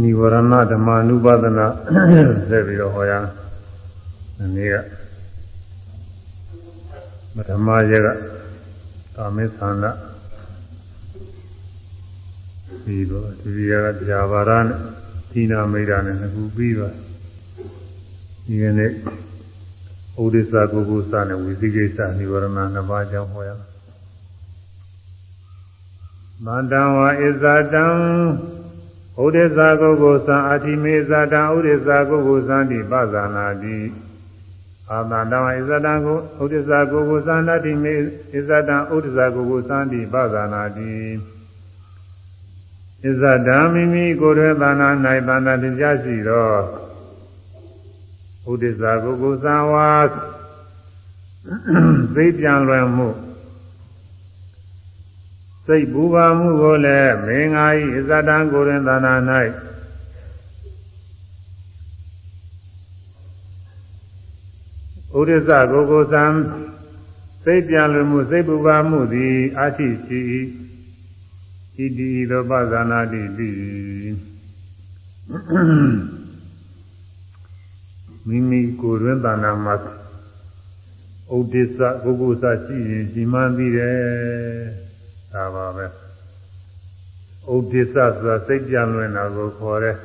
နိဝရဏဓမ္မ ानु ပါဒနာဆက်ပြီးတော့ဟောရဒီနေ့ကပထမရက်ကကာမေသန္တာပြီးတော့ဒုတိယကကြာဘာရနဲ့သီနာမိတ်တာနဲ့နှစ်ခုပြီးတော့ဒီကနေ့ဥဒိစ္စကုကုသနဲ့ဝိသိကိစ္စနိဝရဏနှစ်ပါးကြောင့်ဟောရမန္တံဝါဣဇာတံ ဥဒိစ္စကုကုသံအတိမေဇာတံဥဒိစ္စကုကုသံတိပဇာနာတိအာမန္တံဝါဣဇာတံကိုဥဒိစ္စကုကုသံအတိမေဣဇာတံဥဒိစ္စကုကုသံတိပဇာနာတိဣဇဒာမိမိကိုယ်ရဲ့သာနာ၌သာနာတရားရှိသောဥဒိစ္စကုကုသံဝါသိပြန်လွယ်မှု စိတ်ပူပါမှုကိုလည်းမင်းငါ၏ဣဇဒံကိုယ်ရင်သာနာ၌ဥဒိစ္စကုကုသံစိတ်ပြန်လွယ်မှုစိတ်ပူပါမှုသည်အာရှိရှိ၏ဣတိသောပဇာနာတိတိမိမိကိုယ်တွင်တဏ္ဍာမှာဥဒိစ္စကုကုသရှိရင်ဒီမှန်ပြီးတယ် ဒါပါပဲဥဒိစ္စဆိုတာစိတ်ပြန်လွင်တာကိုခေါ်တယ်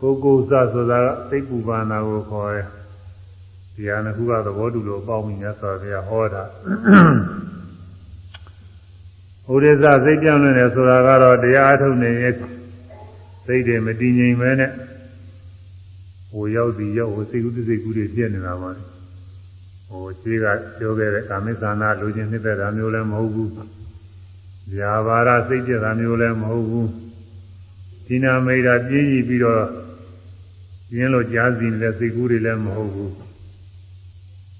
ကုကုသဆိုတာကစိတ်ပူပန်တာကိုခေါ်တယ်ဒီဟာနှစ်ခုကသဘောတူလို့ပေါင်းပြီးညဆိုပြဟောတာဥဒိစ္စစိတ်ပြောင်းနေတယ်ဆိုတာကတော့တရားအထုတ်နေရဲ့စိတ်တွေမတည်ငြိမ်ပဲနဲ့ဟိုရောက်ပြီးရောက်ဟိုစိတ်ကူးစိတ်ကူးတွေပြည့်နေတာပါ ဟိုခြေကပြောခဲ့တဲ့ကာမိသနာလူချင်းနှစ်သက်တာမျိုးလည်းမဟုတ်ဘူးဇာဘာရစိတ်ပြတာမျိုးလည်းမဟုတ်ဘူးဒီနာမိတာပြင်းကြီးပြီးတော့ရင်းလို့ကြားစီနေတဲ့စိတ်ကူးတွေလည်းမဟုတ်ဘူး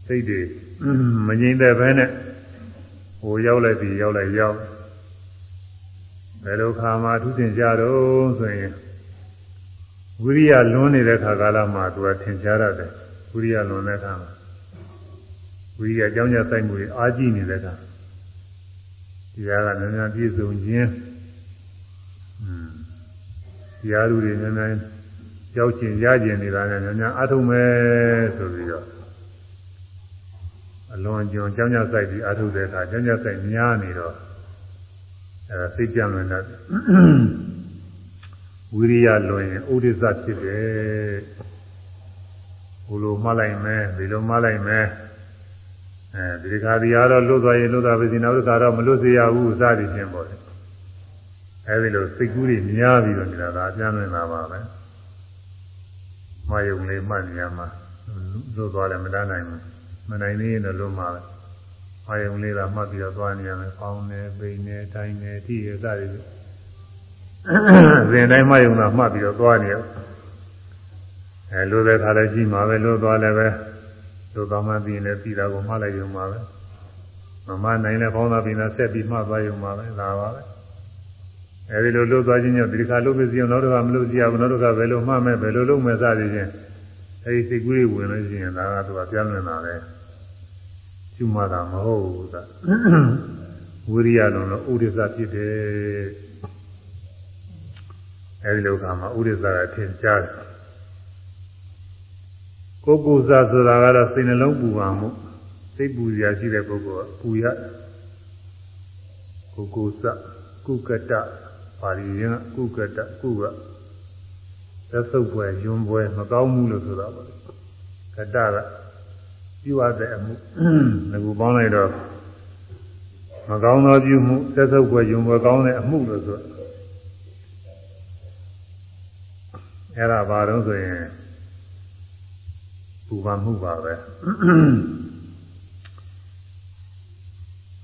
စိတ်တွေမငြိမ်သက်ပဲနဲ့ဟိုရောက်လိုက်ပြီးရောက်လိုက်ရောက်ဘယ်လိုခါမှအထုတင်ကြတော့ဆိုရင်ဝိရိယလွန်နေတဲ့ခါကာလမှာသူကထင်ရှားရတယ်ဝိရိယလွန်တဲ့ခါမှာ ဝိရိယအကြောင်းကြဆိုင်မှုတွေအားကြီးနေတဲ့ခါတရားကနည်းနည်းပြည့်စုံခြင်းอืมတရားလူတွေနည်းနည်းရောက်ကျင်ရကျင်နေတာနဲ့နည်းနည်းအထုံးမဲ့ဆိုပြီးတော့အလွန်ကျွံကြောင်းကြဆိုင်ပြီးအထုတဲ့အခါကြောင်းကြဆိုင်များနေတော့အဲစိတ်ကြံလွင်တဲ့ဝိရိယလွင်ရင်ဥဒိစ္စဖြစ်တယ်ဘုလိုမှတ်လိုက်မယ်ဒီလိုမှတ်လိုက်မယ် အဲဒီခါဒီကတော့လွတ်သွားရင်လွတ်သွားပြီနောက်တစ်ခါတော့မလွတ်စေရဘူးစသည်ဖြင့်ပေါ့လေအဲဒီလိုစိတ်ကူးတွေများပြီးတော့နေတာဒါအပြန်လွင်တာပါပဲမှာယုံလေးမှတ်နေရမှာလွတ်သွားတယ်မတန်းနိုင်ဘူးမနိုင်သေးရင်တော့လွတ်မှာပဲအာယုံလေးကမှတ်ပြီးတော့သွားနေရမယ်။ပေါင်းနေ၊ပိန်နေ၊တိုင်းနေ၊ထိရစသည်ဖြင့်စဉ်တိုင်းမှယုံတာမှတ်ပြီးတော့သွားနေရ။အဲလိုတဲ့ခါလည်းရှိမှာပဲလို့သွားလည်းပဲ လို့ကောင်းမှပြီးရင်လည်းပြီးတာကိုမှတ်လိုက်ရုံပါပဲ။မမနိုင်လည်းပေါင်းတာပြီးတော့ဆက်ပြီးမှတ်သွားရုံပါပဲလာပါပဲ။အဲဒီလိုလို့သွားခြင်းကြောင့်ဒီခါလို့ပြစီအောင်နောက်တစ်ခါမလို့ကြည့်အောင်နောက်တစ်ခါပဲလို့မှတ်မယ်ပဲလို့လုပ်မယ်စသည်ဖြင့်အဲဒီစိတ်ကူးတွေဝင်လို့ရှိရင်ဒါကသူကပြန်လွင်တာပဲ။ကျွမတာမဟုတ်ဘူးကဝိရိယလုံးလို့ဥဒိစ္စဖြစ်တယ်အဲဒီလောကမှာဥဒိစ္စကထင်ရှားတယ် ကိုကုသဆိုတာကတော့စိတ်နှလုံးပူပါမှုစိတ်ပူရာရှိတဲ့ပုဂ္ဂိုလ်ကပူရကိုကုသကုကတပါဠိရင်းကုကတကုကသက်ဆုပ်ပွဲယွန်းပွဲမကောင်းဘူးလို့ဆိုတာပါကတကပြုအပ်တဲ့အမှုငကူပေါင်းလိုက်တော့မကောင်းသောပြုမှုသက်သုပ်ွယ်ယုံွယ်ကောင်းတဲ့အမှုလို့ဆိုအဲ့ဒါဘာလို့ဆိုရင် ပူပါမှုပါပဲ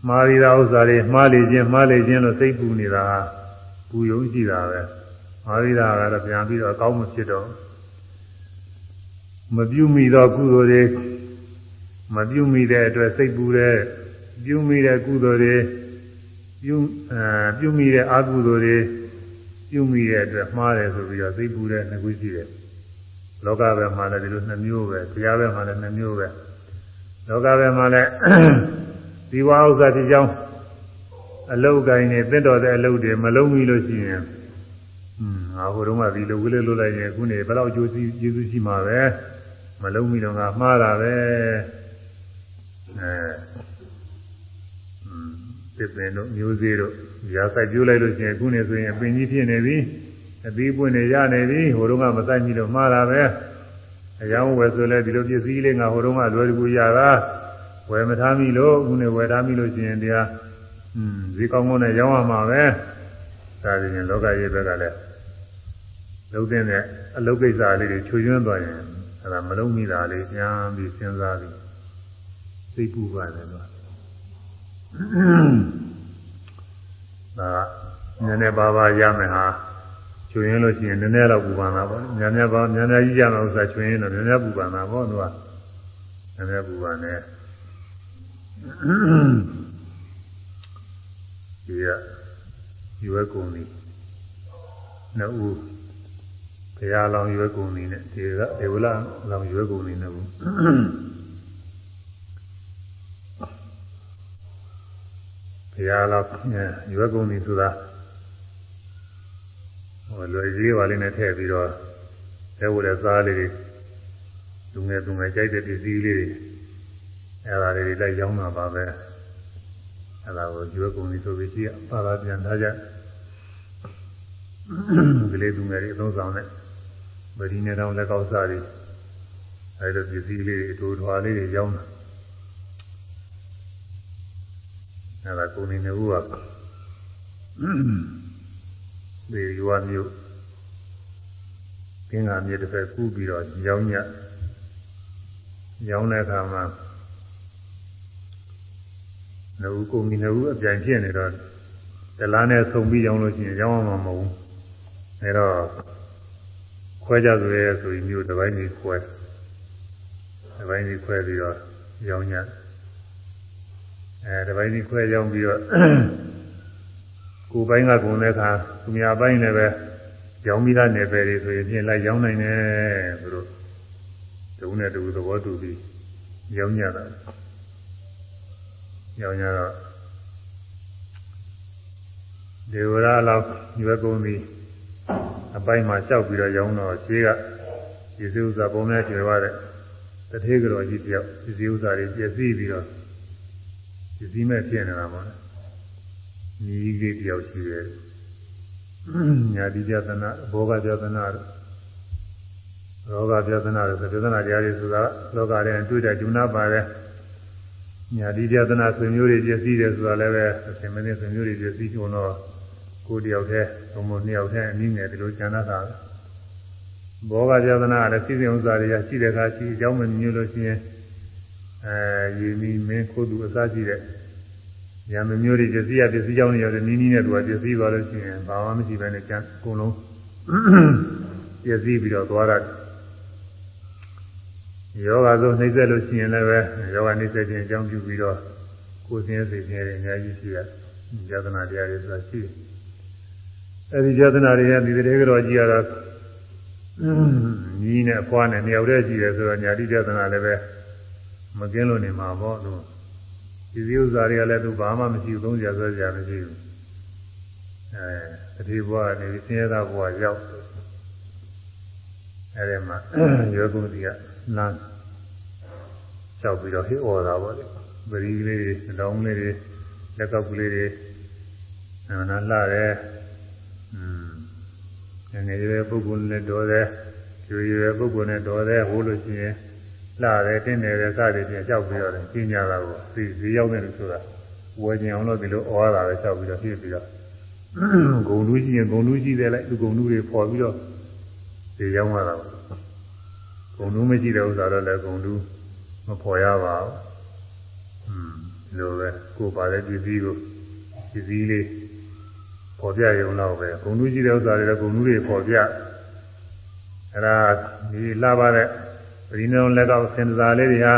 မှားရတာဥစ္စာတွေမှားလေခြင်းမှားလေခြင်းလို့စိတ်ပူနေတာပူယုံရှိတာပဲမှားရတာကတော့ပြန်ပြီးတော့အကောင်းမဖြစ်တော့မပြုမိသောကုသိုလ်တွေမပြုမိတဲ့အတွက်စိတ်ပူတဲ့ပြုမိတဲ့ကုသိုလ်တွေပြုအဲပြုမိတဲ့အကုသိုလ်တွေပြုမိတဲ့အတွက်မှားတယ်ဆိုပြီးတော့စိတ်ပူတဲ့နှစ်ခုရှိတယ် လောကဘက်မှာလည်းဒီလိုနှစ်မျိုးပဲတရားဘက်မှာလည်းနှစ်မျိုးပဲလောကဘက်မှာလည်းဒီဝါဥစ္စာတိကြောင်းအလုတ်ကိုင်းနေသင့်တော်တဲ့အလုတ်တွေမလုံးပြီလို့ရှိရင် อืมငါဟိုတုန်းကဒီလိုကလေးလွတ်လိုက်ရင်အခုနေဘယ်တော့အကျိုးစီကျေးဇူးရှိမှာပဲမလုံးမိတော့ငါမှားတာပဲအဲอืมတစ်ပင်တို့မျိုးစေ့တို့ရာဆိုင်ပြိုးလိုက်လို့ရှိရင်အခုနေဆိုရင်အပင်ကြီးဖြစ်နေပြီ အသီးပွင့်နေရနေပြီဟိုတုန်းကမဆိုင်မိတော့မှားတာပဲအယောင်းဝယ်ဆိုလဲဒီလိုပစ္စည်းလေးငါဟိုတုန်းကလွယ်ကူရတာဝယ်မထားမိလို့အခုနေဝယ်ထားမိလို့ရှိရင်တရားอืมဈေးကောင်းကောင်းနဲ့ရောင်းရမှာပဲဒါပြင်လောကကြီးဘက်ကလည်းလုံးတဲ့အလုပ်ကိစ္စလေးတွေချွေကျွန်းသွားရင်အဲဒါမလုံးမိတာလေးပြန်ပြီးစဉ်းစားပြီးစိတ်ပူပါတယ်တော့ဒါနည်းနည်းပါးပါးရမယ်ဟာ ချွေရင်လို့ရှိရင်နည်းနည်းတော့ပူပန်တာပေါ့များများပါများများကြီးရမယ်ဥစ္စာချွေရင်တော့များများပူပန်တာပေါ့သူကနည်းနည်းပူပန်တယ်ဒီကရွယ်ကုန်ပြီနှစ်ဦးဘုရားလောင်ရွယ်ကုန်နေနဲ့ဒီကဒေဝလာလောင်ရွယ်ကုန်နေနဲ့ဘူးဘုရားလောင်ရွယ်ကုန်နေဆိုတာဟို လွယ်ကြီးပါလေးနဲ့ထည့်ပြီးတော့တဲဝတဲ့သားလေးတွေလူငယ်လူငယ်ကြိုက်တဲ့ပစ္စည်းလေးတွေအဲဒါလေးတွေလိုက်ရောင်းတာပါပဲအဲဒါကိုရွယ်ကုန်နေဆိုပြီးကြည့်ပါပါပြန်ထားကြကလေးသူငယ်တွေအသုံးဆောင်တဲ့ဗတိနေတော်လက်ကောက်စားတွေအဲဒီလိုပစ္စည်းလေးတွေအတူထွာလေးတွေရောင်းတာအဲဒါကိုနေနေဦးက ဒီရွာမျိုးကင်းကမြေတစ်ဖက်ကူးပြီးတော့ရောင်းညရောင်းတဲ့အခါမှာနှုတ်ကိုမီနှုတ်အပြိုင်ဖြစ်နေတော့တလားနဲ့ဆုံပြီးရောင်းလို့ရှိရင်ရောင်းအောင်မဟုတ်ဘူးအဲတော့ခွဲကြဆိုရဲဆိုရင်မျိုးတစ်ပိုင်းကြီးခွဲတစ်ပိုင်းကြီးခွဲပြီးတော့ရောင်းညအဲတစ်ပိုင်းကြီးခွဲရောင်းပြီးတော့ ကိုယ်ပိုင်းကကုန်တဲ့အခါသူများပိုင်းလည်းပဲရောင်းပြီးသားနယ်ပယ်တွေဆိုရင်ပြင်လိုက်ရောင်းနိုင်တယ်သူတို့ဒုနဲ့တူသဘောတူပြီးရောင်းညတာရောင်းညတော့ဒေဝရလောက်ရွယ်ကုန်ပြီးအပိုင်းမှာလျှောက်ပြီးတော့ရောင်းတော့ခြေကဒီစဥစ္စာပုံနဲ့ကျွယ်ရတဲ့တထေးကြော်ကြီးတယောက်ဒီစဥစ္စာတွေပြည့်စည်ပြီးတော့ဒီစည်းမဲ့ဖြစ်နေတာပေါ့လေ ညီကြီးတယောက်ရှိတယ်ညာတိပြဒနာဘောဂပြဒနာရောဂပြဒနာတွေပြဒနာတရားတွေဆိုတာလောကထဲတွေ့တဲ့ဂျုနာပါတယ်ညာတိပြဒနာဆွေမျိုးတွေပြည့်စည်တယ်ဆိုတာလည်းပဲအရှင်မင်းဆွေမျိုးတွေပြည့်စည်ကြုံတော့ကိုယ်တယောက်တည်းဘုံဘုံနှစ်ယောက်တည်းအနည်းငယ်ဒီလိုကျန်တာပဲဘောဂပြဒနာလည်းစီစဉ်ဥစ္စာတွေကရှိတဲ့အခါရှိအကြောင်းမမျိုးလို့ရှိရင်အဲရည်မီမင်းခိုးသူအစရှိတဲ့ ဉာဏ်မျိုးတွေပစ္စည်းရပစ္စည်းကြောင်းတွေရတယ်နီးနီးနဲ့သူကပစ္စည်းသွားလို့ရှိရင်ဘာမှမရှိဘဲနဲ့ကျန်အကုန်လုံးပစ္စည်းပြီးတော့သွားတာယောဂဆိုနှိမ့်ဆက်လို့ရှိရင်လည်းပဲယောဂနှိမ့်ဆက်ခြင်းအကြောင်းပြုပြီးတော့ကိုယ်စင်းစိတ်ခြင်းတွေအများကြီးရှိရယသနာတရားတွေဆိုတာရှိတယ်အဲဒီယသနာတွေကဒီတည်းကတော့ကြည်ရတာညီနဲ့အဖွားနဲ့မြောက်တဲ့ရှိတယ်ဆိုတော့ညာတိယသနာလည်းပဲမကင်းလို့နေမှာပေါ့လို့ ဒီစည်းဥစ္စာတွေကလည်းသူဘာမှမရှိဘူးသုံးကြဆွဲကြမရှိဘူးအဲတတိဘဝနေဆင်းရဲတာဘဝရောက်အဲဒီမှာယောဂုတိကလမ်းလျှောက်ပြီးတော့ဟိဩတာပေါ့လေပရိကလေးတွေတောင်းလေးတွေလက်ကောက်ကလေးတွေနာလှတယ်อืมငယ်ရွယ်ပုဂ္ဂိုလ်နဲ့တော်တယ်ကျွေရွယ်ပုဂ္ဂိုလ်နဲ့တော်တယ်ဟိုလို့ရှိရင် လာတယ်တင်းတယ်စသည်ဖြင့်ကြောက်ပြီးတော့ကျင်းကြတာကိုဒီဈေးရောက်တယ်လို့ဆိုတာဝယ်ကျင်အောင်လို့ဒီလိုဩတာပဲကြောက်ပြီးတော့ဖြစ်ပြီးတော့ဂုံလူရှိရင်ဂုံလူရှိတယ်လိုက်သူဂုံလူတွေပေါ်ပြီးတော့ဈေးရောက်လာတာဂုံလူမရှိတဲ့ဥစ္စာတော့လည်းဂုံလူမပေါ်ရပါဘူးอืมဒီလိုပဲကိုယ်ပါတဲ့ပစ္စည်းကိုပစ္စည်းလေးပေါ်ပြရုံတော့ပဲဂုံလူရှိတဲ့ဥစ္စာတွေလည်းဂုံလူတွေပေါ်ပြအဲ့ဒါဒီလာပါတဲ့ ဒီနှလုံးလက်ကောက်စင်စားလေးတွေဟာ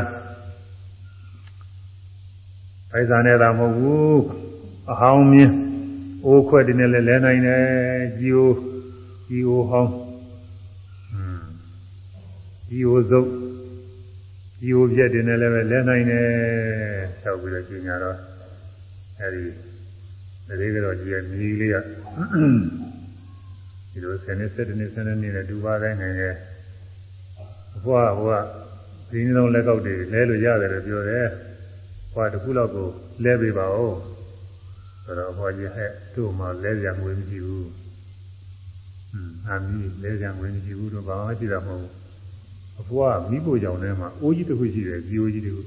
ဖိုက်စားနေတာမဟုတ်ဘူးအဟောင်းမြင်းအိုးခွက်တွေနဲ့လည်းလဲနိုင်တယ်ကြီးအိုးကြီးအိုးဟောင်းကြီးအိုးစုပ်ကြီးအိုးပြက်တွေနဲ့လည်းပဲလဲနိုင်တယ်လျှောက်ပြီးတော့ကျင်ညာတော့အဲဒီတတိကတော့ကြီးရဲ့မြည်လေးကဒီလို10နှစ်17နှစ်17နှစ်နဲ့တူပါတိုင်းနေတယ် အဖွားဟိုကဒီနေ့တော့လက်ကောက်တွေလဲလို့ရတယ်လို့ပြောတယ်ဟွာတခုလောက်ကိုလဲပေးပါဦးဆိုတော့အဖွားကြီးဟဲ့သူ့မှာလဲကြငွေမရှိဘူးอืมအာမီလဲကြငွေမရှိဘူးတော့ဘာမှရှိတာမဟုတ်ဘူးအဖွားမိဖို့ကြောင့်ထဲမှာအိုးကြီးတစ်ခုရှိတယ်ကြီးအိုးကြီးတစ်ခု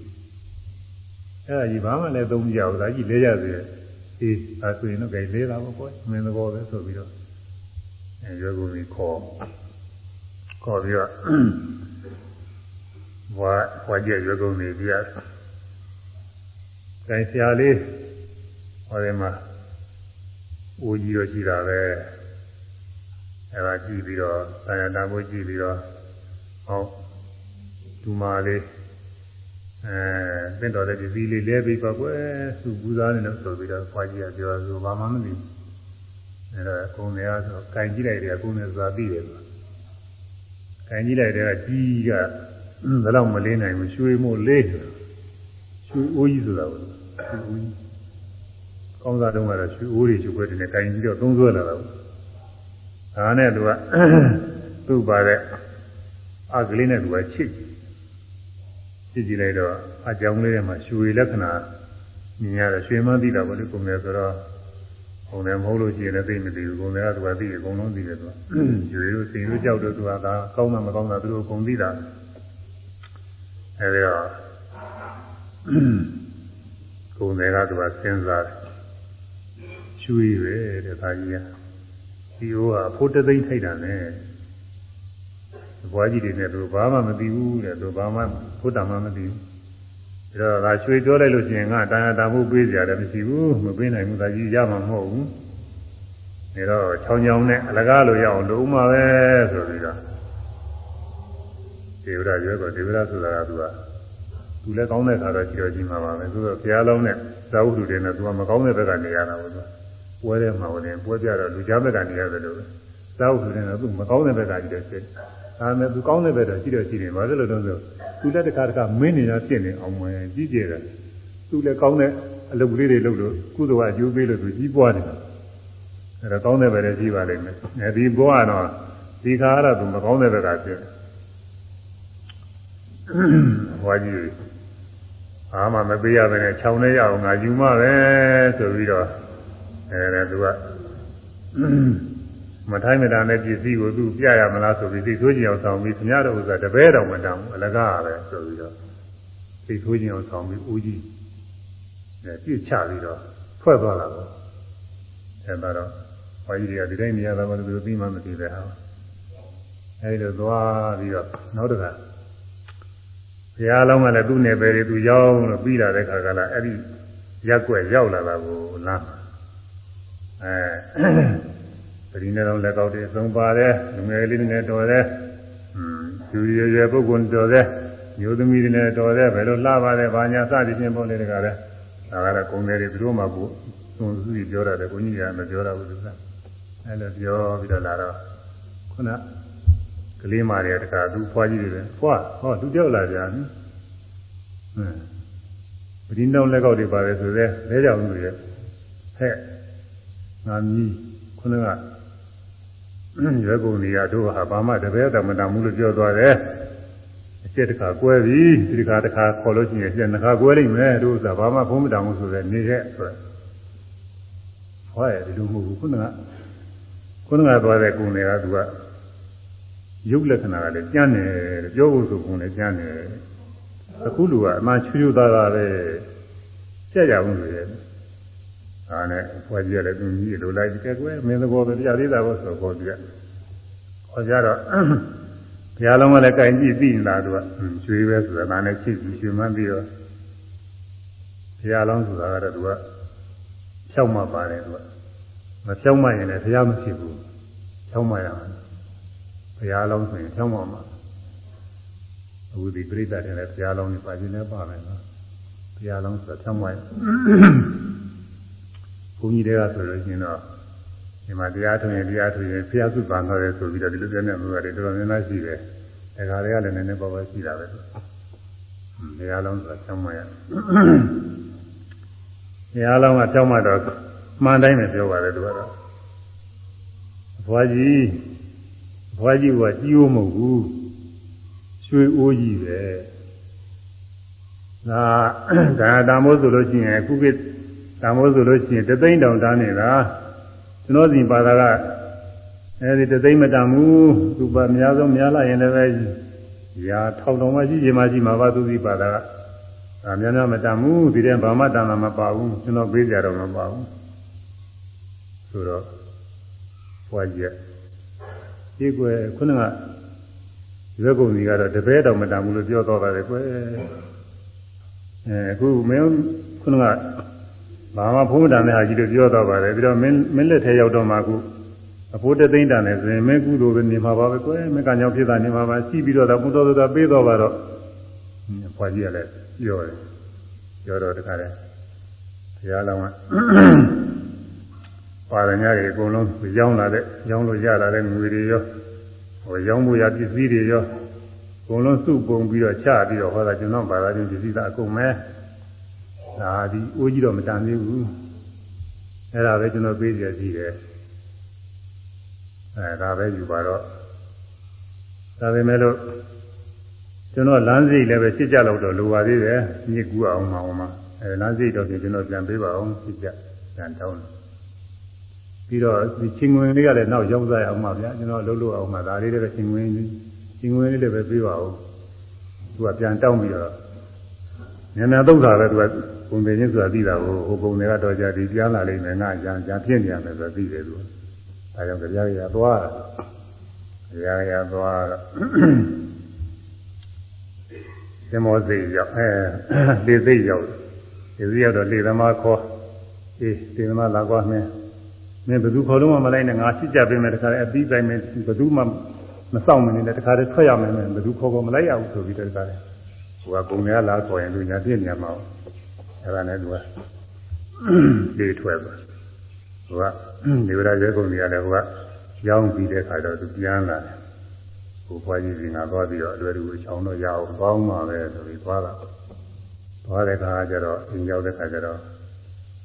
အဲ့ဒါကြီးဘာမှလည်းသုံးမရဘူးဒါကြီးလဲရသေးတယ်အေးအဲဆိုရင်တော့ကြိုင်လဲတာပေါ့ကွယ်မင်းသဘောပဲဆိုပြီးတော့အဲရွယ်ကုန်ပြီးခေါ်ခေါ်ပြီးတော့ ဘွားဘွားကြီးရွယ်ကုန်နေပြီးတော့ကြိုင်ဆရာလေးဟောဒီမှာအိုးကြီးတော့ရှိတာပဲအဲဒါကြည့်ပြီးတော့ဆရာတာမိုးကြည့်ပြီးတော့ဟောဒူမာလေးအဲသင်တော်တဲ့ဒီလေးလဲပြီးပါကွယ်သူပူဇော်နေလို့ဆိုပြီးတော့ဖွာကြီးကပြောဆိုဘာမှမသိဘူးအဲဒါအကုန်လည်းဆိုကင်ကြည့်လိုက်တယ်အကုန်လည်းသာသိတယ်ဆိုကင်ကြည့်လိုက်တဲ့ကကြီးက ဘယ်တော့မလေးနိုင်ဘူးရွှေမို့လေးရွှေအိုးကြီးဆိုတာကိုရွှေအိုးကြီးကောင်းစားတုန်းကတော့ရွှေအိုးတွေရွှေခွဲတွေနဲ့ကင်ကြည့်တော့သုံးဆွဲလာတာပေါ့ဒါနဲ့သူကသူ့ပါတဲ့အကလေးနဲ့သူကချစ်ကြည့်ကြည့်လိုက်တော့အကြောင်းလေးထဲမှာရွှေလက္ခဏာမြင်ရတယ်ရွှေမှန်းသိတာပေါ့လေကိုယ်မျိုးဆိုတော့ဟိုလည်းမဟုတ်လို့ရှိရင်လည်းသိမသိဘူးကိုယ်လည်းကသူကသိတယ်အကုန်လုံးသိတယ်သူကရွှေတို့စိန်တို့ကြောက်တို့သူကဒါကောင်းတာမကောင်းတာသူတို့အကုန်သိတာ အဲဒီတော့ကိုယ်လည်းကသူကစဉ်းစားတယ်ရွှေပဲတဲ့ဒါကြီးကဒီဟိုကဖို့တသိမ့်ထိုက်တာနဲ့ဘွားကြီးတွေနဲ့သူဘာမှမသိဘူးတဲ့သူဘာမှဘုဒ္ဓမှမသိဘူးဒါတော့ဒါရွှေပြောလိုက်လို့ရှိရင်ကတာယာတာမှုပေးကြတယ်မရှိဘူးမပေးနိုင်ဘူးဒါကြီးရမှာမဟုတ်ဘူးဒါတော့ချောင်းချောင်းနဲ့အလကားလိုရအောင်လုံးမှာပဲဆိုပြီးတော့ ဒေဝရရွယ်ကောဒေဝရဆိုတာကသူကသူလည်းကောင်းတဲ့ခါတော့ကြည့်တော့ကြည့်မှာပါပဲသူကဘုရားလုံးနဲ့သာဝတ္ထုတွေနဲ့သူကမကောင်းတဲ့ဘက်ကနေရတာဘူးသူပွဲထဲမှာဝင်ပွဲပြတော့လူကြားဘက်ကနေရတယ်လို့သာဝတ္ထုတွေနဲ့သူမကောင်းတဲ့ဘက်ကကြည့်တော့ဖြစ်ဒါမဲ့သူကောင်းတဲ့ဘက်တော့ရှိတော့ရှိတယ်ဘာလို့လဲတော့ဆိုသူလက်တစ်ခါတစ်ခါမင်းနေတာဖြစ်နေအောင်ဝင်ကြီးကျယ်တယ်သူလည်းကောင်းတဲ့အလုပ်ကလေးတွေလုပ်လို့ကုသိုလ်ကအကျိုးပေးလို့သူကြီးပွားနေတာအဲဒါကောင်းတဲ့ဘက်လည်းရှိပါလိမ့်မယ်အဲဒီဘဝကတော့ဒီခါကတော့သူမကောင်းတဲ့ဘက်ကဖြစ် ဘွားကြီးအာမမပေးရဘဲနဲ့ခြောင်နေရအောင်ငါယူမပဲဆိုပြီးတော့အဲဒါသူကမထိုင်းမတာနဲ့ပစ္စည်းကိုသူပြရမလားဆိုပြီးသိဆိုးကြည့်အောင်ဆောင်ပြီးခင်ဗျားတို့ဥစ္စာတပည့်တော်မတန်ဘူးအလကားပဲဆိုပြီးတော့သိဆိုးကြည့်အောင်ဆောင်ပြီးဦးကြီးအဲပြစ်ချပြီးတော့ထွက်သွားတာပေါ့အဲဒါတော့ဘွားကြီးတွေကဒီတိုင်းနေရတာမှသူသိမှမသိပဲဟာအဲဒီတော့သွားပြီးတော့နောက်တစ်ခါ ဘုရားလုံးကလည်းသူ့နယ်ပယ်တွေသူရောက်လို့ပြီးလာတဲ့ခါကလာအဲ့ဒီရက်ွက်ရောက်လာတာကိုလမ်းအဲပရိနေတော်လက်ကောက်တွေအဆုံးပါတယ်လူငယ်လေးတွေနဲ့တော်တယ်อืมသူရရပုဂ္ဂိုလ်တော်တယ်မျိုးသမီးတွေနဲ့တော်တယ်ဘယ်လိုလှပါတယ်ဘာညာစသည်ဖြင့်ပုံလေးတကားလဲဒါကတော့ကုံတယ်တွေသူတို့မှကိုသုံးစုပြီးပြောရတယ်ကိုကြီးကမပြောရဘူးသူကအဲ့လိုပြောပြီးတော့လာတော့ခုနက လေးမတွေတကားသူဖွားကြီးတွေပဲဖွားဟောသူကြောက်လာကြဟမ်ပရိနေတော်လက်ကောက်တွေပါတယ်ဆိုတော့လဲကြောင်သူရဲ့ဟဲ့ငါမြည်ခုနကရွယ်ကုန်တွေကတို့ဟာဘာမှတပည့်တော်မတန်ဘူးလို့ပြောသွားတယ်အကျက်တစ်ခါကွဲပြီဒီတစ်ခါတစ်ခါခေါ်လို့ရှိရင်ပြန်တစ်ခါကွဲလိမ့်မယ်တို့ဆိုတာဘာမှဘုံမတန်ဘူးဆိုတော့နေခဲ့ဆိုတော့ဟောရတယ်ဒီလိုမဟုတ်ဘူးခုနကခုနကသွားတဲ့ကုံတွေကသူက ရုပ်လက္ခဏာကလည်းကျမ်းတယ်ပြောဖို့ဆိုကုံလည်းကျမ်းတယ်အခုလူကအမှန်ချွချွသားသားပဲကြက်ကြအောင်လို့ရတယ်ဒါနဲ့ဘွားကြီးကလည်းသူကြီးလိုလိုက်ကြဲကွယ်မင်းသဘောပဲတရားသေးတာပေါ့ဆိုတော့ဒီကခေါ်ကြတော့ဘုရားလုံးကလည်းကြင်ကြည့်သိနေတာသူကရွှေပဲဆိုတာဒါနဲ့ချစ်ပြီးရွှေမှန်းပြီးတော့ဘုရားလုံးဆိုတာကတော့သူကဖြောက်မှပါတယ်သူကမဖြောက်မှရင်လည်းဘုရားမရှိဘူးဖြောက်မှရမှာ ဘုရားလုံးဆိုရင်ဖြောက်မှမှာအခုဒီပြိဿတယ်လည်းဘုရားလုံးနေပါခြင်းလည်းပါမယ်နော်ဘုရားလုံးဆိုတော့ဖြောက်မှဘုန်းကြီးတွေကဆိုလို့ရှိရင်တော့ဒီမှာတရားထုံရင်တရားထုံရင်ဖျားစုပန်တော့တယ်ဆိုပြီးတော့ဒီလိုပြောနေမှုတွေတော်တော်များများရှိတယ်။ဒါကြတွေကလည်းနည်းနည်းပါးပါးရှိတာပဲ။တရားလုံးဆိုတာကျောင်းမရ။တရားလုံးကကျောင်းမတော့မှန်တိုင်းပဲပြောပါတယ်သူကတော့။ဖဘွားကြီး ဘွားကြီးကကြီးဦးမဟုတ်ဘူးရွှေအိုးကြီးပဲဒါဒါတာမိုးဆိုလို့ရှိရင်ခုခေတ်တာမိုးဆိုလို့ရှိရင်တသိန်းတောင်တန်းနေတာကျွန်တော်စီပါတာကအဲဒီတသိန်းမတန်ဘူးသူပါအများဆုံးများလာရင်လည်းပဲရာထောင်တော်မှရှိချင်မှရှိမှာပါသူစီပါတာကဒါများများမတန်ဘူးဒီတဲ့ဘာမှတန်တာမပါဘူးကျွန်တော်ပေးကြတော့မပါဘူးဆိုတော့ဘွားကြီး ဒီကွယ်ခုနကရွက်ကုန်ကြီးကတော့တပည့်တော်မတန်ဘူးလို့ပြောတော့ပါတယ်ကွယ်အဲအခုမင်းခုနကဘာမှဖုံးတန်တဲ့ဟာကြီးလို့ပြောတော့ပါတယ်ပြီးတော့မင်းမင်းလက်ထဲရောက်တော့မှအခုအဖို့တသိမ့်တန်တယ်ဆိုရင်မင်းကုသိုလ်ပဲနေမှာပါပဲကွယ်မင်းကကြောင်ဖြစ်တာနေမှာပါရှိပြီးတော့တော့ဘုတော်တော်ပေးတော့ပါတော့ဘွားကြီးကလည်းပြောတယ်ပြောတော့တခါတည်းဘုရားလောင်းက ပါရညာတွေအကုန်လုံးရောင်းလာတဲ့ရောင်းလို့ရလာတဲ့ငွေတွေရောဟိုရောင်းမှုရပစ္စည်းတွေရောအကုန်လုံးစုပုံပြီးတော့ချပြီးတော့ဟောတာကျွန်တော်ဘာသာချင်းပစ္စည်းသားအကုန်မဲဒါဒီအိုးကြီးတော့မတန်သေးဘူးအဲ့ဒါပဲကျွန်တော်ပေးကြကြည့်တယ်အဲဒါပဲယူပါတော့ဒါပေမဲ့လို့ကျွန်တော်လမ်းစိတ်လည်းပဲစစ်ကြလို့တော့လိုပါသေးတယ်မြစ်ကူအောင်မအောင်မအဲလမ်းစိတ်တော့ကျွန်တော်ပြန်ပေးပါအောင်စစ်ကြပြန်တောင်းတယ် ပြီးတော့ဒီချင်းဝင်လေးကလည်းနောက်ရောက်စားရအောင်ပါဗျာကျွန်တော်လှုပ်လို့အောင်ပါဒါလေးလည်းပဲချင်းဝင်ချင်းဝင်လေးလည်းပဲပေးပါဦးသူကပြန်တောင်းပြီးတော့ညနေသုတ်တာပဲသူကပုံပေချင်းဆိုတာသိတာကိုဟိုပုံတွေကတော့ကြာဒီပြန်လာလိမ့်မယ်ငါကြံကြံဖြစ်နေရမယ်ဆိုသိတယ်သူအဲကြောင့်ကြပြရသွားရရသွားတော့သမောစိတ်ရောက်အဲလေစိတ်ရောက်ဒီစိတ်ရောက်တော့လေသမားခေါ်အေးလေသမားလာကွာမင်း မင်းဘယ်သူခေါ်လို့မှမလိုက်နဲ့ငါရှိကြပေးမယ်တခါလေအပြီးတိုင်းမယ်ဘယ်သူမှမစောင့်မနေနဲ့တခါလေထွက်ရမယ်ဘယ်သူခေါ်ခေါ်မလိုက်ရဘူးဆိုပြီးတခါလေဟိုကပုံရလာခေါ်ရင်လူညာပြည့်နေမှာအဲ့ဒါနဲ့သူကလေထွက်သွားဟိုကဒေဝရာရဲကုန်ကြီးရတယ်ဟိုကရောင်းပြီးတဲ့ခါတော့သူပြန်လာတယ်ဟိုဘွားကြီးကငါသွားပြီးတော့အတွေ့အကြုံအချောင်းတော့ရအောင်ကောင်းပါပဲဆိုပြီးသွားတာသွားတဲ့ခါကျတော့အင်းရောက်တဲ့ခါကျတော့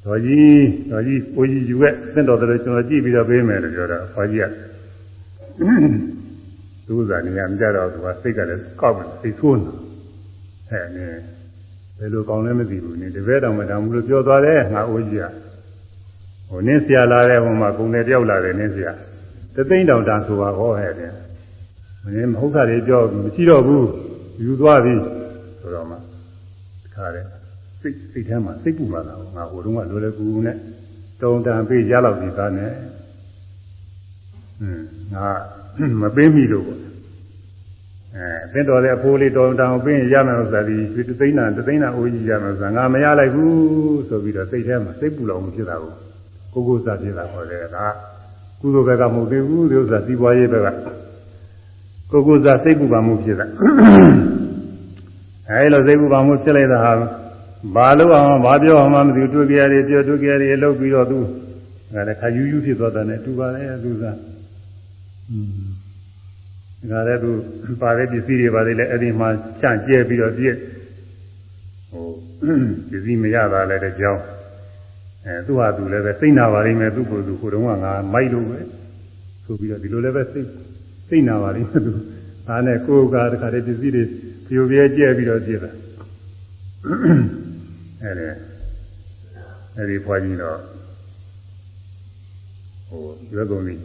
တော်ကြီးတော်ကြီးကိုကြီးယူရဲ့သင့်တော်တယ်ကျွန်တော်ကြည့်ပြီးတော့ပေးမယ်လို့ပြောတာဘွားကြီးကသူ့ဇာနေရမကြတော့သူကစိတ်ကလည်းကောက်တယ်စိတ်ဆိုးနေဟဲ့နေဘယ်လိုကောင်းလဲမသိဘူးနေတပည့်တော်မတောင်ဘူးလို့ပြောသွားတယ်ငါအိုးကြီးကဟိုနင်းဆရာလာတဲ့ဟိုမှာဂုံနဲ့တယောက်လာတယ်နင်းဆရာတသိန်းတောင်တန်ဆိုပါဟောဟဲ့တဲ့မင်းမဟုတ်တာတွေပြောမရှိတော့ဘူးယူသွားပြီဆိုတော့မှတခါတည်း စိတ်စိတ်ထဲမှာစိတ်ပူလာတာငါဟိုတုန်းကလိုလေကူနဲ့တုံတန်ပေးရလောက်ဒီသားနဲ့ဟင်းငါမပေးမိလို့ပေါ့အဲသင်တော်တဲ့အဖိုးလေးတော်တောင်ပင်းရမယ်ဥစ္စာဒီဒီသိန်းနာသိန်းနာအိုးကြီးရမယ်ဥစ္စာငါမရလိုက်ဘူးဆိုပြီးတော့စိတ်ထဲမှာစိတ်ပူလောင်ဖြစ်တာကိုကိုကိုစားဖြစ်တာခေါ်တယ်ဒါကုသိုလ်ဘက်ကမဟုတ်သေးဘူးဒီဥစ္စာစီးပွားရေးဘက်ကကိုကိုစားစိတ်ပူပါမှုဖြစ်တာအဲလိုစိတ်ပူပါမှုဖြစ်လိုက်တာဟာ ဘာလို့အောင်ဘာပြောအောင်မှမသိဘူးတွေ့ကြရတယ်ပြောတွေ့ကြရတယ်လောက်ပြီးတော့သူငါလည်းခါယူးယူးဖြစ်သွားတယ်နဲ့တူပါလေသူစားอืมဒါလည်းသူပါတဲ့ပစ္စည်းတွေပါလေလည်းအဲ့ဒီမှာချန့်ကျဲပြီးတော့ပြည့်ဟိုပစ္စည်းမရတာလည်းတကြောင်အဲသူ့ဟာသူလည်းပဲစိတ်နာပါလိမ့်မယ်သူ့ကိုယ်သူဟိုတုန်းကငါမိုက်လို့ပဲဆိုပြီးတော့ဒီလိုလည်းပဲစိတ်စိတ်နာပါလိမ့်မယ်သူဒါနဲ့ကိုယ်ကတခါတည်းပစ္စည်းတွေပြိုပြဲကျဲပြီးတော့ပြည့်တာ အဲ့ဒါအဲ့ဒီဖွားကြီးတော့ဟိုရွက်ကုန်ကြီး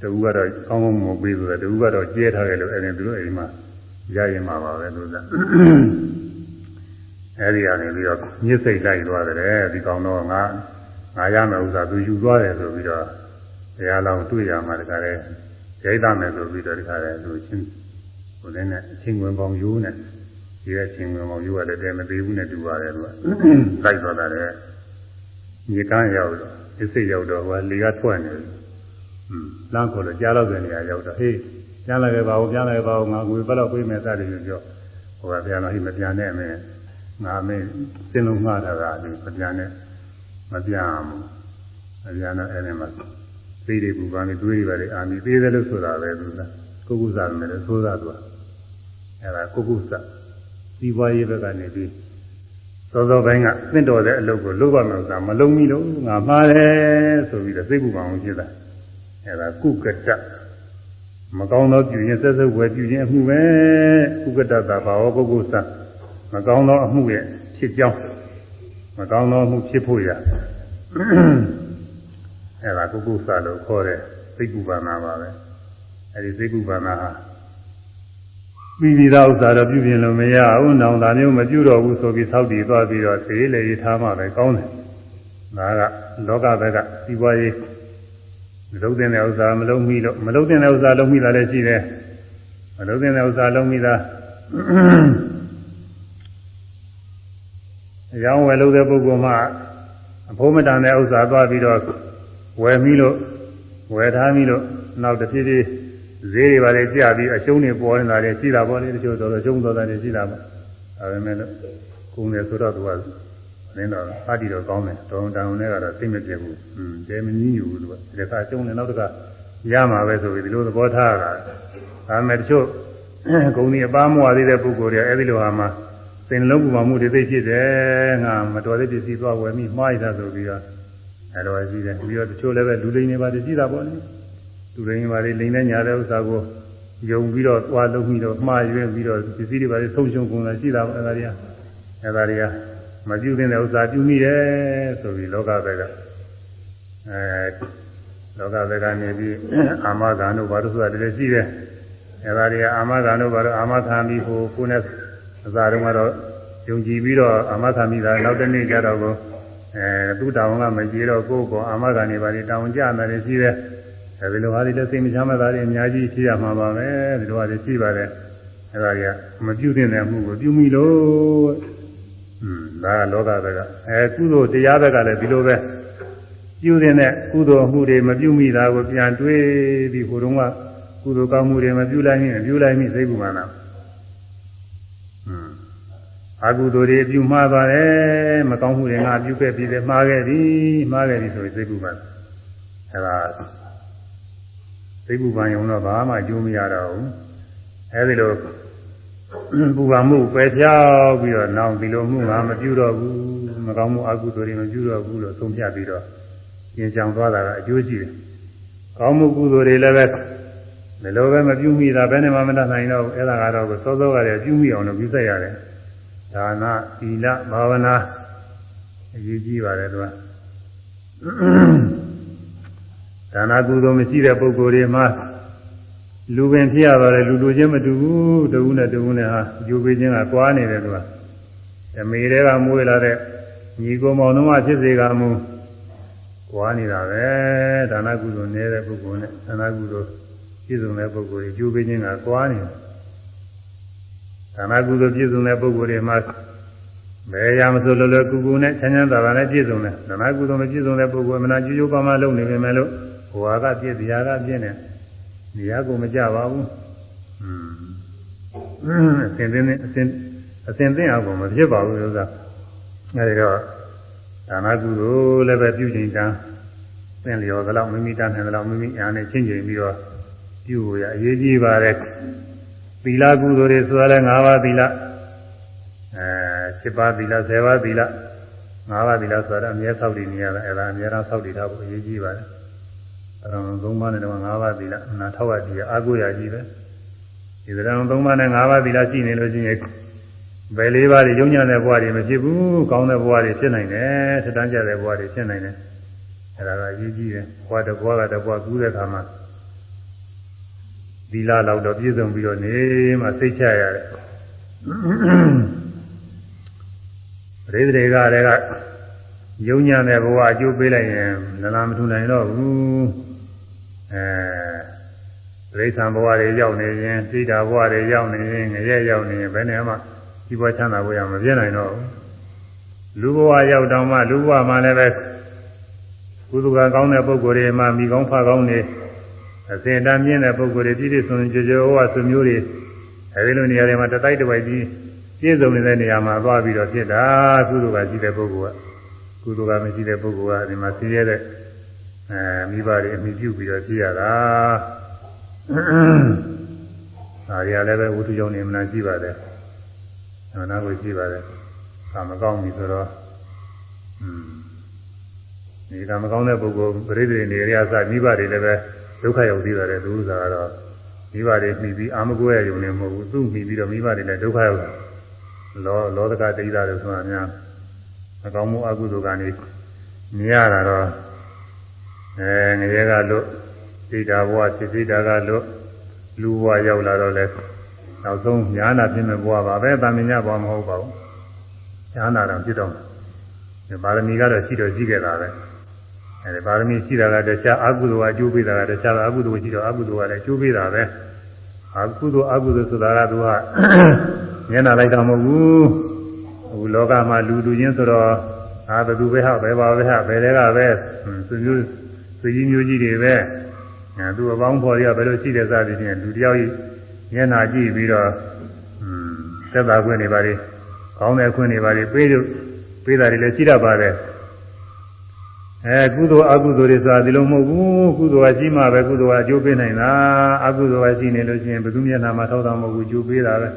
တူကတော့ကောင်းကောင်းမပေးဆိုတော့တူကတော့ကျဲထားတယ်လို့အဲ့ဒီသူတို့အိမ်မှာရရင်မှာပါပဲလို့သာအဲ့ဒီကနေပြီးတော့ညစ်စိတ်လိုက်သွားတယ်ဒီကောင်တော့ငါငါရမယ်ဥစ္စာသူယူသွားတယ်ဆိုပြီးတော့တရားလောင်းတွေ့ရမှာတခါလဲရိုက်သားမယ်ဆိုပြီးတော့တခါလဲသူချင်းဟိုလည်းနဲ့အချင်းဝင်ပေါင်းယူနေဒီ ရဲ့ချင်းဝင်ပေါင်းယူရတယ်တဲမသေးဘူးနဲ့တူပါတယ်သူကလိုက်သွားတယ်မြေကမ်းရောက်တော့ညစ်စိတ်ရောက်တော့ဟိုလေကထွက်နေတယ်လမ်းခေါ်လို့ကြားတော့တဲ့နေရာရောက်တော့ဟေးပြန်လာခဲ့ပါဦးပြန်လာခဲ့ပါဦးငါငွေဘက်တော့ပေးမယ်စတယ်ပြောဟိုကပြန်တော့ဟိမပြန်နဲ့မင်းငါမင်းစင်လုံးငှားတာကဒီမပြန်နဲ့မပြန်ဘူးမပြန်တော့အဲ့ဒီမှာသိတွေပူပန်နေတွေးတွေပဲအာမီသေးတယ်လို့ဆိုတာပဲသူကကိုကုစားမယ်လို့ဆိုတာသူကအဲ့ဒါကိုကုစား ဒီဘွားရေးဘက်ကနေပြီးသောသောပိုင်းကသင့်တော်တဲ့အလုပ်ကိုလုပ်ပါမယ်ဆိုတာမလုံးမိလို့ငါမှားတယ်ဆိုပြီးတော့သိပူပန်အောင်ဖြစ်တာအဲဒါကုကတမကောင်းသောပြုရင်ဆက်ဆက်ဝယ်ပြုရင်အမှုပဲကုကတတာဘာဝပုဂ္ဂိုလ်သမကောင်းသောအမှုရဲ့ဖြစ်ကြောင်းမကောင်းသောအမှုဖြစ်ဖို့ရအဲဒါကုကုသလို့ခေါ်တဲ့သိက္ခုပါဏပါပဲအဲဒီသိက္ခုပါဏဟာ ပြီးပြီးသားဥစ္စာတော့ပြုပြင်လို့မရဘူးနောင်တာမျိုးမပြုတော့ဘူးဆိုပြီးသောက်တည်သွားပြီးတော့သေလေရထားမှပဲကောင်းတယ်ဒါကလောကဘက်ကစီးပွားရေးမလုံးတဲ့ဥစ္စာမလုံးမိလို့မလုံးတဲ့ဥစ္စာလုံးမိတာလည်းရှိတယ်မလုံးတဲ့ဥစ္စာလုံးမိတာအကြောင်းဝယ်လို့တဲ့ပုဂ္ဂိုလ်မှအဖို့မတန်တဲ့ဥစ္စာသွားပြီးတော့ဝယ်မိလို့ဝယ်ထားမိလို့နောက်တစ်ဖြည်းဖြည်း ဈေးတွေပါလေကြပြီးအရှုံးတွေပေါ်နေတာတွေရှိတာပေါ့လေတချို့တော့ရှုံးသွားတာတွေရှိတာပေါ့ဒါပေမဲ့လို့ကုန်းတယ်ဆိုတော့သူကနင်းတော့အတ္တိတော့ကောင်းတယ်တောင်းတန်နဲ့ကတော့သိမပြတ်ဘူးอืมတဲမကြီးอยู่သူကဒီကရှုံးတယ်နောက်တစ်ခါရမှာပဲဆိုပြီးဒီလိုသဘောထားတာဒါပေမဲ့တချို့ဂုံဒီအပားမွာသေးတဲ့ပုဂ္ဂိုလ်တွေအဲဒီလိုဟာမှာစင်လုံးပူပါမှုတွေသိဖြစ်တယ်ငါမတော်တဲ့ပစ္စည်းသွားဝယ်မိမှားရတာဆိုပြီးတော့အဲလိုရှိတယ်ပြီးတော့တချို့လည်းပဲလူလိန်နေပါတည်ရှိတာပေါ့လေ လူလိန်နေပါလေလိန်တဲ့ညာတဲ့ဥစ္စာကိုယုံပြီးတော့သွားလုံးပြီးတော့မှားရွေးပြီးတော့ပစ္စည်းတွေပါလေဆုံးရှုံးကုန်တာရှိတာပေါ့အဲဒါတွေကအဲဒါတွေကမပြုသင့်တဲ့ဥစ္စာပြုမိတယ်ဆိုပြီးလောကဘက်ကအဲလောကဘက်ကနေပြီးအာမဂန်တို့ဘာလို့ဆိုတာတည်းရှိတယ်အဲဒါတွေကအာမဂန်တို့ဘာလို့အာမခံပြီးဟိုကိုယ်နဲ့အစားတုန်းကတော့ယုံကြည်ပြီးတော့အာမခံပြီးတာနောက်တနေ့ကျတော့ကိုအဲသူ့တောင်းကမကြည့်တော့ကိုယ့်ကိုအာမခံနေပါလေတောင်းကြမယ်ရှိတယ် အဲဒီလိုဟာတွေလည်းစိတ်မချမ်းသာတွေအများကြီးရှိရမှာပါပဲဒီလိုဟာတွေရှိပါတယ်အဲဒါတွေကမပြုသင့်တဲ့အမှုကိုပြုမိလို့อืมဒါကလောကဘက်ကအဲကုသိုလ်တရားဘက်ကလည်းဒီလိုပဲပြုတဲ့ကုသိုလ်အမှုတွေမပြုမိတာကိုပြန်တွေးပြီးဟိုတုန်းကကုသိုလ်ကောင်းမှုတွေမပြုလိုက်မိမပြုလိုက်မိစိတ်ကူမှန်တာอืมအကုသိုလ်တွေပြုမှားသွားတယ်မကောင်းမှုတွေငါပြုခဲ့ပြီးတယ်မှားခဲ့ပြီမှားခဲ့ပြီဆိုရင်စိတ်ကူမှန်အဲဒါ စိတ်ကူပန်ရုံတော့ဘာမှအကျိုးမရတော့ဘူးအဲဒီလိုပူပါမှုပယ်ဖြောက်ပြီးတော့နောက်ဒီလိုမှုငါမပြုတော့ဘူးမကောင်းမှုအကုသိုလ်တွေမပြုတော့ဘူးလို့သုံးဖြတ်ပြီးတော့ပြင်ချောင်သွားတာကအကျိုးရှိတယ်။ကောင်းမှုကုသိုလ်တွေလည်းပဲဒီလိုပဲမပြုမိတာဘယ်နဲ့မှမတတ်နိုင်တော့ဘူးအဲ့ဒါကတော့စောစောကတည်းကပြုမိအောင်လို့ပြုဆက်ရတယ်။ဒါနသီလဘာဝနာအရေးကြီးပါတယ်သူက ဒါနကုသိုလ်မရှိတဲ့ပုဂ္ဂိုလ်တွေမှာလူပင်ဖြစ်ရတော့လေလူလူချင်းမတူဘူးတဦးနဲ့တဦးနဲ့ဟာယူပေးခြင်းကကွာနေတယ်သူကအမေတွေကမွေးလာတဲ့ညီကိုမောင်နှမဖြစ်စေကမူကွာနေတာပဲဒါနကုသိုလ်နေတဲ့ပုဂ္ဂိုလ်နဲ့ဒါနကုသိုလ်ပြည့်စုံတဲ့ပုဂ္ဂိုလ်ကြီးယူပေးခြင်းကကွာနေတယ်ဒါနကုသိုလ်ပြည့်စုံတဲ့ပုဂ္ဂိုလ်တွေမှာဘယ်ရမဆိုလောလောကူကူနဲ့ချမ်းချမ်းသာသာနဲ့ပြည့်စုံတယ်ဒါနကုသိုလ်မပြည့်စုံတဲ့ပုဂ္ဂိုလ်မနာကြည်ကြိုးပါမလုပ်နေပေမဲ့လို့ ဘဝကပြည့်တရားကပြည့်နေနေရာကိုမကြပါဘူးอืมအစဉ်သိအစဉ်အစဉ်သိအောင်ကိုမဖြစ်ပါဘူးလို့ဆိုတာအဲဒီတော့ဒါနကုသိုလ်လည်းပဲပြုချိန်တန်းသင်လျော်သလောက်မိမိတန်းနိုင်သလောက်မိမိအားနဲ့ချင်းချင်းပြီးတော့ပြုရအရေးကြီးပါတယ်သီလကုသိုလ်တွေဆိုရလဲ၅ပါးသီလအဲ7ပါးသီလ10ပါးသီလ၅ပါးသီလဆိုတော့အမြဲဆောက်တည်နေရတာအဲဒါအမြဲတမ်းဆောက်တည်ထားဖို့အရေးကြီးပါတယ် အဲတော့၃ပါးနဲ့တော့၅ပါးသီလနာထောက်ရကြည့်အာကိုရကြီးပဲဒီသရံ၃ပါးနဲ့၅ပါးသီလရှိနေလို့ချင်းဘယ်လေးပါးတွေယုံညံ့တဲ့ဘဝတွေမဖြစ်ဘူးကောင်းတဲ့ဘဝတွေဖြစ်နိုင်တယ်ထက်တန်းကျတဲ့ဘဝတွေဖြစ်နိုင်တယ်အဲဒါကအရေးကြီးတယ်ဘဝတစ်ဘဝကတစ်ဘဝကူးတဲ့အခါမှာသီလလောက်တော့ပြည့်စုံပြီးတော့နေမှစိတ်ချရတယ်ပရိသေတွေကလည်းကယုံညံ့တဲ့ဘဝအကျိုးပေးလိုက်ရင်နလာမထူနိုင်တော့ဘူး အဲဒိဋ္ဌံဘဝတွေရောက်နေရင်သိတာဘဝတွေရောက်နေရင်ငရဲရောက်နေရင်ဘယ်နဲ့မှဒီဘဝချမ်းသာဖို့ရမပြည့်နိုင်တော့ဘူးလူဘဝရောက်တော့မှလူဘဝမှာလည်းပဲကုသကကောင်းတဲ့ပုဂ္ဂိုလ်တွေမှမိကောင်းဖကောင်းနေအစဉ်တမ်းမြင့်တဲ့ပုဂ္ဂိုလ်တွေပြည့်ပြည့်စုံစုံကြကြဝဝဆွမျိုးတွေအဲဒီလိုနေရာတွေမှာတတိုက်တစ်ပိုက်ကြီးပြည့်စုံနေတဲ့နေရာမှာသွားပြီးတော့ဖြစ်တာကုသကရှိတဲ့ပုဂ္ဂိုလ်ကကုသကမရှိတဲ့ပုဂ္ဂိုလ်ကဒီမှာဆင်းရဲတဲ့ အဲမိဘတွေအမိပြုပြီးတော့ဖြစ်ရတာဒါရီလည်းပဲဝိတုကြောင့်နေမနာရှိပါတယ်မနာကိုရှိပါတယ်ကာမကောင်းပြီဆိုတော့อืมဒီကာမကောင်းတဲ့ပုဂ္ဂိုလ်ပရိသေနေရစမိဘတွေလည်းပဲဒုက္ခရောက်သေးတယ်သူဥစ္စာကတော့မိဘတွေမိပြီးအာမကွဲရုံနဲ့မဟုတ်ဘူးသူ့မိပြီးတော့မိဘတွေလည်းဒုက္ခရောက်တယ်လောလောဒကတိတာလို့ဆိုတာများအကောင်းမှုအကုသိုလ်ကနေမြင်ရတာတော့ အဲငရဲကလို့ဒိတာဘဝစိစိတာကလို့လူဘဝရောက်လာတော့လဲနောက်ဆုံးညာနာဖြစ်မဲ့ဘဝပါပဲတာမညဘဝမဟုတ်ပါဘူးညာနာတော့ဖြစ်တော့ပါရမီကတော့ရှိတော့ရှိခဲ့တာပဲအဲဒီပါရမီရှိတာကတခြားအကုသိုလ်ကအကျိုးပေးတာကတခြားအကုသိုလ်ရှိတော့အကုသိုလ်ကလည်းအကျိုးပေးတာပဲအကုသိုလ်အကုသိုလ်ဆိုတာကသူကမျက်နှာလိုက်တာမဟုတ်ဘူးအခုလောကမှာလူလူချင်းဆိုတော့အာဘယ်သူပဲဟာဘယ်ပါပဲဟာဘယ်တွေကပဲသူမျိုး သူကြီးမျိုးကြီးတွေပဲအဲသူအပေါင်းဖော်ရဘယ်လိုရှိတဲ့စသည်ဖြင့်လူတယောက်ကြီးမျက်နှာကြည့်ပြီးတော့သက်သာခွင့်တွေပါလေကောင်းတဲ့ခွင့်တွေပါလေပေးလို့ပေးတာတွေလည်းရှိတတ်ပါတယ်အဲကုသိုလ်အကုသိုလ်တွေဆိုတာဒီလိုမဟုတ်ဘူးကုသိုလ်ကရှိမှပဲကုသိုလ်ကအကျိုးပေးနိုင်တာအကုသိုလ်ကရှိနေလို့ရှိရင်ဘယ်သူမျက်နှာမှာထောက်တာမဟုတ်ဘူးအကျိုးပေးတာပဲ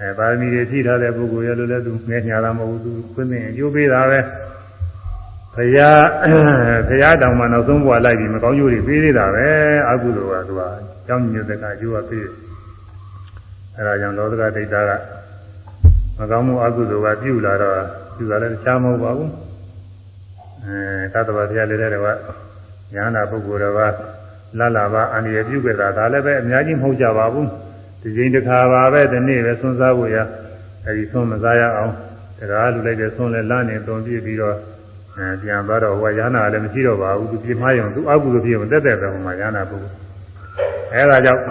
အဲပါရမီတွေဖြည့်ထားတဲ့ပုဂ္ဂိုလ်ရလို့လည်းသူငဲညာတာမဟုတ်ဘူးသူခွင့်သိရင်အကျိုးပေးတာပဲ ဘုရားဘုရားတောင်မှနောက်ဆုံးဘဝလိုက်ပြီးမကောင်းကျိုးတွေပေးသေးတာပဲအကုသိုလ်ကသူကကြောင်းညွတ်တဲ့ကအကျိုးကပေးအဲဒါကြောင့်လောကဒိဋ္ဌာကမကောင်းမှုအကုသိုလ်ကပြုလာတော့ပြုလာလည်းတခြားမဟုတ်ပါဘူးအဲသတ္တဝါတရားလေးတွေကညာနာပုဂ္ဂိုလ်တော်ကလလပါအန္တရာယ်ပြုခဲ့တာဒါလည်းပဲအများကြီးမဟုတ်ကြပါဘူးဒီချိန်တစ်ခါပါပဲဒီနေ့ပဲဆွန်းစားဖို့ရအဲဒီဆွန်းမစားရအောင်တရားလူလိုက်တဲ့ဆွန်းလဲလမ်းနေတုံပြည့်ပြီးတော့ အဲပြန်သွားတော့ဟိုကညာနာလည်းမရှိတော့ပါဘူးသူပြမယုံသူအကုသိုလ်ဖြစ်အောင်တက်တက်ပဲဟိုမှာညာနာပုဂ္ဂိုလ်အဲဒါကြောင့်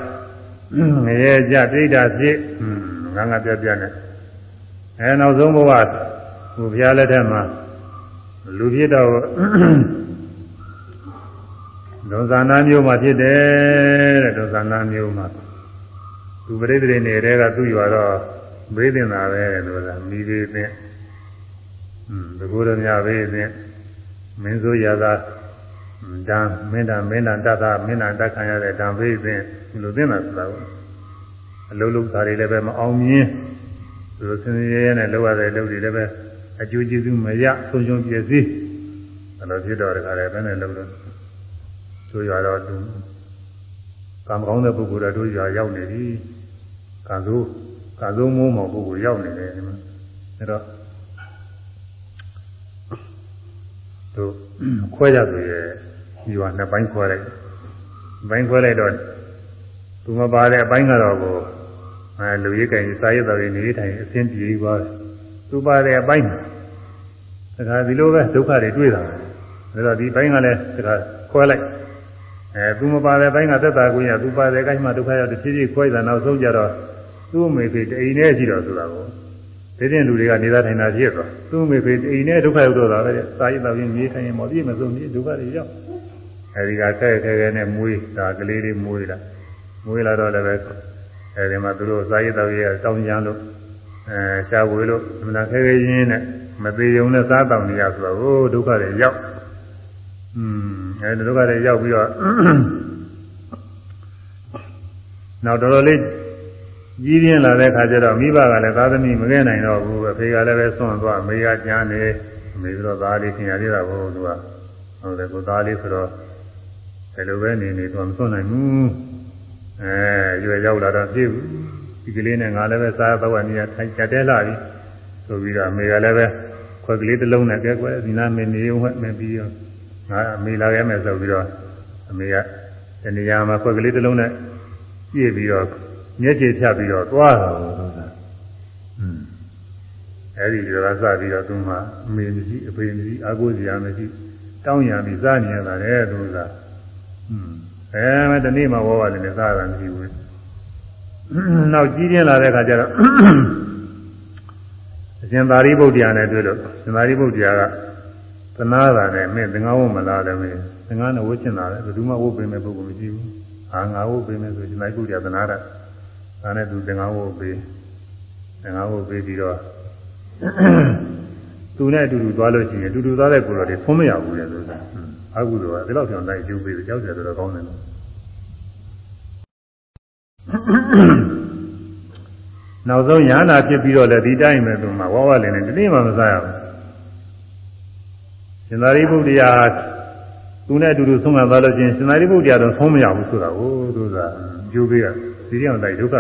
ငရဲကြပြိဋ္ဌာဖြစ်ငါငါပြပြနဲ့အဲနောက်ဆုံးဘဝဟိုဘုရားလက်ထက်မှာလူဖြစ်တော့ဒုဇာနာမျိုးမှာဖြစ်တယ်တဲ့ဒုဇာနာမျိုးမှာသူပရိသေနေတဲ့ကသူ့ရွာတော့ဘေးတင်တာပဲလို့ဆိုတာမိသေးသင်းอืม တကူရမြဘေးသင်းမင်းစိုးရသာဒါမင်းတမင်းတတတ်တာမင်းတတတ်ခံရတဲ့ဓာဘေးသင်းလူသိမှာဆိုတာကိုအလုံးလုံးသားတွေလည်းပဲမအောင်မြင်သူတို့စင်ရဲရဲနဲ့လောက်ရတဲ့လုပ်တွေလည်းပဲအကျိုးကျေးဇူးမရဆုံးရှုံးပြည့်စည်အဲ့လိုဖြစ်တော့တခါလည်းဘယ်နဲ့လုပ်လို့ဆိုရတော့သူကံကောင်းတဲ့ပုဂ္ဂိုလ်တို့ရွာရောက်နေပြီကံဆိုးကံဆိုးမိုးမောပုဂ္ဂိုလ်ရောက်နေတယ်ဒီမှာအဲ့တော့ သူခွဲကြသူရဲ့ရွာနှစ်ပိုင်းခွဲလိုက်ပိုင်းခွဲလိုက်တော့သူမပါတဲ့အပိုင်းကတော့ကိုအဲလူရိတ်ကင်စာရတော်တွေနေထိုင်အဆင်ပြေသွားတယ်သူပါတဲ့အပိုင်းတခါဒီလိုပဲဒုက္ခတွေတွေ့တာဒါတော့ဒီပိုင်းကလည်းတခါခွဲလိုက်အဲသူမပါတဲ့ဘိုင်းကသက်သာကိုရသူပါတဲ့ကိုင်းမှာဒုက္ခရောက်တဖြည်းဖြည်းခွဲတာနောက်ဆုံးကြတော့သူ့မေဖေတိန်နဲ့ရှိတော့ဆိုတာကို ဒီတဲ့လူတွေကနေသားထိုင်တာဖြစ်သွားသူ့မေဖေတိန်နဲ့ဒုက္ခရောက်တော့တာပဲစာရိတ်တော်ရင်မြေးထိုင်ရင်မပြည့်မစုံမြေးဒုက္ခတွေရောက်အဲဒီကဆဲခဲခဲနဲ့မွေးဒါကလေးတွေမွေးလာမွေးလာတော့လည်းပဲအဲဒီမှာသူတို့စာရိတ်တော်ရဲ့တောင်းကြမ်းလို့အဲရှားဝေလို့အမှန်ခဲခဲရင်းနဲ့မသေးုံနဲ့စားတောင်းနေရဆိုတော့ဒုက္ခတွေရောက်อืมအဲဒီဒုက္ခတွေရောက်ပြီးတော့နောက်တော်တော်လေး ကြီးပြင်းလာတဲ့ခါကျတော့မိဘကလည်းသာသမီမခဲ့နိုင်တော့ဘူးအဖေကလည်းပဲဆွန့်သွားမေကကြမ်းနေမေဆိုတော့သားလေးခင်ရသေးတာဘုသူကဟုတ်တယ်ကိုသားလေးဆိုတော့ဘယ်လိုပဲနေနေတော့မဆွန့်နိုင်ဘူးအဲရွယ်ရောက်လာတော့ပြည့်ဘူးဒီကလေးနဲ့ငါလည်းပဲစားတော့နေရထိုင်ကြတဲ့လာပြီဆိုပြီးတော့မေကလည်းပဲခွက်ကလေးတစ်လုံးနဲ့ကဲကွယ်ဒီနာမင်းနေုံဝက်မပြီးရောငါအမေလာခဲ့မယ်ဆိုပြီးတော့အမေကတဏှာမှာခွက်ကလေးတစ်လုံးနဲ့ပြည့်ပြီးတော့ မျက်ခြေဖြတ်ပြီးတော့သွားတာလို့ဆိုတာอืมအဲဒီကစပြီးတော့သူမှအမေမရှိအဖေမရှိအာကိုစရာမရှိတောင်းရပြီးစားနေရတာလေသူကอืมအဲမတနေ့မှဝေါ်ပါတယ်နဲ့စားတာမရှိဘူးနောက်ကြီးပြင်းလာတဲ့အခါကျတော့အရှင်သာရိပုတ္တရာနဲ့တွေ့လို့ရှင်သာရိပုတ္တရာကသနာတာနဲ့မင်းသင်္ကန်းဝတ်မလားတယ်မင်းသင်္ကန်းနဲ့ဝတ်ချင်တာလေဘယ်သူမှဝတ်ပေးမဲ့ပုဂ္ဂိုလ်မရှိဘူးအာငါဝတ်ပေးမယ်ဆိုရှင်သာရိပုတ္တရာသနာတာ ဒါနဲ့သူသင်္ကန်းဝတ်ပေးသင်္ကန်းဝတ်ပေးပြီးတော့သူနဲ့အတူတူသွားလို့ရှိရင်အတူတူသွားတဲ့ကိုယ်တော်တွေဖုံးမရဘူးလေဆိုတာအကုသိုလ်ကဒီလောက်ကြောင်တိုင်းကျိုးပေးတယ်ကြောက်ကြတယ်တော့ကောင်းတယ်လို့နောက်ဆုံးညာနာဖြစ်ပြီးတော့လည်းဒီတိုင်းပဲသူမှဝါဝလည်းနဲ့ဒီနေ့မှမစားရဘူးရှင်သာရိပုတ္တရာသူသူနဲ့အတူတူဆုံးခံသွားလို့ချင်းရှင်သာရိပုတ္တရာတော့ဆုံးမရဘူးဆိုတာကိုသူကကျိုးပေးရ ဒီကြောင့်တိုက်ဒုက္ခ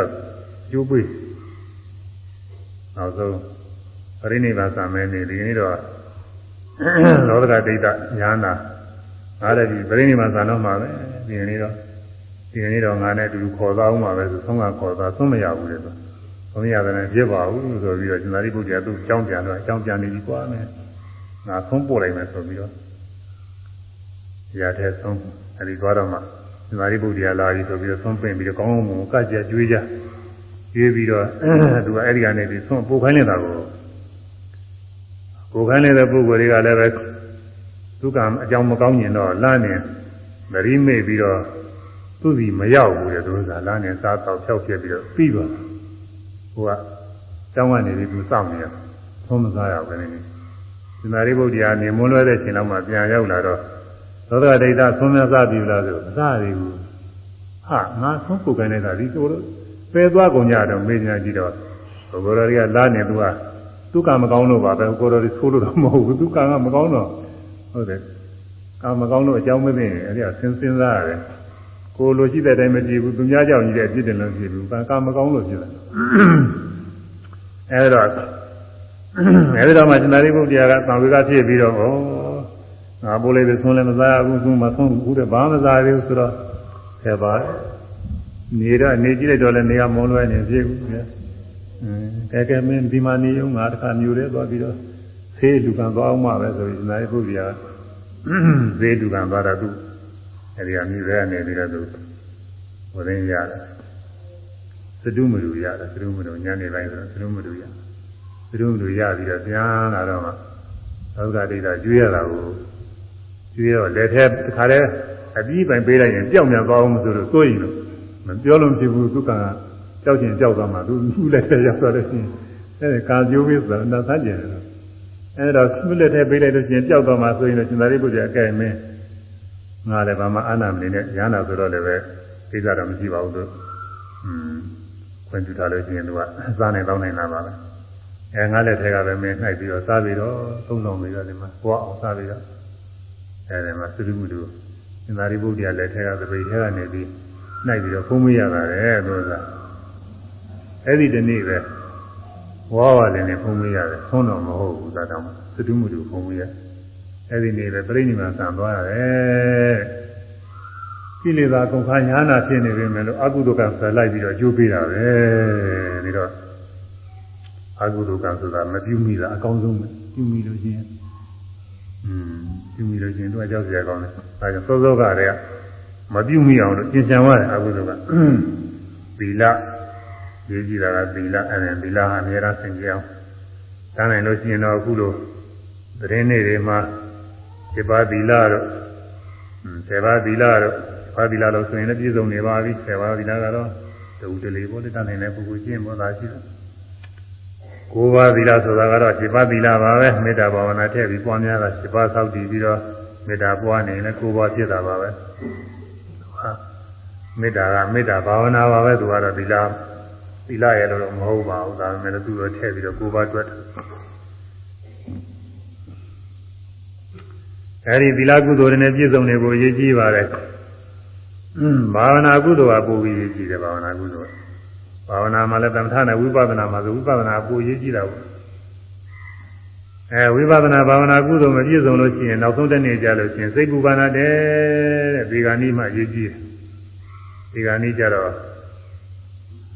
ကျိုးပေးနောက်ဆုံးပရိနိဗ္ဗာန်ဆံမဲနေဒီနေ့တော့လောကဒိဋ္ဌညာနာငါလည်းဒီပရိနိဗ္ဗာန်ဆံတော့မှာပဲဒီနေ့တော့ဒီနေ့တော့ငါနဲ့အတူတူခေါ်သွားအောင်ပါပဲဆိုဆုံးကခေါ်သွားဆုံးမရဘူးလေဆိုဆုံးရတယ်နဲ့ပြစ်ပါဘူးဆိုပြီးတော့ရှင်သာရိပုတ္တရာသူ့အကြောင်းပြန်တော့အကြောင်းပြန်နေပြီကွာမယ်ငါဆုံးပို့လိုက်မယ်ဆိုပြီးတော့ရာတဲ့ဆုံးအဲဒီသွားတော့မှ ရှင်သာရိပုတ္တရာလာပြီဆိုပြီးတော့ဆုံးပင်ပြီးတော့ကောင်းကောင်းမွန်မွန်ကကြကျွေးကြကျွေးပြီးတော့သူကအဲ့ဒီကနေပြီးဆုံးပို့ခိုင်းနေတာကိုကိုခိုင်းနေတဲ့ပုဂ္ဂိုလ်တွေကလည်းပဲသူကအကြောင်းမကောင်းရင်တော့လမ်းနေမရီးမေ့ပြီးတော့သူ့စီမရောက်ဘူးလေသူကလမ်းနေစားတော့ဖြောက်ပြပြီးတော့ပြီးသွားဟိုကကျောင်းကနေပြီးသူစောင့်နေရသုံးမစားရဘူးလေရှင်သာရိပုတ္တရာနေမွန်းလွဲတဲ့ချိန်လောက်မှပြန်ရောက်လာတော့ သောတာဒိဋ္ဌသုံးမစားပြီလားဆိုမစားရဘူးဟာငါဆုံးပုတ်ကိုင်းနေတာဒီဆိုတော့ပယ်သွားကုန်ကြတော့မေးညာကြည့်တော့ဘုရားတော်တွေကလာနေသူကသူကမကောင်းလို့ပါပဲကိုတော်တွေဆိုးလို့တော့မဟုတ်ဘူးသူကကမကောင်းတော့ဟုတ်တယ်ကာမကောင်းလို့အကြောင်းမသိရင်အဲ့ဒီအစဉ်စဉ်းစားရတယ်ကိုလိုရှိတဲ့အတိုင်းမကြည့်ဘူးသူများကြောင့်ကြီးတဲ့အဖြစ်တယ်လို့ဖြစ်ဘူးကာမကောင်းလို့ဖြစ်တယ်အဲ့တော့အဲ့ဒီတော့မှရှင်သာရိပုတ္တရာကသံဝေကဖြစ်ပြီးတော့ဩ ငါပိုးလေးပဲဆုံးလည်းမစားဘူးသူမှဆုံးဘူးတဲ့ဘာမစားသေးဘူးဆိုတော့ဆယ်ပါနေတော့နေကြည့်လိုက်တော့လည်းနေရာမုန်းလွဲနေဖြစ်ဘူးဗျာကဲကဲမင်းဒီမှာနေုံငါတခါမျိုးရဲသွားပြီးတော့ဆေးလူကံသွားအောင်မှပဲဆိုပြီးနိုင်ဖို့ပြာဆေးလူကံသွားတာသူအဲဒီကမြို့ရဲနေပြီးတော့သူဝရင်းရတယ်သတုမလူရတယ်သတုမလူညနေပိုင်းဆိုသတုမလူရသတုမလူရပြီးတော့ပြန်လာတော့မှသောကဒိဋ္ဌကျွေးရတာကို ကျွေးတော့လက်ထဲတခါတည်းအပြီးပိုင်ပေးလိုက်ရင်ကြောက်မြန်သွားအောင်ဆိုလို့စိုးရင်လို့မပြောလို့ဖြစ်ဘူးသူကကြောက်ချင်ကြောက်သွားမှသူသူ့လက်ထဲရောက်သွားလို့ရှိရင်အဲကာကျိုးပေးဆိုတာနာသကျင်တယ်အဲတော့သူ့လက်ထဲပေးလိုက်လို့ရှိရင်ကြောက်သွားမှဆိုရင်တော့ရှင်သာရိပုတ္တရာအကဲမင်းငါလည်းဘာမှအာနာမနေနဲ့ရဟနာဆိုတော့လည်းပဲသိကြတော့မရှိပါဘူးသူอืมခွင့်ပြုထားလို့ရှိရင်သူကစားနေတော့နိုင်တာပါပဲအဲငါလက်ထဲကပဲမင်းနှိုက်ပြီးတော့စားပြီးတော့သုံးဆောင်ပြီးတော့ဒီမှာကိုအောင်စားပြီးတော့ အဲဒီမှာသုတိမှုတို့ရှင်သာရိပုတ္တရာလက်ထဲကသပိတ်ထဲကနေပြီးနှိုက်ပြီးတော့ဖုံးမရတာလေသူကအဲ့ဒီတနေ့ပဲဝါဝါလည်းနဲ့ဖုံးမရတယ်ဆုံးတော့မဟုတ်ဘူးသာတော့သတုမှုတို့ဖုံးမရအဲ့ဒီနေ့ပဲပြိဋိနိဗ္ဗာန်ဆံသွားရတယ်ကိလေသာကုန်ခါညာနာဖြစ်နေပြီမယ်လို့အကုသိုလ်ကဆယ်လိုက်ပြီးတော့ကျိုးပေးတာပဲပြီးတော့အကုသိုလ်ကဆိုတာမပြုမိတာအကောင်းဆုံးပဲပြုမိလို့ရှိရင်อืม ပြုမိလို့ရှိရင်သူကကြောက်စရာကောင်းတယ်ဒါကြောင့်စောစောကတည်းကမပြုမိအောင်လို့ပြင်ဆင်ရတယ်အကုသိုလ်ကသီလရေးကြည့်တာကသီလအဲ့ဒါသီလဟာအများအားဆင်ကြအောင်တန်းနိုင်လို့ရှိရင်တော့အခုလိုသတင်းတွေတွေမှာ7ပါးသီလတော့10ပါးသီလတော့ပါးသီလလို့ဆိုရင်လည်းပြည့်စုံနေပါပြီ10ပါးသီလကတော့တူတလေပေါ်တန်းနိုင်တဲ့ပုဂ္ဂိုလ်ကျင့်ပေါ်တာရှိတယ် 9ပါးသီလဆိုတာကတော့7ပါးသီလပါပဲမေတ္တာဘာဝနာထည့်ပြီးပွားများတာ7ပါးသောက်တည်ပြီးတော့မေတ္တာပွားနေရင်လည်း9ပါးဖြစ်တာပါပဲဟာမေတ္တာကမေတ္တာဘာဝနာပါပဲသူကတော့သီလသီလရဲ့လို့မဟုတ်ပါဘူးဒါပေမဲ့သူတော့ထည့်ပြီးတော့9ပါးတွက်တယ်အဲဒီသီလကုသိုလ်တွေနဲ့ပြည့်စုံနေဖို့ရည်ကြီးပါတယ်อืมဘာဝနာကုသိုလ်ကပိုပြီးရည်ကြီးတယ်ဘာဝနာကုသိုလ် ဘာဝနာမှာလည်းသမထနဲ့ဝိပဿနာမှာဆိုဝိပဿနာပိုရည်ကြီးတာပေါ့အဲဝိပဿနာဘာဝနာကုသိုလ်မပြည့်စုံလို့ရှိရင်နောက်ဆုံးတစ်နေ့ကျလို့ရှိရင်စိတ်ပူပန်တဲ့တဲ့ဒီကနေ့မှရည်ကြီးဒီကနေ့ကျတော့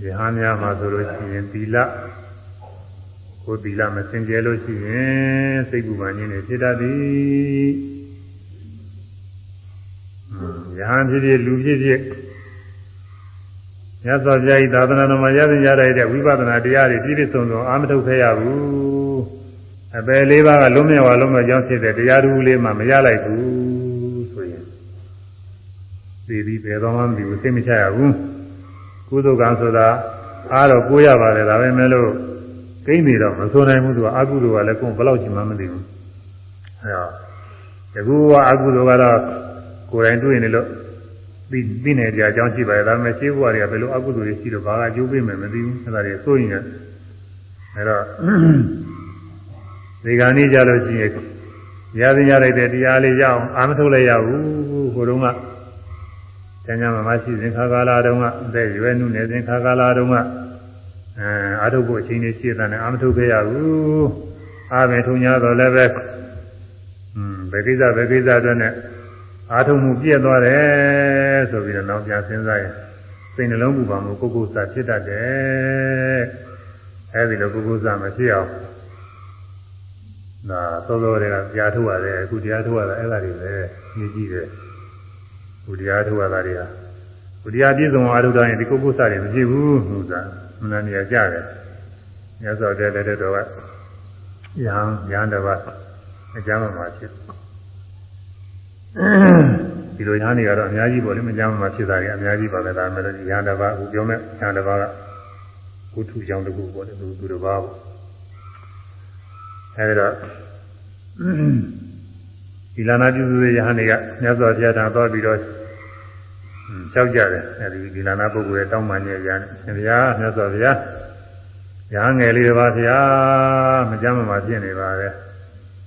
ယဟန်များမှာဆိုလို့ရှိရင်သီလကိုသီလမစင်ကြဲလို့ရှိရင်စိတ်ပူပန်ခြင်းတွေဖြစ်တတ်သည်ယဟန်ဖြစ်ဖြစ်လူဖြစ်ဖြစ် မြတ်စွာဘုရားဤသာသနာတော်မှာရသင်ရတဲ့ဝိပဿနာတရားတွေပြည့်ပြည့်စုံစုံအာမထုတ်ခဲ့ရဘူးအပယ်လေးပါးကလုံးမြတ်ဝါလုံးမြတ်ကြောင်းဖြစ်တဲ့တရားဓုလေးမှမရလိုက်ဘူးဆိုရင်ဒီဒီဘယ်တော့မှမပြီးဘူးသိမချရဘူးကုသိုလ်ကံဆိုတာအားတော့ကိုးရပါတယ်ဒါပဲမဲ့လို့ကိန်းနေတော့မဆိုနိုင်ဘူးသူကအကုသိုလ်ကလည်းကိုယ်ဘယ်လောက်ချိန်မှမသိဘူးအဲတော့ဒီကူကအကုသိုလ်ကတော့ကိုယ်တိုင်တွေ့နေလို့ ပြီးပြီးနေကြအကြောင်းရှိပါတယ်ဒါပေမဲ့ရှင်းဘုရားတွေကဘယ်လိုအကုသိုလ်တွေရှိတော့ဘာကကျိုးပေးမယ်မသိဘူးအဲဒါတွေစိုးရင်အဲတော့ဒီကနေ့ကြလို့ရှိရင်ရသင်ရလိုက်တဲ့တရားလေးရအောင်အာမထုတ်လိုက်ရဘူးဟိုတုန်းကကျမ်းစာမှာရှိစဉ်ခါကာလတုန်းကအသက်ရွယ်နုနေစဉ်ခါကာလတုန်းကအဲအာထုတ်ဖို့အချိန်လေးရှိတဲ့နဲ့အာမထုတ်ခဲ့ရဘူးအာပင်ထုံညာတော့လည်းပဲอืมဘယ်ကိစ္စဘယ်ကိစ္စအတွက်နဲ့ အာထုတ်မှုပြည့်သွားတယ်ဆိုပြီးတော့နောက်ပြန်စဉ်းစားရင်စိတ်နှလုံးပူပါမှုကိုယ်ကိုယ်စာဖြစ်တတ်တယ်အဲဒီလိုကိုယ်ကိုယ်စာမဖြစ်အောင်ဒါသောသောတွေကတရားထုတ်ရတယ်အခုတရားထုတ်ရတာအဲ့ဒါတွေပဲမြည်ကြည့်တယ်အခုတရားထုတ်ရတာတွေဟာအခုတရားပြည့်စုံအားထုတ်တိုင်းဒီကိုယ်ကိုယ်စာတွေမရှိဘူးဟုတ်သားမနနေရကြတယ်မြတ်စွာဘုရားလက်ထက်တော်ကယံယံတပတ်အကြမ်းမှာဖြစ် ဒီလိုညာနေကတော့အများကြီးပေါ့လေမကြမ်းမှာဖြစ်တာကြီးအများကြီးပါပဲဒါမဲ့ယံတပတ်အခုပြောမဲ့ယံတပတ်ကကုထုကြောင့်တခုပေါ့လေသူသူတစ်ပါးပေါ့အဲဒီတော့ဒီလနာပြုစုတဲ့ယဟန်တွေကမြတ်စွာဘုရားထံသွားပြီးတော့လျှောက်ကြတယ်အဲဒီဒီလနာပုဂ္ဂိုလ်ရဲ့တောင်းပန်ရဲ့ယဟန်ရှင်ဘုရားမြတ်စွာဘုရားယဟန်ငယ်လေးတစ်ပါးဘုရားမကြမ်းမှာဖြစ်နေပါပဲ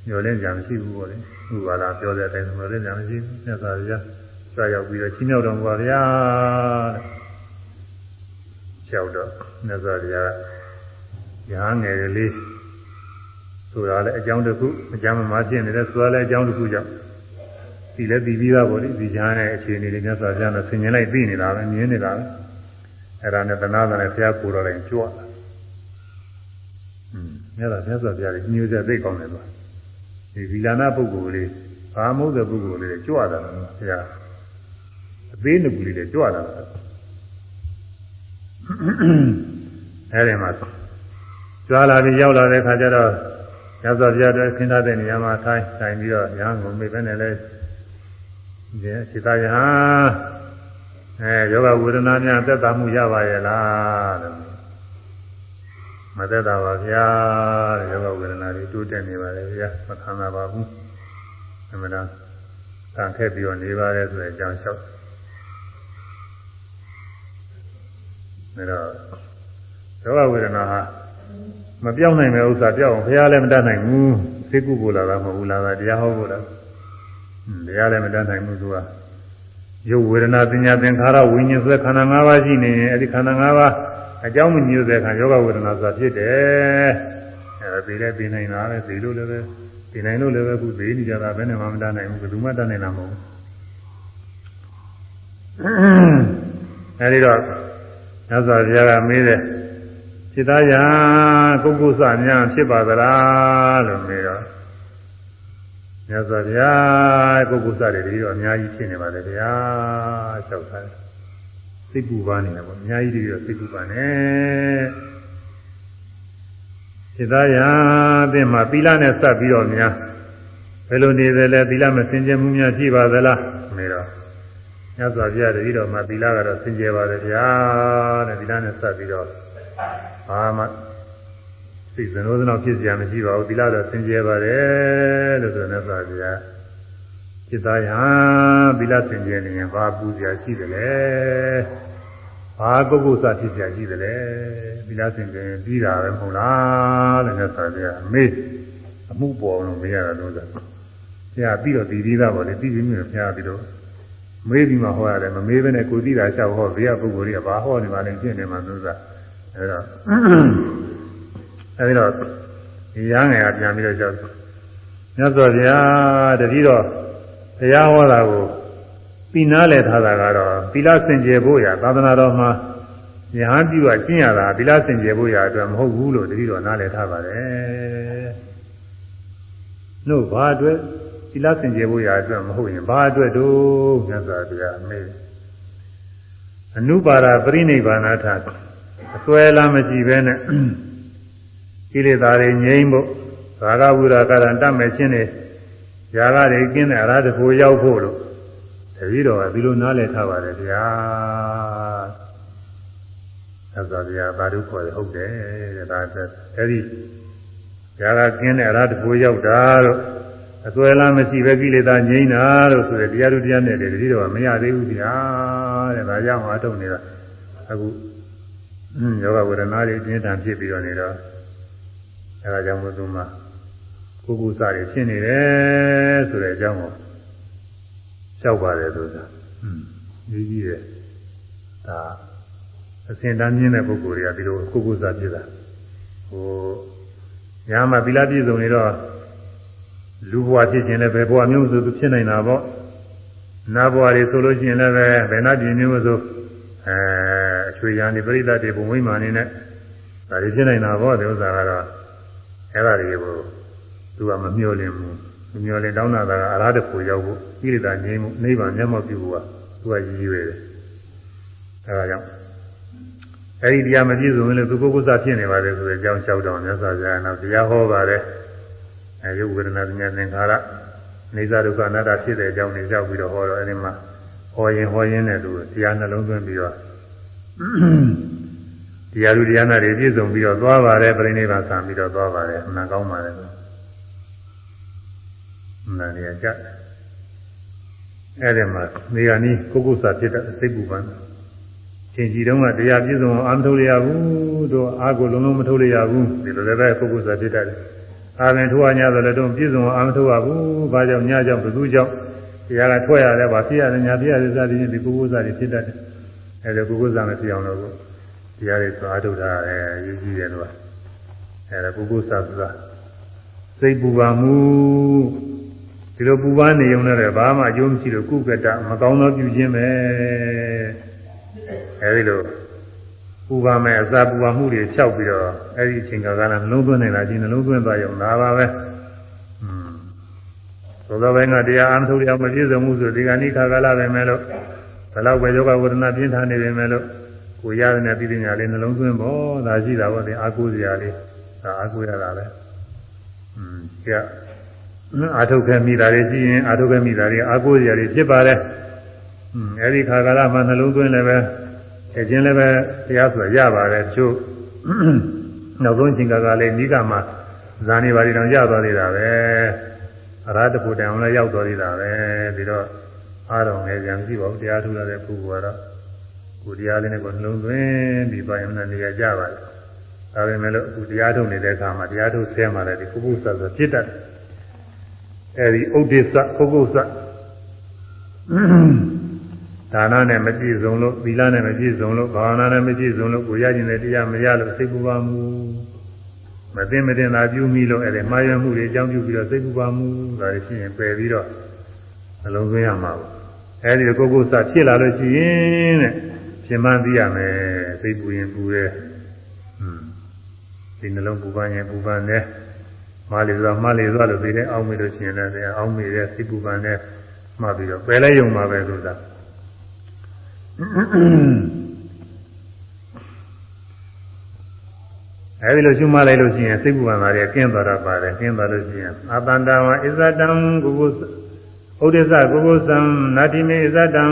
ညှို့လင်းကြမရှိဘူးပေါ့လေ ဘုရားလာပြောတဲ့အတိုင်းညှို့လင်းကြမရှိဘူးမြတ်စွာဘုရားကြွရောက်ပြီးတော့ချင်းမြောက်တော်မူပါဗျာတဲ့လျှောက်တော့မြတ်စွာဘုရားယဟန်ငယ်လေးဆိုတာလည်းအကြောင်းတစ်ခုအကြောင်းမှဖြစ်နေတဲ့ဆိုတာလည်းအကြောင်းတစ်ခုကြောင့်ဒီလည်းပြီးပြီးသားပေါ့လေဒီချမ်းတဲ့အခြေအနေတွေမြတ်စွာဘုရားနဲ့ဆင်ញင်လိုက်ပြီးနေတာပဲမြင်နေတာပဲအဲ့ဒါနဲ့သနာသနဲ့ဘုရားကိုယ်တော်လည်းကြွလာอืมမြတ်စွာမြတ်စွာဘုရားကြီးညှို့ချက်သိကောင်းတယ်လို့ ဒီဗီလာနာပုဂ္ဂိုလ်လေးဘာမဟုတ်တဲ့ပုဂ္ဂိုလ်လေးကြွတာလို့ဘုရားအသေးနကူလေးတွေကြွတာလို့အဲ့ဒီမှာကြွလာပြီးရောက်လာတဲ့ခါကျတော့ရသော်ပြတဲ့ခင်းထားတဲ့နေရာမှာထိုင်ထိုင်ပြီးတော့ရဟန်းကိုမေ့ပဲနဲ့လဲဒီစိတ္တယဟအဲယောဂဝေဒနာများသက်သာမှုရပါရဲ့လားလို့ မသက်သာပါဗျာတဲ့ယောဂဝေဒနာတွေတိုးတက်နေပါလေဗျာမခံပါပါဘူးအမှန်တရားတန်ခက်ပြီးတော့နေပါလေဆိုတဲ့အကြောင်းလျှောက်ဒါတော့ယောဂဝေဒနာဟာမပြောင်းနိုင်တဲ့ဥစ္စာပြောင်းအောင်ဘုရားလည်းမတတ်နိုင်ဘူးသိကုကိုလာတာမဟုတ်ဘူးလားတရားဟောဖို့လားတရားလည်းမတတ်နိုင်ဘူးသူကရုပ်ဝေဒနာပညာသင်္ခါရဝိညာဉ်ဆိုတဲ့ခန္ဓာ၅ပါးရှိနေရင်အဲဒီခန္ဓာ၅ပါး အကြောင်းမညွှန်တဲ့အခါယောဂဝေဒနာဆိုတာဖြစ်တယ်အဲဒါပြီးလည်းပြီးနိုင်တာပဲပြီးလို့လည်းပဲပြီးနိုင်လို့လည်းပဲခုသေးနေကြတာဘယ်နဲ့မှမတတ်နိုင်ဘူးဘယ်သူမှတတ်နိုင်တာမဟုတ်ဘူးအဲဒီတော့သစ္စာဘုရားကမေးတယ်စိတ္တယပုဂ္ဂုစများဖြစ်ပါသလားလို့မေးတော့မြတ်စွာဘုရားပုဂ္ဂုစတွေတည်းတော့အများကြီးဖြစ်နေပါတယ်ဗျာလျှောက်ထားတယ် စိတ်ပူပါနေတယ်ပေါ့အများကြီးတည်းတော့စိတ်ပူပါနေစိတ္တယအပြင်မှာသီလနဲ့စပ်ပြီးတော့များဘယ်လိုနေသလဲသီလမစင်ကြယ်မှုများရှိပါသလားမေးတော့မြတ်စွာဘုရားတည်းတော့မှသီလကတော့စင်ကြယ်ပါတယ်ဗျာတဲ့သီလနဲ့စပ်ပြီးတော့ဘာမှစိတ်စနိုးစနောက်ဖြစ်ကြမရှိပါဘူးသီလတော့စင်ကြယ်ပါတယ်လို့ဆိုနေပါဗျာ จิตသားယံသီလစင်ကြယ်နေရင်ဘာပူဇာရှိတယ်လဲဘာကုက္ကုစဖြစ်ကြရှိတယ်လဲသီလစင်ကြယ်ပြီးတာပဲမဟုတ်လားလို့ဆိုပါဗျာမေးအမှုပေါ်လို့မေးရတာလို့ဆိုဘုရားပြီးတော့ဒီဒီသားပေါ့လေပြီးပြီးမြင်ဘုရားပြီးတော့မေးပြီးမှဟောရတယ်မမေးဘဲနဲ့ကိုသိတာလျှောက်ဟောဘေးကပုဂ္ဂိုလ်တွေကဘာဟောနေပါလဲပြင့်နေမှာလို့ဆိုတာအဲတော့အဲဒီတော့ဒီရဟန်းငယ်ကပြန်ပြီးတော့ကြောက်မြတ်စွာဘုရားတတိတော့ ဘုရားဟောတာကိုပြီးနားလည်ထားတာကတော့သီလစင်ကြယ်ဖို့ရသာသနာတော်မှာယဟန်ပြုကကျင့်ရတာသီလစင်ကြယ်ဖို့ရအတွက်မဟုတ်ဘူးလို့တတိတော့နားလည်ထားပါတယ်။တို့ဘာအတွက်သီလစင်ကြယ်ဖို့ရအတွက်မဟုတ်ရင်ဘာအတွက်တို့မြတ်စွာဘုရားအမေအနုပါဒပရိနိဗ္ဗာနထအစွဲလားမရှိပဲနဲ့ကိလေသာတွေငြိမ်းဖို့သာဂဝိရာကရံတတ်မဲ့ခြင်းတွေ ຢာကတွေကင်းတဲ့အရာတခုရောက်ဖို့လို့တပည့်တော်ကဒီလိုနားလည်ထားပါတယ်ဗျာသက်သာဗျာဘာလို့ခေါ်ရဟုတ်တယ်တဲ့ဒါအဲဒီຢာကကင်းတဲ့အရာတခုရောက်တာလို့အစွဲလားမရှိပဲကိလေသာငြိမ်းတာလို့ဆိုရတရားသူတရားနဲ့တပည့်တော်ကမရသေးဘူးဗျာတဲ့ဒါကြောင့်အထုတ်နေတာအခုယောဂဝေဒနာတွေအင်းတန်ဖြစ်ပြီးတော့နေတော့အဲဒါကြောင့်မို့သူမှ ပုဂ္ဂိုလ်စားတွေဖြစ်နေတယ်ဆိုတဲ့အကြောင်းကိုလျှောက်ပါတယ်ဆိုတာอืมကြီးကြီးတယ်ဒါအစဉ်တန်းမြင့်တဲ့ပုဂ္ဂိုလ်တွေကဒီလိုပုဂ္ဂိုလ်စားဖြစ်တာဟိုညာမှာသီလပြည့်စုံနေတော့လူဘဝဖြစ်ခြင်းလည်းဘယ်ဘဝမျိုးဆိုသူဖြစ်နိုင်တာပေါ့နာဘဝတွေဆိုလို့ရှိရင်လည်းပဲဘယ်နာပြည်မျိုးဆိုအဲအချွေရန်ဒီပရိသတ်တွေဘုံဝိမာန်နေနဲ့ဒါတွေဖြစ်နိုင်တာပေါ့ဒီဥစ္စာကတော့အဲ့ဒါတွေကို သူကမမျှော်လင့်ဘူးမမျှော်လင့်တောင်းတာကအရာတခုရောက်ဖို့ဣရိတာငြိမ်းမှုနိဗ္ဗာန်မျက်မှောက်ပြုဖို့ကသူကရည်ရွယ်တယ်အဲ့ဒါကြောင့်အဲ့ဒီတရားမပြည့်စုံရင်လည်းသူပုဂ္ဂိုလ်စားဖြစ်နေပါလေဆိုတဲ့အကြောင်းလျှောက်တော့မြတ်စွာဘုရားနောက်တရားဟောပါတယ်အဲယုတ်ဝေဒနာဉာဏ်သင်္ခါရနေသာဒုက္ခအနတ္တဖြစ်တဲ့အကြောင်းတွေလျှောက်ပြီးတော့ဟောတော့အဲဒီမှာဟောရင်ဟောရင်းနဲ့သူတရားနှလုံးသွင်းပြီးတော့တရားလူတရားနာတွေပြည့်စုံပြီးတော့သွားပါတယ်ပြိဋိဘဆံပြီးတော့သွားပါတယ်အမှန်ကောင်းပါတယ်ဆိုမှ န်တယ်ကြအဲ့ဒီမှာနေရာနီးကုက္ကုဆာဖြစ်တဲ့စိတ်ပူပန်ချင်းကြီးတုံးကတရားပြည့်စုံအောင်အာမထုတ်ရဘူးတို့အာကိုလုံးလုံးမထုတ်ရဘူးဒီလိုလည်းပဲကုက္ကုဆာဖြစ်တယ်အာရင်ထိုးရ냐ဆိုလည်းတော့ပြည့်စုံအောင်အာမထုတ်ရဘူးဘာကြောင့်ညကြောင့်ဘယ်သူကြောင့်တရားကထွက်ရတယ်ဗာဖြစ်ရတယ်ညာဖြစ်ရတယ်စသည်ဖြင့်ဒီကုက္ကုဆာတွေဖြစ်တတ်တယ်အဲ့ဒါကုက္ကုဆာမဖြစ်အောင်လို့တရားတွေသွားထုတ်တာအဲရည်ကြီးတယ်လို့အဲဒါကုက္ကုဆာဆိုတာစိတ်ပူပါမှု ဒီလိုပူပန်းနေုံနဲ့ဘာမှအကျိုးမရှိလို့ကုက္ကတမကောင်းသောပြုခြင်းပဲအဲဒီလိုပူပါမယ်အစာပူပါမှုတွေဖြောက်ပြီးတော့အဲဒီအချိန်ကကလည်းနှလုံးသွင်းနေတာချင်းနှလုံးသွင်းသွားရုံဒါပါပဲဟွန်းသောသောဘိုင်းကတရားအားထုတ်ရမပြည့်စုံမှုဆိုဒီကနေ့ခါကာလပဲမယ်လို့ဘယ်တော့ပဲယောဂဝေဒနာပြင်းထန်နေပေမယ်လို့ကိုရရတဲ့ပြည်ပညာလေးနှလုံးသွင်းဖို့ဒါရှိတာပေါ့ဒီအာကိုစရာလေးဒါအာကိုရတာလေဟွန်းကျ အာထုတ်ခဲ့မိတာတွေရှိရင်အာထုတ်ခဲ့မိတာတွေအာကိုစရာတွေဖြစ်ပါတယ်อืมအဲဒီခါကာလမှာနှလုံးသွင်းလည်းပဲအချင်းလည်းပဲတရားဆိုရပါတယ်ချို့နောက်ဆုံးချိန်ကာကလေးမိကမှာဇာနေပါးတွေတောင်ရသွားသေးတာပဲအရာတဖို့တိုင်အောင်လည်းရောက်သွားသေးတာပဲပြီးတော့အားတော်ငယ်ကြံကြည့်ပါဦးတရားထူလာတဲ့ပုဂ္ဂိုလ်ကတော့ကိုတရားလေးနဲ့ကိုနှလုံးသွင်းပြီးပါရင်လည်းနေရာကြပါတယ်ဒါပေမဲ့လို့အခုတရားထုတ်နေတဲ့အခါမှာတရားထုတ်ဆဲမှလည်းဒီပုဂ္ဂိုလ်ဆက်ဆိုဖြစ်တတ်တယ် အဲဒီဥဒိစ္စပုဂ္ဂိုလ်ဆက်ဒါနနဲ့မပြည့်စုံလို့သီလနဲ့မပြည့်စုံလို့ဘာဝနာနဲ့မပြည့်စုံလို့ကိုရခြင်းတဲ့တရားမရလို့စိတ်ပူပါမှုမသိမတင်သာပြုမိလို့အဲ့ဒီမှားရမှုတွေအကြောင်းပြုပြီးတော့စိတ်ပူပါမှုဒါတွေဖြစ်ရင်ပယ်ပြီးတော့နှလုံးသွင်းရမှာပေါ့အဲ့ဒီကိုကိုစဖြစ်လာလို့ရှိရင်တဲ့ပြင်မှန်းသိရမယ်စိတ်ပူရင်ပူတယ်อืมဒီနှလုံးပူပန်းရင်ပူပန်းတယ် မာလီသွားမာလီသွားလို့ပြီးတဲ့အောင်းမိလို့ရှိရင်လည်းအောင်းမိတဲ့စိတ်ပူပန်းတယ်မှပြီးတော့ပယ်လဲယုံမှာပဲဆိုတာအဲဒီလိုရှုမှတ်လိုက်လို့ရှိရင်စိတ်ပူပန်တာတွေကင်းသွားတော့ပါတယ်ကင်းသွားလို့ရှိရင်အတန္တဝဣဇတံကုကုဥဒိစ္စကုကုသံနာတိမေဣဇတံ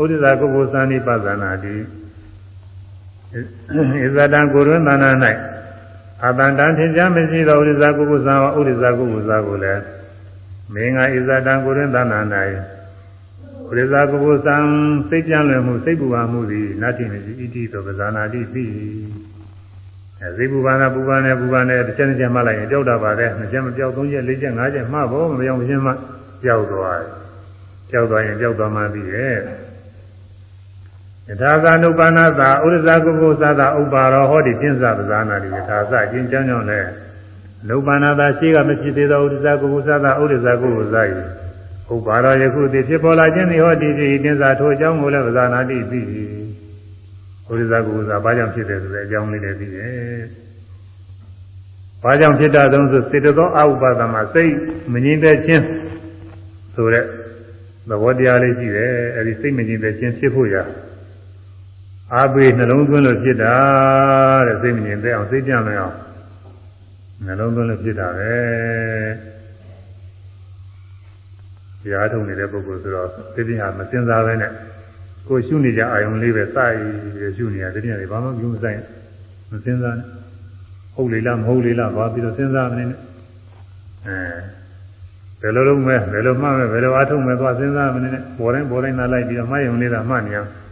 ဥဒိစ္စကုကုသံနိပသနာတိဣဇတံကိုရွန်းသနာ၌ အတန္တံသင်္ချာမရှိသောဥဒိစ္စကုကုသံဝဥဒိစ္စကုကုသကိုလည်းမင်းကဣဇတံကိုရွန်းသနာ၌ပရိသကုကုသံစိတ်ကြံလွယ်မှုစိတ်ပူပါမှုသည်နတ္တိမရှိဣတိသောပဇာနာတိပြီအဲစိတ်ပူပါနာပူပါနဲ့ပူပါနဲ့တစ်ချက်တစ်ချက်မှလိုက်ရင်ကြောက်တာပါပဲနှစ်ချက်မကြောက်သုံးချက်လေးချက်ငါးချက်မှဖို့မပြောင်းမရှင်းမှကြောက်သွားတယ်ကြောက်သွားရင်ကြောက်သွားမှပြီးရဲ့ ယထာသာနုပ္ပန္နသာဥရဇကုကုသသာဥပ္ပါရောဟောဒီပြင်းစပဇာနာတိယထာသအချင်းချမ်းကြောင့်လည်းနုပ္ပန္နသာရှိကမရှိသေးသောဥရဇကုကုသသာဥရဇကုကုသယဥပါရောယခုသည်ဖြစ်ပေါ်လာခြင်းသည်ဟောဒီဖြစ်တင်းစာထိုအကြောင်းကိုလည်းဗဇာနာတိသိ၏ဘုရားကုသဘာကြောင့်ဖြစ်တယ်ဆိုတဲ့အကြောင်းလေးလည်းသိရဲ့ဘာကြောင့်ဖြစ်တာသုံးဆိုစေတသောအဥပါဒမှာစိတ်မငြိမ့်တဲ့ခြင်းဆိုတဲ့သဘောတရားလေးရှိတယ်အဲဒီစိတ်မငြိမ့်တဲ့ခြင်းဖြစ်ဖို့ရ အာဘေနှလုံးသွင်းလို့ဖြစ်တာတဲ့စိတ်မငြိမ့်တဲ့အောင်စိတ်ကြံလျအောင်နှလုံးသွင်းလို့ဖြစ်တာပဲတရားထုတ်နေတဲ့ပုဂ္ဂိုလ်ဆိုတော့သိသိဟာမစင်စားပဲနဲ့ကိုရှုနေကြအာယုံလေးပဲစိုက်ရရှုနေရတဲ့တရားတွေဘာမှပြုမဆိုင်မစင်စားနဲ့ဟုတ်လေလားမဟုတ်လေလားဘာပြီးတော့စဉ်းစားမနေနဲ့အဲဘယ်လိုလုပ်မဲဘယ်လိုမှမဲဘယ်လိုအားထုတ်မဲသွားစဉ်းစားမနေနဲ့ပေါ်တိုင်းပေါ်တိုင်းသာလိုက်ပြီးတော့မှတ်ယုံလေးသာမှတ်နေအောင်တ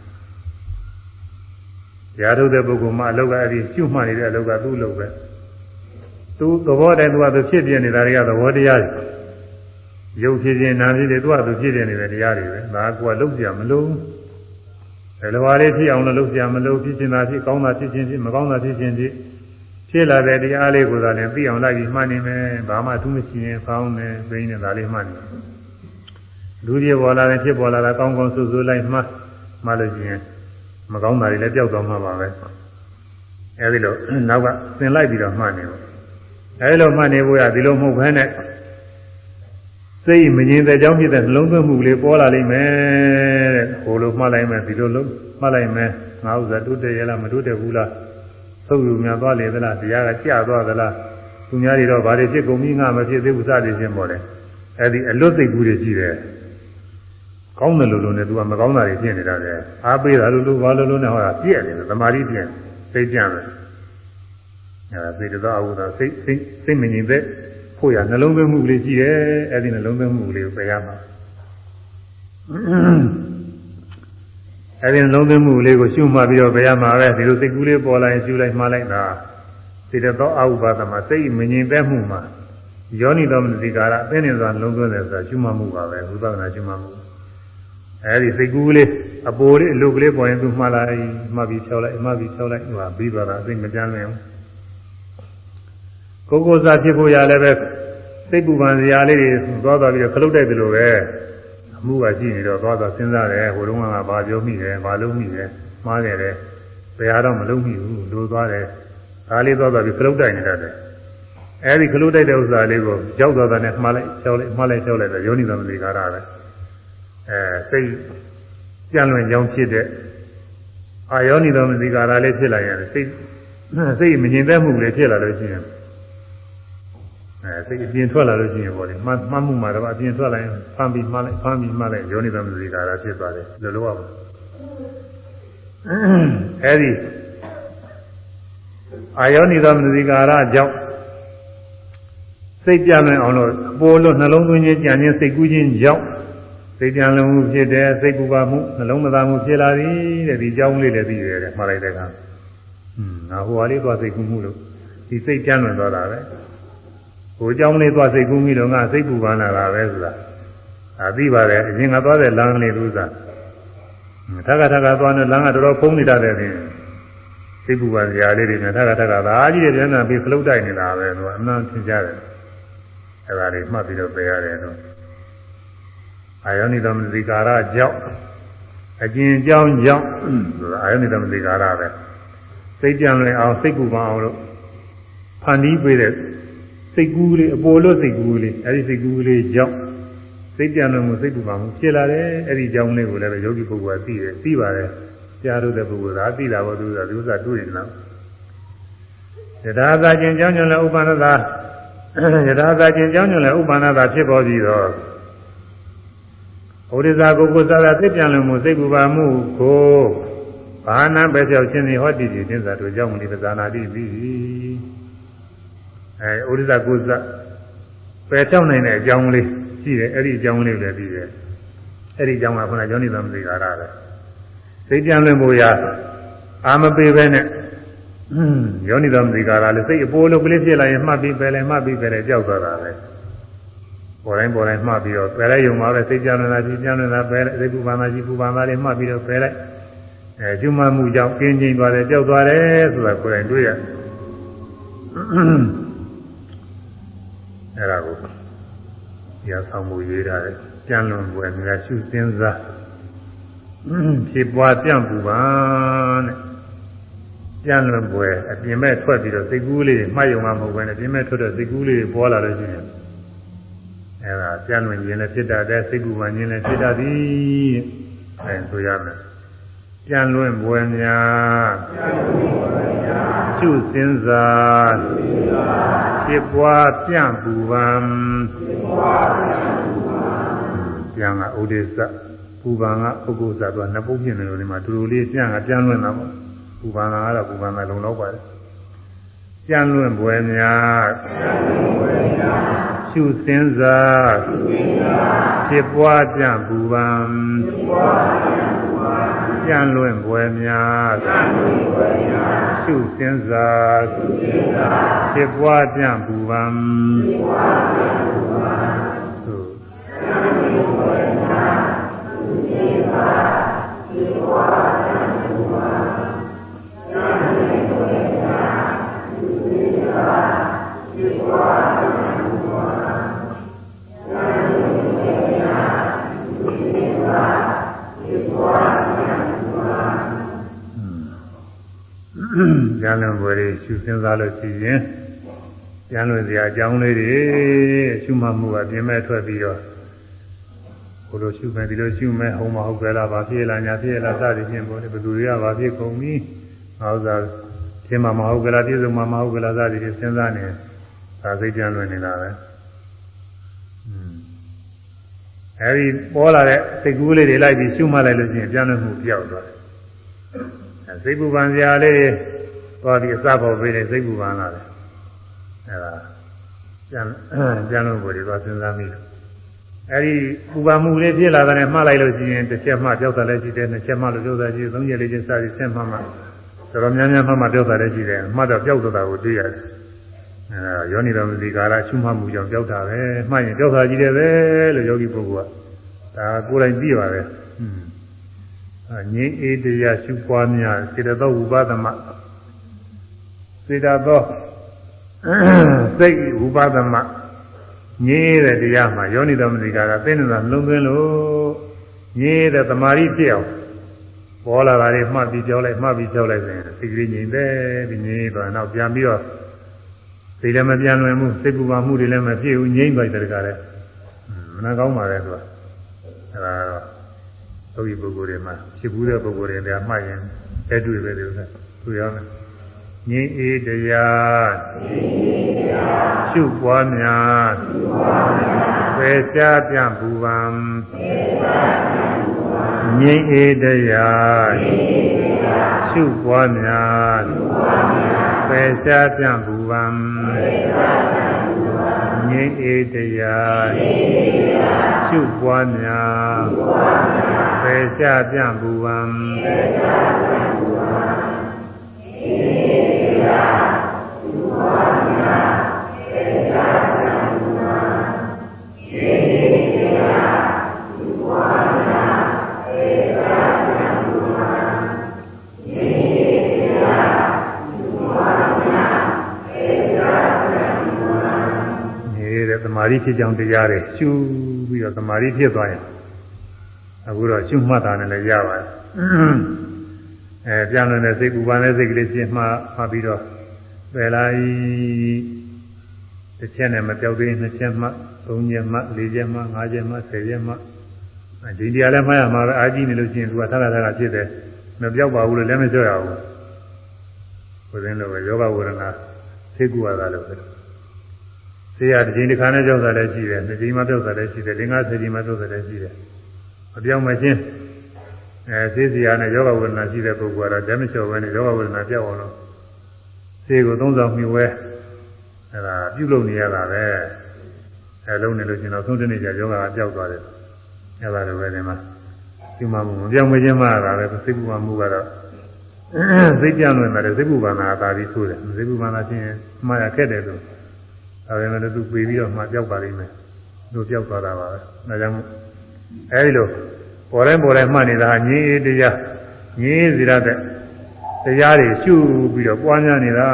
ရားထုတ်တဲ့ပုဂ္ဂိုလ်မှအလောက်ကအဲ့ဒီရှုမှတ်နေတဲ့အလောက်ကသူ့အလုပ်ပဲသူသဘောတည်းသူကသူဖြစ်ပြနေတာတွေကသဘောတရားတွေရုပ်ဖြစ်ခြင်းနာမ်ဖြစ်တယ်သူကသူဖြစ်ပြနေတဲ့တရားတွေပဲဒါကလုံးကြမလို့ဘယ်လိုပါလေဖြစ်အောင်လို့လုံးကြမလို့ဖြစ်ခြင်းသာဖြစ်ကောင်းတာဖြစ်ခြင်းဖြစ်မကောင်းတာဖြစ်ခြင်းဖြစ်ဖြစ်လာတဲ့တရားလေးကိုသာလည်းသိအောင်လိုက်ပြီးမှတ်နေမယ်ဘာမှသူမရှိရင်ဖောင်းနေသိနေဒါလေးမှတ်နေလူကြီးပေါ်လာတယ်ဖြစ်ပေါ်လာတာကောင်းကောင်းဆူဆူလိုက်မှမှလို့ရှိရင် မကောင်းတာတွေလည်းပျောက်သွားမှာပါပဲအဲဒီလိုနောက်ကသင်လိုက်ပြီးတော့မှတ်နေပေါ့အဲဒီလိုမှတ်နေဖို့ရဒီလိုမဟုတ်ဘဲနဲ့စိတ်မငြင်းတဲ့ကြောင့်ဖြစ်တဲ့နှလုံးသွင်းမှုလေးပေါ်လာလိမ့်မယ်တဲ့ဟိုလိုမှတ်လိုက်မယ်ဒီလိုလုံးမှတ်လိုက်မယ်ငါဥစ္စာတိုးတက်ရလားမတိုးတက်ဘူးလားသုတ်ယူများသွားလေသလားတရားကကျသွားသလားသူများတွေတော့ဘာတွေဖြစ်ကုန်ပြီငါမဖြစ်သေးဘူးစသည်ဖြင့်ပေါ်တယ်အဲဒီအလွတ်သိကူးတွေရှိတယ် ကောင်းတယ်လို့လို့နဲ့သူကမကောင်းတာတွေဖြစ်နေတာလေအားပေးတာလို့လို့ဘာလို့လို့နဲ့ဟောတာပြည့်တယ်သမာဓိပြည့်သိကြတယ်အဲသေတသောအဟုသောစိတ်စိတ်စိတ်မငြိမ်သက်ဖို့ရနှလုံးသွင်းမှုကလေးရှိတယ်အဲဒီနှလုံးသွင်းမှုကလေးကိုပယ်ရမှာအဲဒီနှလုံးသွင်းမှုကလေးကိုရှုမှတ်ပြီးတော့ပယ်ရမှာပဲဒီလိုစိတ်ကူးလေးပေါ်လာရင်ရှုလိုက်မှလိုက်တာသေတသောအဟုပါသမစိတ်မငြိမ်သက်မှုမှာယောနိတော်မနတိကာရအသိဉာဏ်စွာနှလုံးသွင်းတယ်ဆိုတာရှုမှတ်မှုပါပဲဘုရားကနာရှုမှတ်မှု အဲဒီစိတ်ကူးလေးအပေါ်လေးအလုတ်ကလေးပေါ်ရင်သူမှလိုက်မှတ်ပြီးဖြောက်လိုက်မှတ်ပြီးဖြောက်လိုက်ဟိုပြီးသွားတာအသိမကြမ်းလင်းဘူးကိုကိုစားဖြစ်ဖို့ရလည်းပဲစိတ်ပူပန်စရာလေးတွေသွားသွားပြီးတော့ခလုတ်တိုက်တယ်လို့ပဲအမှုကရှိနေတော့သွားသွားစဉ်းစားတယ်ဟိုတုန်းကဘာပြောမိတယ်ဘာလုပ်မိတယ်မှားတယ်တယ်ဘယ်ဟာတော့မလုပ်မိဘူးလိုသွားတယ်ဒါလေးသွားသွားပြီးခလုတ်တိုက်နေတတ်တယ်အဲဒီခလုတ်တိုက်တဲ့ဥစ္စာလေးကိုရောက်သွားတာနဲ့မှားလိုက်ချောက်လိုက်မှားလိုက်ချောက်လိုက်တော့ယောနိသမတိကာရပဲ အဲစိတ်ကြံ့လွင်ကြောင်းဖြစ်တဲ့အာယောနိသမတိကာရလေးဖြစ်လာရင်စိတ်စိတ်မငြိမ်သက်မှုလေးဖြစ်လာလို့ရှိရင်အဲစိတ်အပြင်ထွက်လာလို့ရှိရင်ပေါ့လေမှမှမှုမှာတော့အပြင်ထွက်လာရင်ဖမ်းပြီးမှလိုက်ဖမ်းပြီးမှလိုက်ယောနိသမစီကာရဖြစ်သွားတယ်လောလောပါအဲဒီအာယောနိသမစီကာရကြောင့်စိတ်ပြလွင်အောင်လို့အပေါ်လို့နှလုံးသွင်းခြင်းကြံခြင်းစိတ်ကူးခြင်းကြောင့် စိတ်ပြန်လုံမှုဖြစ်တယ်စိတ်ပူပါမှုနှလုံးမသာမှုဖြစ်လာသည်တဲ့ဒီအကြောင်းလေးလည်းသိရတယ်မှားလိုက်တဲ့အခါဟွန်းငါဟိုဟာလေးသွားစိတ်ကူးမှုလို့ဒီစိတ်ပြန်လွန်သွားတာပဲဟိုအကြောင်းလေးသွားစိတ်ကူးမှုလို့ငါစိတ်ပူပါလာတာပဲဆိုတာအာသိပါတယ်အရင်ကသွားတဲ့လမ်းလေးလူစားထက်ကထက်ကသွားနေလမ်းကတော်တော်ဖုံးနေတတ်တယ်ပြင်စိတ်ပူပါစရာလေးတွေနဲ့ထက်ကထက်ကဒါကြီးတွေပြန်လာပြီးခလုတ်တိုက်နေတာပဲသူကအမှန်သင်ကြတယ်အဲ့ဒါလေးမှတ်ပြီးတော့ပြရတယ်တော့ အာယောနိသမသိကာရကြောင့်အကျဉ်ကြောင်းကြောင့်ဆိုတာအာယောနိသမသိကာရပဲစိတ်ကြံလွင်အောင်စိတ်ပူပန်အောင်လို့ဖန်တီးပေးတဲ့စိတ်ကူးလေးအပေါ်လို့စိတ်ကူးလေးအဲဒီစိတ်ကူးလေးကြောင့်စိတ်ပြန်လို့မှုစိတ်ပူပါမှုဖြစ်လာတယ်အဲဒီကြောင့်လေးကိုလည်းပဲယောဂီပုဂ္ဂိုလ်ကသိတယ်သိပါတယ်ကြားလို့တဲ့ပုဂ္ဂိုလ်ကသိတာဘောသူကဒီဥစ္စာတွေ့နေလားယထာသာချင်းကြောင့်ညွန်လည်းဥပ္ပန္နသာယထာသာချင်းကြောင့်ညွန်လည်းဥပ္ပန္နသာဖြစ်ပေါ်ပြီးတော့ ဩရိဇာကိုကိုစားတာသိပြန်လို့မှုစိတ်ပူပါမှုကိုဘာနာပဲပြောက်ခြင်းဒီဟောတိတိသင်္သာတို့ကြောင့်မူလပဇာနာတိပြီးအဲဩရိဇကုသပယ်ချောက်နိုင်တဲ့အကြောင်းလေးရှိတယ်အဲ့ဒီအကြောင်းလေးလည်းပြီးတယ်အဲ့ဒီအကြောင်းကခုနကျောင်းနေသမသိကာရပဲစိတ်ကြံလွင်ဖို့ရအာမပေပဲနဲ့ယောနိသမသိကာရလည်းစိတ်အပိုးလုံးကလေးဖြစ်လာရင်မှတ်ပြီးပဲလဲမှတ်ပြီးပဲလဲကြောက်သွားတာပဲ ပေါ်တိုင်းပေါ်တိုင်းမှတ်ပြီးတော့ပယ်လိုက်ရုံမှာပဲစိတ်ကြံလွင်တာကြီးကြံလွင်တာပယ်လိုက်စိတ်ပူပန်တာကြီးပူပန်တာလေးမှတ်ပြီးတော့ပယ်လိုက်အဲကျွမ်းမှုကြောင့်ကင်းကျင်သွားတယ်ကြောက်သွားတယ်ဆိုတာကိုယ်တိုင်တွေ့ရအဲ့ဒါကိုရဆောင်မှုရေးထားတယ်ကြံလွန်ပွဲများရှုစင်းစားဖြစ်ပွားပြန့်ပူပါတဲ့ကြံလွန်ပွဲအပြင်မဲ့ထွက်ပြီးတော့စိတ်ကူးလေးတွေမှတ်ယုံမှာမဟုတ်ဘဲနဲ့ပြင်မဲ့ထွက်တဲ့စိတ်ကူးလေးတွေပေါ်လာလို့ရှိရင် အဲ့ဒါကြံလွန်ခြင်းလည်းဖြစ်တတ်တယ်စိတ်ကူးမှခြင်းလည်းဖြစ်တတ်သည်အဲဆိုရမယ်ကြံလွင်ပွဲများကျုစင်းစားဖြစ်ပွားပြန့်ပူပန်ပြန်ကဥဒိစ္စပူပန်ကပုဂ္ဂိုလ်စားတော့နှစ်ပုတ်ဖြစ်နေလို့ဒီမှာတူတူလေးပြန်ကပြန်လွင်တာပေါ့ပူပန်ကတော့ပူပန်ကလုံတော့ပါတယ်ပြန်လွင်ပွဲများ ကျုစင်းစားဖြစ်ပွားပြန့်ပူပန်ကြံလွင့်ပွဲများရှုစဉ်းစားဖြစ်ပွားပြန့်ပူပန်သိုကျ မ်းလွန်ဘွယ်တွေရှုစဉ်းစားလို့ရှိရင်ကျမ်းလွန်စရာအကြောင်းလေးတွေရှုမှတ်မှုကပြင်မဲ့ထွက်ပြီးတော့ဘုလိုရှုမယ်ဒီလိုရှုမယ်ဟောမဟုတ်ကြလားဗာဖြစ်လာညာဖြစ်လာစသည်ဖြင့်ပေါ့လေဘယ်သူတွေကဗာဖြစ်ကုန်ပြီဟောသာသင်မမဟုတ်ကြလားပြည့်စုံမမဟုတ်ကြလားစသည်ဖြင့်စဉ်းစားနေဒါစိတ်ကျမ်းလွန်နေတာပဲအဲဒီပေါ်လာတဲ့စိတ်ကူးလေးတွေလိုက်ပြီးရှုမှတ်လိုက်လို့ရှိရင်ကျမ်းလွန်မှုပြောက်သွားတယ်စိတ်ပူပန်စရာလေး သွားပြီးအစပေါ်ပေးတယ်စိတ်ပူပန်လာတယ်အဲဒါကျန်ကျန်လို့ကိုယ်တွေသွားစဉ်းစားမိတယ်အဲဒီပူပန်မှုလေးဖြစ်လာတဲ့နဲ့မှားလိုက်လို့ရှိရင်တစ်ချက်မှပြောက်တာလည်းရှိတယ်နှစ်ချက်မှလို့ပြောတာရှိတယ်သုံးချက်လေးချက်စသည်ဆက်မှမှတော်တော်များများမှမှပြောတာလည်းရှိတယ်မှတ်တော့ပြောက်သွားတာကိုတွေ့ရတယ်အဲဒါယောနိတော်မူဒီကာရရှုမှတ်မှုကြောင့်ပြောက်တာပဲမှတ်ရင်ပြောက်တာကြီးတယ်ပဲလို့ယောဂီပုဂ္ဂိုလ်ကဒါကိုယ်တိုင်သိပါတယ်ငြိမ်းအေးတရားရှုပွားများစေတသောဝုပသမ စေတသောစိတ်ဝုပသမငြိမ်းတဲ့တရားမှာယောနိသမတိကာကသိနေတာလုံးသွင်းလို့ငြိမ်းတဲ့သမာဓိဖြစ်အောင်ပေါ်လာတာတွေမှတ်ပြီးကြောက်လိုက်မှတ်ပြီးကြောက်လိုက်ဆိုရင်စိတ်ကလေးငြိမ်တယ်ဒီငြိမ်းသွားတော့ပြန်ပြီးတော့စိတ်လည်းမပြန်လွင်ဘူးစိတ်ပူပါမှုတွေလည်းမဖြစ်ဘူးငြိမ်းသွားတဲ့တကားလည်းမနာကောင်းပါလေသူကအဲဒါတော့သုတ်ဒီပုဂ္ဂိုလ်တွေမှာဖြစ်ဘူးတဲ့ပုဂ္ဂိုလ်တွေလည်းမှတ်ရင်တက်တွေ့ပဲသူကသူရောမယ် ငြိမ်းအေးတရားရှုပွားများပေချာပြန့်ပူပန်ငြိမ်းအေးတရားရှုပွားများပေချာပြန့်ပူပန်ငြိမ်းအေးတရားရှုပွားများပေချာပြန့်ပူပ မာဓိဖြစ်ကြောင်းတရားတွေရှုပြီးတော့သမာဓိဖြစ်သွားရင်အခုတော့ရှုမှတ်တာနဲ့လည်းရပါတယ်အဲပြန်လွန်တဲ့စိတ်ပူပန်တဲ့စိတ်ကလေးရှင်းမှမှပြီးတော့ပယ်လိုက်တစ်ချက်နဲ့မပြောက်သေးနှစ်ချက်မှသုံးချက်မှလေးချက်မှငါးချက်မှဆယ်ချက်မှဒီတရားလည်းမှတ်ရမှာပဲအာကြည့်နေလို့ရှိရင်သူကသရသရဖြစ်တယ်မပြောက်ပါဘူးလို့လည်းမပြောရဘူးဘုရင်တို့ကယောဂဝေဒနာသိကူရတာလို့ပဲ ဆေးရတစ်ချိန်တစ်ခါနဲ့ကြောက်တာလည်းရှိတယ်နှစ်ချိန်မှကြောက်တာလည်းရှိတယ်၄၅ဆယ်ချိန်မှကြောက်တာလည်းရှိတယ်မပြောင်းမချင်းအဲဆေးစရာနဲ့ယောဂဝေဒနာရှိတဲ့ပုဂ္ဂိုလ်ကတော့ဓမ္မလျှော်ပဲနဲ့ယောဂဝေဒနာပြောက်အောင်လို့ဆေးကိုသုံးဆောင်မြှဝဲအဲဒါပြုလုပ်နေရတာပဲအဲလုံးနေလို့ရှိရင်တော့သုံးတနေ့ကြာယောဂကပြောက်သွားတယ်အဲဒါလိုပဲဒီမှာဒီမှာမပြောင်းမချင်းမှတာပဲစိတ်ပူမှမှုကတော့စိတ်ကြံလွင်တယ်စိတ်ပူပါနာသာပြီးဆိုတယ်စိတ်ပူပါနာချင်းမှားရခက်တယ်လို့ ဒါပေမဲ့သူပေပြီးတော့မှပြောက်ပါလိမ့်မယ်သူပြောက်သွားတာပါပဲဒါကြောင့်အဲဒီလိုပေါ်တိုင်းပေါ်တိုင်းမှတ်နေတာငြင်းအေးတရားငြင်းစီရတဲ့တရားတွေရှုပြီးတော့ပွားများနေတာ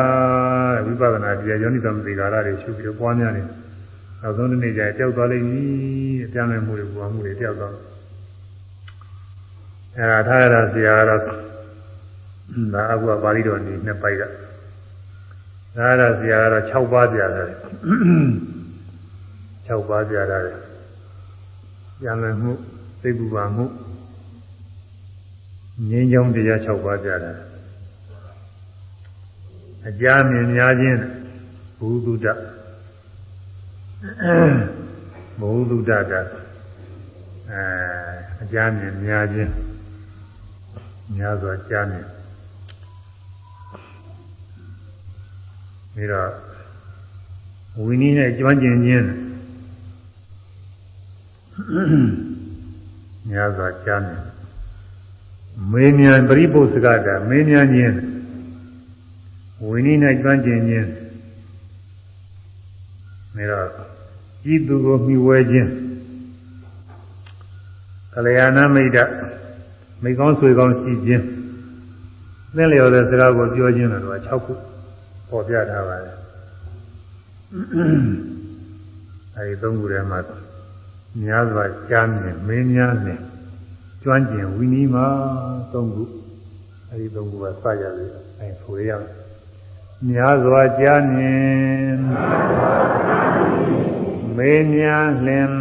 ဝိပဿနာတရားယောနိသမတိကာရတွေရှုပြီးတော့ပွားများနေနောက်ဆုံးနေ့ကျရင်ကြောက်သွားလိမ့်မည်အပြန်လည်မှုတွေပွားမှုတွေကြောက်သွားအဲဒါထားရတာဆရာကတော့ဒါအခုကပါဠိတော်နေနှစ်ပိုက်က ဒါရဆရာကတော့6ပါးပြရတယ်6ပါးပြရတယ်ပြန်လည်မှုသိပ္ပံမှုငြင်းကြောင်းတရား6ပါးပြရတယ်အကြမြင်များခြင်းဘုသူတ္တဘုသူတ္တကအဲအကြမြင်များခြင်းများစွာကြားမြင် ပြီးတော့ဝိနည်းနဲ့ကျွမ်းကျင်ခြင်းများစွာကြားမြင်မေးမြန်းပရိပု္ပ္ပစကတာမေးမြန်းခြင်းဝိနည်း၌ကျွမ်းကျင်ခြင်းနေတော့ဤသူကိုမြှဝဲခြင်းကလျာဏမိတ်တမိကောင်းဆွေကောင်းရှိခြင်းသင်လျော်တဲ့စကားကိုပြောခြင်းလည်းတော့6ခု ပေါ်ပြထားပါတယ်အဲဒီသုံးခုထဲမှာများစွာကြားမြင်မင်းများနဲ့ကျွမ်းကျင်ဝိနည်းမှာသုံးခုအဲဒီသုံးခုကစရတယ်အဲဆိုရအောင်များစွာကြားမြင်မေးများလင်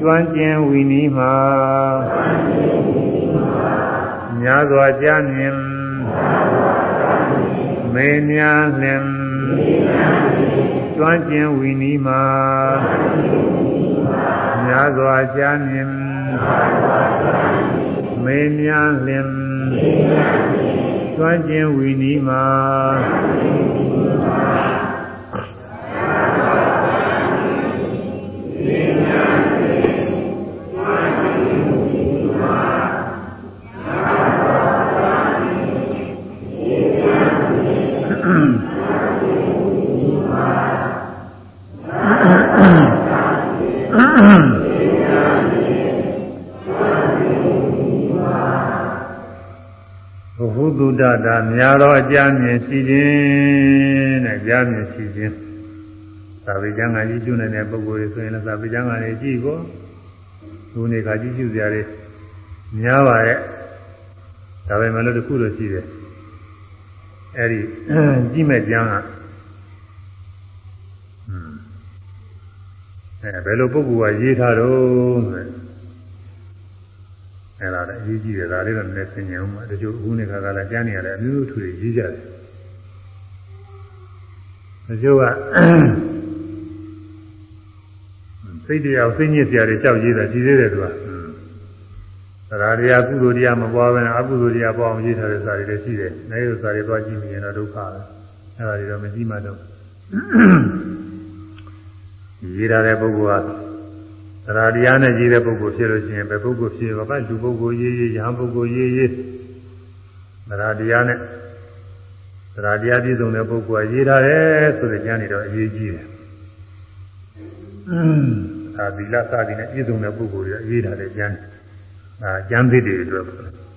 ကျွမ်းကျင်ဝိနည်းမှာများစွာကြားမြင် မေးများလင်ကျွမ်းကျင်ဝိနည်းမှာများစွာကြားမြင်မေးများလင်ကျွမ်းကျင်ဝီနီးမှာ ဒတာများသောအကြမြင်ရှိခြင်းတဲ့ကြားမြင်ရှိခြင်းသာဝေကျမ်းကကြီးကျွနေတဲ့ပုဂ္ဂိုလ်တွေဆိုရင်လည်းသာဝေကျမ်းကလည်းကြည့်ကိုသူနေခါကြီးကျူစရာတွေများပါရဲ့ဒါပေမဲ့လို့တခုလို့ရှိတယ်အဲ့ဒီကြည့်မဲ့ကျမ်းကအဲဘယ်လိုပုဂ္ဂိုလ်ကရေးထားတော့ဆို အဲ့ဒါလည်းအရေးကြီးတယ်ဒါလေးတော့နည်းနည်းသင်ញအောင်ပါတချို့အခုနေခါကလည်းကျမ်းနေရတယ်အမျိုးမျိုးထူရေးကြတယ်တချို့ကစိတ်တရားစိတ်ညစ်စရာတွေကြောက်ရေးတာကြီးသေးတယ်သူကသရာတရားကုသိုလ်တရားမပွားဘဲနဲ့အကုသိုလ်တရားပွားအောင်ရေးထားတဲ့စာတွေလည်းရှိတယ်။အဲဒီစာတွေသွားကြည့်မြင်တော့ဒုက္ခပဲ။အဲဒါတွေတော့မကြည့်မှတော့ရေးထားတဲ့ပုဂ္ဂိုလ်က သရတရားနဲ့ရေးတဲ့ပုဂ္ဂိုလ်ဖြစ်လို့ရှိရင်ဘယ်ပုဂ္ဂိုလ်ဖြစ်ပါ့လူပုဂ္ဂိုလ်ရေးရေးရဟန်းပုဂ္ဂိုလ်ရေးရေးသရတရားနဲ့သရတရားပြည့်စုံတဲ့ပုဂ္ဂိုလ်ကရေးထားတယ်ဆိုတဲ့ဉာဏ်နေတော့အရေးကြီးတယ်။အင်းဒါသီလစသည်နဲ့ပြည့်စုံတဲ့ပုဂ္ဂိုလ်တွေရေးထားတဲ့ဉာဏ်ဒါဉာဏ်သစ်တွေအတွက်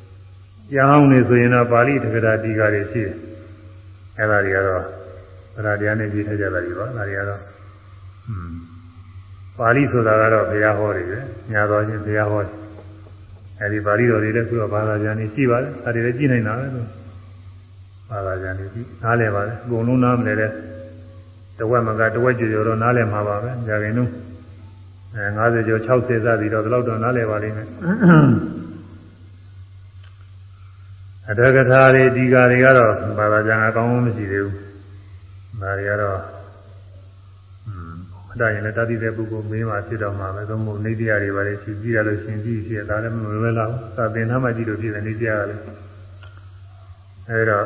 ။ကျောင်းနေဆိုရင်တော့ပါဠိတက္ကရာတိကာတွေရှိတယ်။အဲဒါတွေကတော့သရတရားနဲ့ရေးထားကြတာတွေပါ။ဒါတွေကတော့อืม ပါဠိဆိုတာကတော့ဘုရားဟောတယ်ပဲညာတော်ချင်းဘုရားဟောတယ်အဲဒီပါဠိတော်တွေလည်းခုတော့ဘာသာပြန်နေရှိပါတယ်အဲဒါတွေလည်းကြည့်နိုင်တာပဲလို့ဘာသာပြန်နေကြည့်နားလည်ပါတယ်အကုန်လုံးနားမလဲတဲ့တဝက်မကတဝက်ကျော်ကျော်တော့နားလည်မှာပါပဲကြာခင်လုံးအဲ90ကျော်60စသည်တော့ဒီလောက်တော့နားလည်ပါလိမ့်မယ်အတ္တကထာတွေဒီကာတွေကတော့ဘာသာပြန်အကောင်းဆုံးမရှိသေးဘူးဒါတွေကတော့ အတရင်လည်းတတိတဲ့ပုဂ္ဂိုလ်မင်းမှာဖြစ်တော့မှာပဲသို့မဟုတ်နေတရားတွေပါလေရှိကြည့်ရလို့ရှင်ကြည့်ဖြစ်ဒါလည်းမလွယ်လောက်သာသင်္နာမှကြည့်လို့ဖြစ်တယ်နေတရားကလည်းအဲဒါ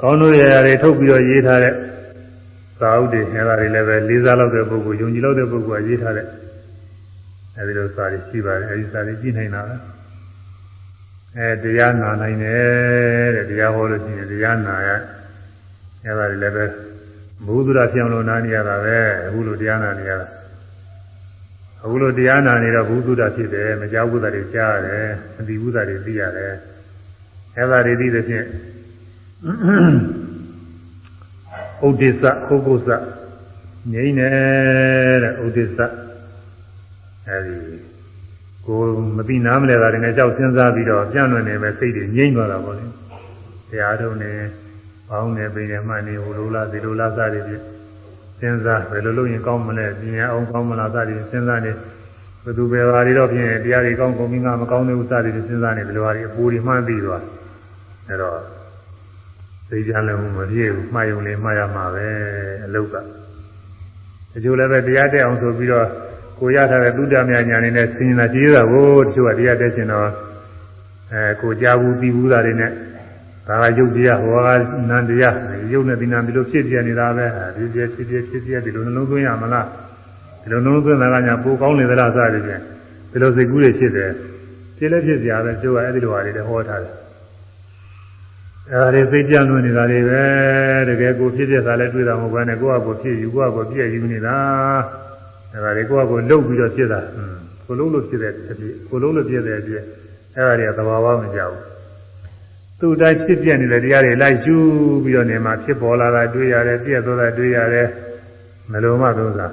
ကောင်းတို့ရရတွေထုတ်ပြီးတော့ရေးထားတဲ့သာဥတွေအဲဒါတွေလည်းပဲလေးစားလောက်တဲ့ပုဂ္ဂိုလ်ယုံကြည်လောက်တဲ့ပုဂ္ဂိုလ်ကရေးထားတဲ့အဲဒီလိုစာတွေရှိပါတယ်အဲဒီစာတွေကြည့်နိုင်တာပဲအဲတရားနာနိုင်တယ်တဲ့တရားဟောလို့ရှိရင်တရားနာရအဲဒါတွေလည်းပဲ ဘုဒ္ဓရာပြောင်းလို့နားနေရတာပဲအခုလိုတရားနာနေရတာအခုလိုတရားနာနေတော့ဘုဒ္ဓရာဖြစ်တယ်မကြောက်ဘုဒ္ဓတွေကြားရတယ်မသိဘုဒ္ဓတွေသိရတယ်အဲဒါတွေသိတဲ့ဖြင့်ဥဒိစ္စခုကုစ္စငြိမ့်နေတဲ့ဥဒိစ္စအဲဒီကိုမသိနားမလဲတာတွေနဲ့ကြောက်စဉ်းစားပြီးတော့ပြန့်လွင်နေမဲ့စိတ်တွေငြိမ့်သွားတာပေါ့လေတရားထုံးနေ ပေါင်းနေပြင်နေမှနေဟိုလိုလားဒီလိုလားစသည်ဖြင့်စဉ်းစားဘယ်လိုလုပ်ရင်ကောင်းမလဲပြင်ရအောင်ကောင်းမလားစသည်စဉ်းစားနေဘယ်သူပဲပါတွေတော့ဖြင့်တရားတွေကောင်းကုန်ပြီငါမကောင်းသေးဘူးစသည်ဖြင့်စဉ်းစားနေဒီလိုဟာတွေအပူတွေမှန်းပြီးသွားအဲတော့သိကြလည်းမပြည့်ဘူးမှားယုံလေးမှားရမှာပဲအလုတ်ကတချို့လည်းပဲတရားတက်အောင်ဆိုပြီးတော့ကိုရထားတဲ့သုတ္တမြညာနေနဲ့ဆင်းရဲတာကြည်ရတာကိုတချို့ကတရားတက်ရှင်တော့အဲကိုကြားဘူးပြီးဘူးတာတွေနဲ့ ဒါကယုတ်တရားဟောကနန္တရားယုတ်နဲ့ဒီနာဒီလိုဖြစ်ပြနေတာပဲဒီပြဖြစ်ပြဖြစ်ပြဒီလိုနှလုံးသွင်းရမလားဒီလိုနှလုံးသွင်းတာကညာပိုကောင်းနေသလားစသည်ဖြင့်ဒီလိုစိတ်ကူးတွေဖြစ်တယ်ဖြစ်လည်းဖြစ်ကြပဲကျိုးကအဲ့ဒီလိုဟာတွေလည်းဟောထားတယ်အဲဒါတွေစိတ်ကြံလွင်နေတာတွေပဲတကယ်ကိုဖြစ်ဖြစ်တာလည်းတွေ့တာမဟုတ်ဘဲနဲ့ကိုယ့်အကိုဖြစ်ယူကိုယ့်အကိုပြည့်ယူနေတာအဲဒါတွေကိုယ့်အကိုလှုပ်ပြီးတော့ဖြစ်တာကိုလုံးလို့ဖြစ်တဲ့အဖြစ်ကိုလုံးလို့ဖြစ်တဲ့အဖြစ်အဲဒါတွေကသဘာဝမကြောက် သူ့တိုင်းဖြစ်ပြနေတဲ့တရားတွေလိုက်ယူပြီးတော့နေမှာဖြစ်ပေါ်လာတာတွေ့ရတယ်ပြည့်သွားတာတွေ့ရတယ်မလုံးမသုံးစား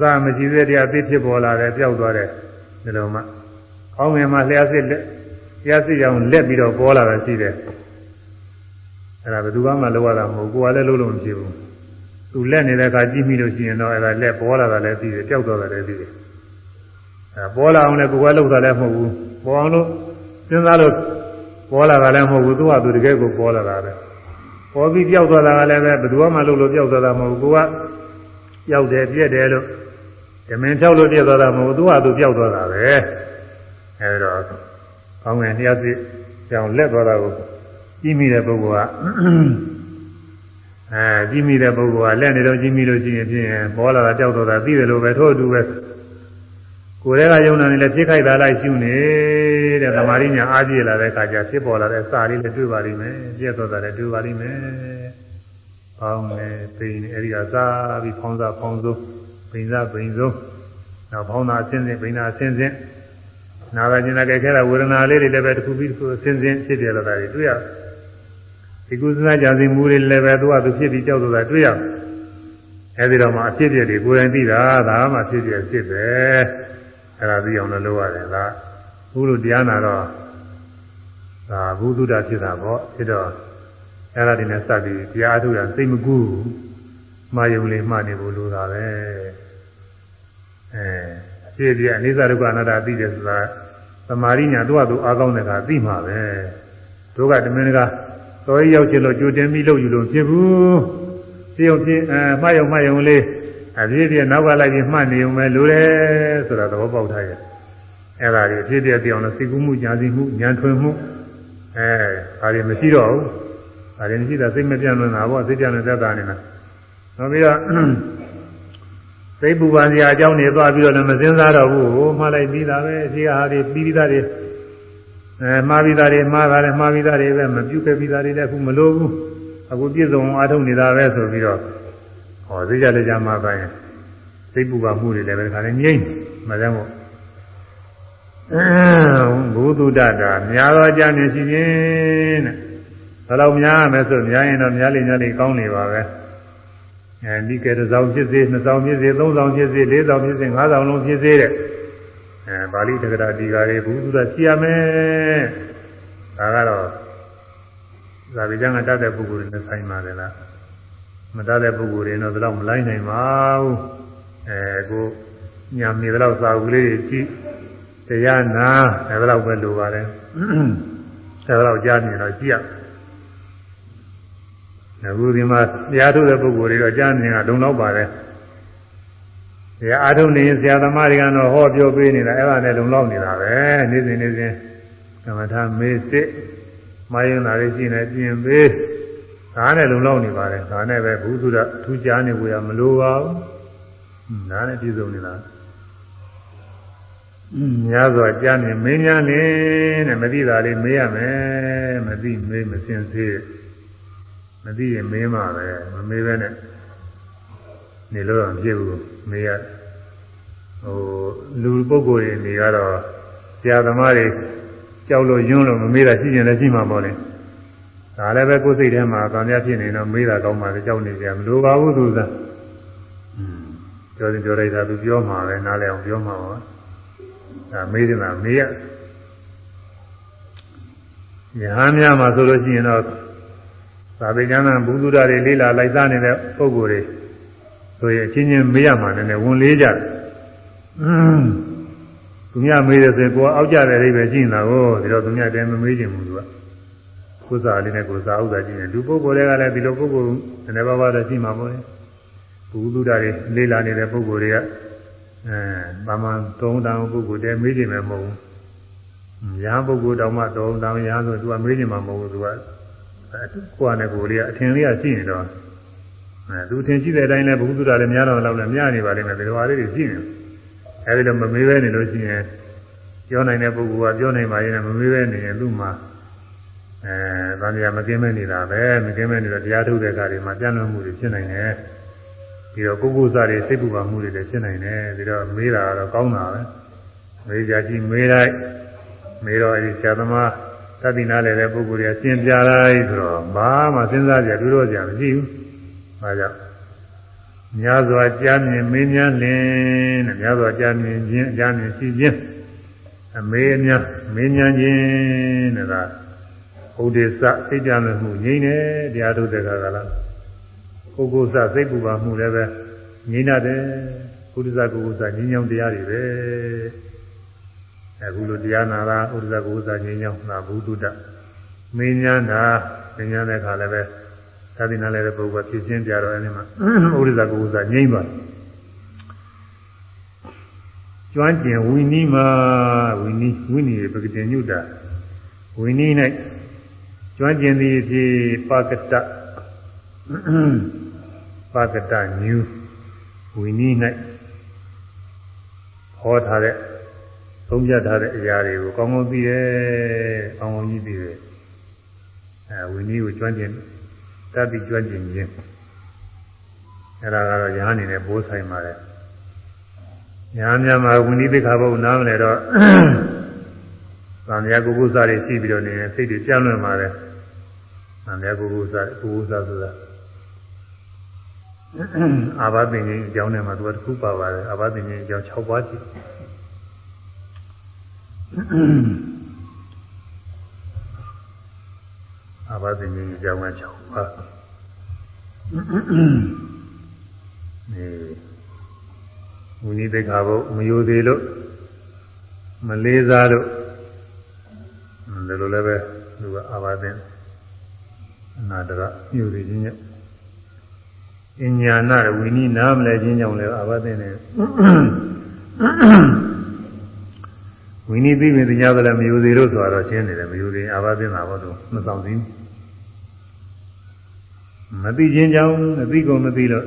သာမကြည့်တဲ့တရားသိဖြစ်ပေါ်လာတယ်ပျောက်သွားတယ်မလုံးမကောင်းငင်မှာလျှက်စစ်လက်တရားစစ်အောင်လက်ပြီးတော့ပေါ်လာတာရှိတယ်အဲ့ဒါဘယ်သူမှလောက်ရတာမဟုတ်ကိုယ်ကလည်းလုံးလုံးမဖြစ်ဘူးသူလက်နေတဲ့အခါကြည့်မိလို့ရှိရင်တော့အဲ့ဒါလက်ပေါ်လာတာလည်းသိတယ်ပျောက်သွားတာလည်းသိတယ်အဲပေါ်လာအောင်လည်းကိုယ်ကလောက်တာလည်းမဟုတ်ဘူးပေါ်အောင်လို့စဉ်းစားလို့ ပေါ်လာတာလည်းမဟုတ်ဘူးသူကသူတကယ်ကိုပေါ်လာတာပဲပေါ်ပြီးပျောက်သွားတာကလည်းပဲဘယ်သူမှလုံးလို့ပျောက်သွားတာမဟုတ်ဘူးကိုကပျောက်တယ်ပြက်တယ်လို့ဓမင်ဖြောက်လို့ပြက်သွားတာမဟုတ်ဘူးသူကသူပျောက်သွားတာပဲအဲဒါတော့ကောင်းငင်လျှက်စစ်ကြောင်လက်သွားတာကိုကြီးမိတဲ့ပုဂ္ဂိုလ်ကအဲကြီးမိတဲ့ပုဂ္ဂိုလ်ကလက်နေတော့ကြီးမိလို့ရှိရင်ဖြင့်ပေါ်လာတာကြောက်တော့တာသိတယ်လို့ပဲထို့အတူပဲကိုယ်တည်းကယုံနာနေလဲဖြစ်ခိုက်တာလိုက်ရှုနေ တဲ့သမာဓိညာအားပြည့်လာတဲ့အခါကျဖြစ်ပေါ်လာတဲ့စာလေးလည်းတွေ့ပါလိမ့်မယ်ပြည့်သွားတာလည်းတွေ့ပါလိမ့်မယ်။ပေါင်းနေပိန်နေအဲဒီကစားပြီးဖောင်းစားဖောင်းစိုးပိန်စားပိန်စိုးနောက်ဖောင်းတာအစင်းစင်းပိန်တာအစင်းစင်းနာဂကျင်နာကြခဲတဲ့ဝေဒနာလေးတွေလည်းပဲတစ်ခုပြီးတစ်ခုဆင်းဆင်းဖြစ်ပြလာတာတွေတွေ့ရဒီကုသနာကြစီမှုတွေလည်းပဲသူကသူဖြစ်ပြီးကြောက်တော့တာတွေ့ရအဲဒီတော့မှအဖြစ်ပြတွေကိုယ်တိုင်သိတာဒါမှဖြစ်ပြဖြစ်ပဲအဲဒါသိအောင်လည်းလုပ်ရတယ်က ဘုလိုတရားနာတော့ဒါဘုဒ္ဓတာဖြစ်တာပေါ့ဖြစ်တော့အဲဒါဒီနဲ့စပြီးတရားအထုတာစိတ်မကူမှားယုံလေးမှားနေဖို့လိုတာပဲအဲဖြစ်ပြအနိစ္စဒုက္ခအနတ္တသိတယ်ဆိုတာသမာဓိညာတို့ကသူအားကောင်းတဲ့ကသိမှာပဲတို့ကတမင်တကာတော်ရရောက်ချင်လို့ကြိုတင်ပြီးလုပ်ယူလို့ဖြစ်ဘူးဖြစ်ုံဖြစ်အဲမှားယုံမှားယုံလေးအဖြစ်ပြနောက်ကလိုက်ပြီးမှတ်နေုံပဲလိုတယ်ဆိုတာသဘောပေါက်ထားရဲ့ အဲ့ဒါတွေဖြစ်ပြပြောင်းလို့စိတ်ကူးမှုညာစီမှုဉာဏ်ထွင်မှုအဲဒါတွေမရှိတော့ဘူးဒါတွေမရှိတာစိတ်မပြန့်လွင်တာပေါ့စိတ်ပြန့်လွင်တတ်တာနေတာနောက်ပြီးတော့သိပူပန်စရာအကြောင်းတွေသွားပြီးတော့လည်းမစင်စားတော့ဘူးဟိုမှားလိုက်ပြီးသားပဲအရှိဟာတွေပြီးပြီးသားတွေအဲမှားပြီးသားတွေမှားတာလည်းမှားပြီးသားတွေပဲမပြုတ်ခဲ့ပြီးသားတွေလည်းအခုမလိုဘူးအခုပြည့်စုံအားထုတ်နေတာပဲဆိုပြီးတော့ဟောသိကြလက်ကြမှာပိုင်းသိပူပန်မှုတွေလည်းပဲခါလည်းငြိမ့်မကြောက်ဘူး ဘုသူတ္တတာများသောအကြမြင်ရှိခြင်းတဲ့ဘယ်လောက်များမယ်ဆိုများရင်တော့များလိမ့်များလိမ့်ကောင်းနေပါပဲ။အဲဒီကဲတစ်ဆောင်ဖြစ်စေနှစ်ဆောင်ဖြစ်စေသုံးဆောင်ဖြစ်စေလေးဆောင်ဖြစ်စေငါးဆောင်လုံးဖြစ်စေတဲ့အဲပါဠိတက္ကရာဒီဃာတွေဘုသူသာရှိရမယ်ဒါကတော့ဇာတိကျမ်းကတတ်တဲ့ပုဂ္ဂိုလ်တွေနဲ့ဆိုင်ပါတယ်လားမတတ်တဲ့ပုဂ္ဂိုလ်တွေတော့ဒီလောက်မလိုက်နိုင်ပါဘူးအဲကိုညာမြေဒီလောက်စာအုပ်လေးကြည့် တရားနာအဲဒီလောက်ပဲလိုပါတယ်အဲဒီလောက်ကြားနေတော့ကြည့်ရအခုဒီမှာတရားထုတ်တဲ့ပုဂ္ဂိုလ်တွေတော့ကြားမြင်ကလုံလောက်ပါတယ်။တရားအားထုတ်နေရင်ဆရာသမားတွေကတော့ဟောပြောပေးနေတာအဲ့ဒါနဲ့လုံလောက်နေတာပဲ။နေ့စဉ်နေ့စဉ်ကမ္မထာမေးစစ်မယုံတာလေးရှိနေပြင်ပေးဒါနဲ့လုံလောက်နေပါတယ်။ဒါနဲ့ပဲဘုသူဒ္ဓထူးခြားနေကိုရမလိုပါဘူး။ဒါနဲ့ပြည့်စုံနေတာ။ များစွာကြားမြင်မင်းများနေတဲ့မသိတာလေးမေးရမယ်။မသိမေးမစင်စေးမသိရင်မင်းပါပဲမမေးပဲနဲ့နေလို့တော့မဖြစ်ဘူးမေးရဟိုလူပုဂ္ဂိုလ်တွေနေကတော့ဆရာသမားတွေကြောက်လို့ယွန်းလို့မမေးတာရှိရင်လည်းရှိမှာပေါ့လေဒါလည်းပဲကိုယ်စိတ်ထဲမှာသံဃာဖြစ်နေတော့မေးတာကောင်းပါလေကြောက်နေကြမလိုပါဘူးသူသာပြောရင်ပြောလိုက်တာသူပြောမှာပဲနားလည်အောင်ပြောမှာပါ ဒါမေးတယ်လားမေးရရဟန်းများမှာဆိုလို့ရှိရင်တော့သာဝေကျမ်းသာဘုသူဒ္ဓတွေလေးလာလိုက်သားနေတဲ့ပုဂ္ဂိုလ်တွေဆိုရင်အချင်းချင်းမေးရမှာနည်းနည်းဝန်လေးကြတယ်။အင်းသူများမေးတယ်ဆိုရင်ကိုယ်အောက်ကြတဲ့အိဗယ်ရှိနေတာကိုဒီတော့သူများတဲမမေးချင်ဘူးသူက။ကိုယ်စားလေးနဲ့ကိုယ်စားဥစ္စာကြည့်ရင်လူပုဂ္ဂိုလ်တွေကလည်းဒီလိုပုဂ္ဂိုလ်နည်းနည်းပါးပါးတော့ရှိမှာပေါ့လေ။ဘုသူဒ္ဓတွေလေးလာနေတဲ့ပုဂ္ဂိုလ်တွေက အဲဘာမှသုံးတောင်ပုဂ္ဂိုလ်တဲမေးချင်မှာမဟုတ်ဘူး။ညာပုဂ္ဂိုလ်တောင်မှသုံးတောင်ညာဆိုသူကမေးချင်မှာမဟုတ်ဘူးသူကအဲကိုယ်နဲ့ကိုယ်လေးကအထင်လေးကရှိနေတော့အဲသူထင်ရှိတဲ့အတိုင်းလည်းဘုသူတာလည်းများတော့လောက်လည်းများနေပါလိမ့်မယ်ဒီလိုဟာလေးတွေရှိနေအဲဒီလိုမမေးပဲနေလို့ရှိရင်ပြောနိုင်တဲ့ပုဂ္ဂိုလ်ကပြောနိုင်ပါရဲ့မမေးပဲနေရင်သူ့မှာအဲဗန္ဓရာမကင်းမဲ့နေတာပဲမကင်းမဲ့နေတော့တရားထုတ်တဲ့အခါတွေမှာပြန်လွန်မှုတွေဖြစ်နိုင်တယ် ပြီးတော့ကိုယ်ကိုယ်စားတွေစိတ်ပူပါမှုတွေလည်းဖြစ်နိုင်တယ်ပြီးတော့မေးတာကတော့ကောင်းတာပဲမေးကြကြည့်မေးလိုက်မေးတော့အဲဒီဆရာသမားသတိနာလည်းတဲ့ပုဂ္ဂိုလ်တွေကရှင်းပြလိုက်ဆိုတော့ဘာမှစဉ်းစားကြတွေ့တော့ကြမရှိဘူး။ဒါကြောင့်များစွာကြားမြင်မင်းများလင်းတဲ့များစွာကြားမြင်ခြင်းအကြားမြင်ရှိခြင်းအမေအများမင်းများခြင်းတဲ့ကဥဒိစ္စစိတ်ကြမဲ့မှုငြိမ့်တယ်တရားထုတ်တဲ့ခါကလား ကိုကိုစစိတ်ပူပါမှုလည်းပဲငြိမ့်တယ်ဥဒိစ္စကိုကိုစငြိမ့်ညောင်းတရားတွေပဲအခုလိုတရားနာတာဥဒ္ဒကုသငြိမ်းချမ်းနာဘုဒ္ဓမင်းညာတာမင်းညာတဲ့ခါလည်းပဲသာသနာလည်းတဲ့ပုဂ္ဂိုလ်ဖြစ်ချင်းကြတော့အဲဒီမှာဥဒ္ဒကုသငြိမ်းပါကျွမ်းကျင်ဝိနည်းမှာဝိနည်းဝိနည်းပကတိညုတာဝိနည်း၌ကျွမ်းကျင်သည်ဖြစ်ပါကတ ပါကတညူဝိနည်း၌ဟောထားတဲ့သုံးပြထားတဲ့အရာတွေကိုကောင်းကောင်းသိတယ်ကောင်းကောင်းကြီးသိတယ်အဲဝိနည်းကိုကျွမ်းကျင်တတ်ပြီးကျွမ်းကျင်ခြင်းအဲဒါကတော့ညာအနေနဲ့ဘိုးဆိုင်ပါတယ်ညာများမှာဝိနည်းသိက္ခာပုဒ်နားမလဲတော့သံဃာကုကုစားတွေရှိပြီးတော့နေစိတ်တွေကြမ်းလွန်ပါတယ်သံဃာကုကုစားကုကုစားဆိုတာ အာဘသင်ကြီးအကြောင်းနဲ့မှသူကတစ်ခုပါပါတယ်အာဘသင်ကြီးအကြောင်း6ပါးရှိတယ်အဘသိဉ္ဇဉ်ကြောင်းက6ပါးနေမူနိသိက္ခာဘုမယိုသေးလို့မလေးစားလို့ဒါလိုလည်းပဲသူကအဘသိဉ္အနာတရမြူရည်ခြင်းနဲ့ အညာနာဝိနိနာမလဲခြင်းကြောင့်လည်းအဘသိဉ္နဲ့ဝိနည်းသိမြင်တရားကလည်းမယူသေးလို့ဆိုတော့ရှင်းနေတယ်မယူသေးအာဘသိနာဘောသူမဆောင်သေးဘူးမသိခြင်းကြောင့်မသိကုန်မသိလို့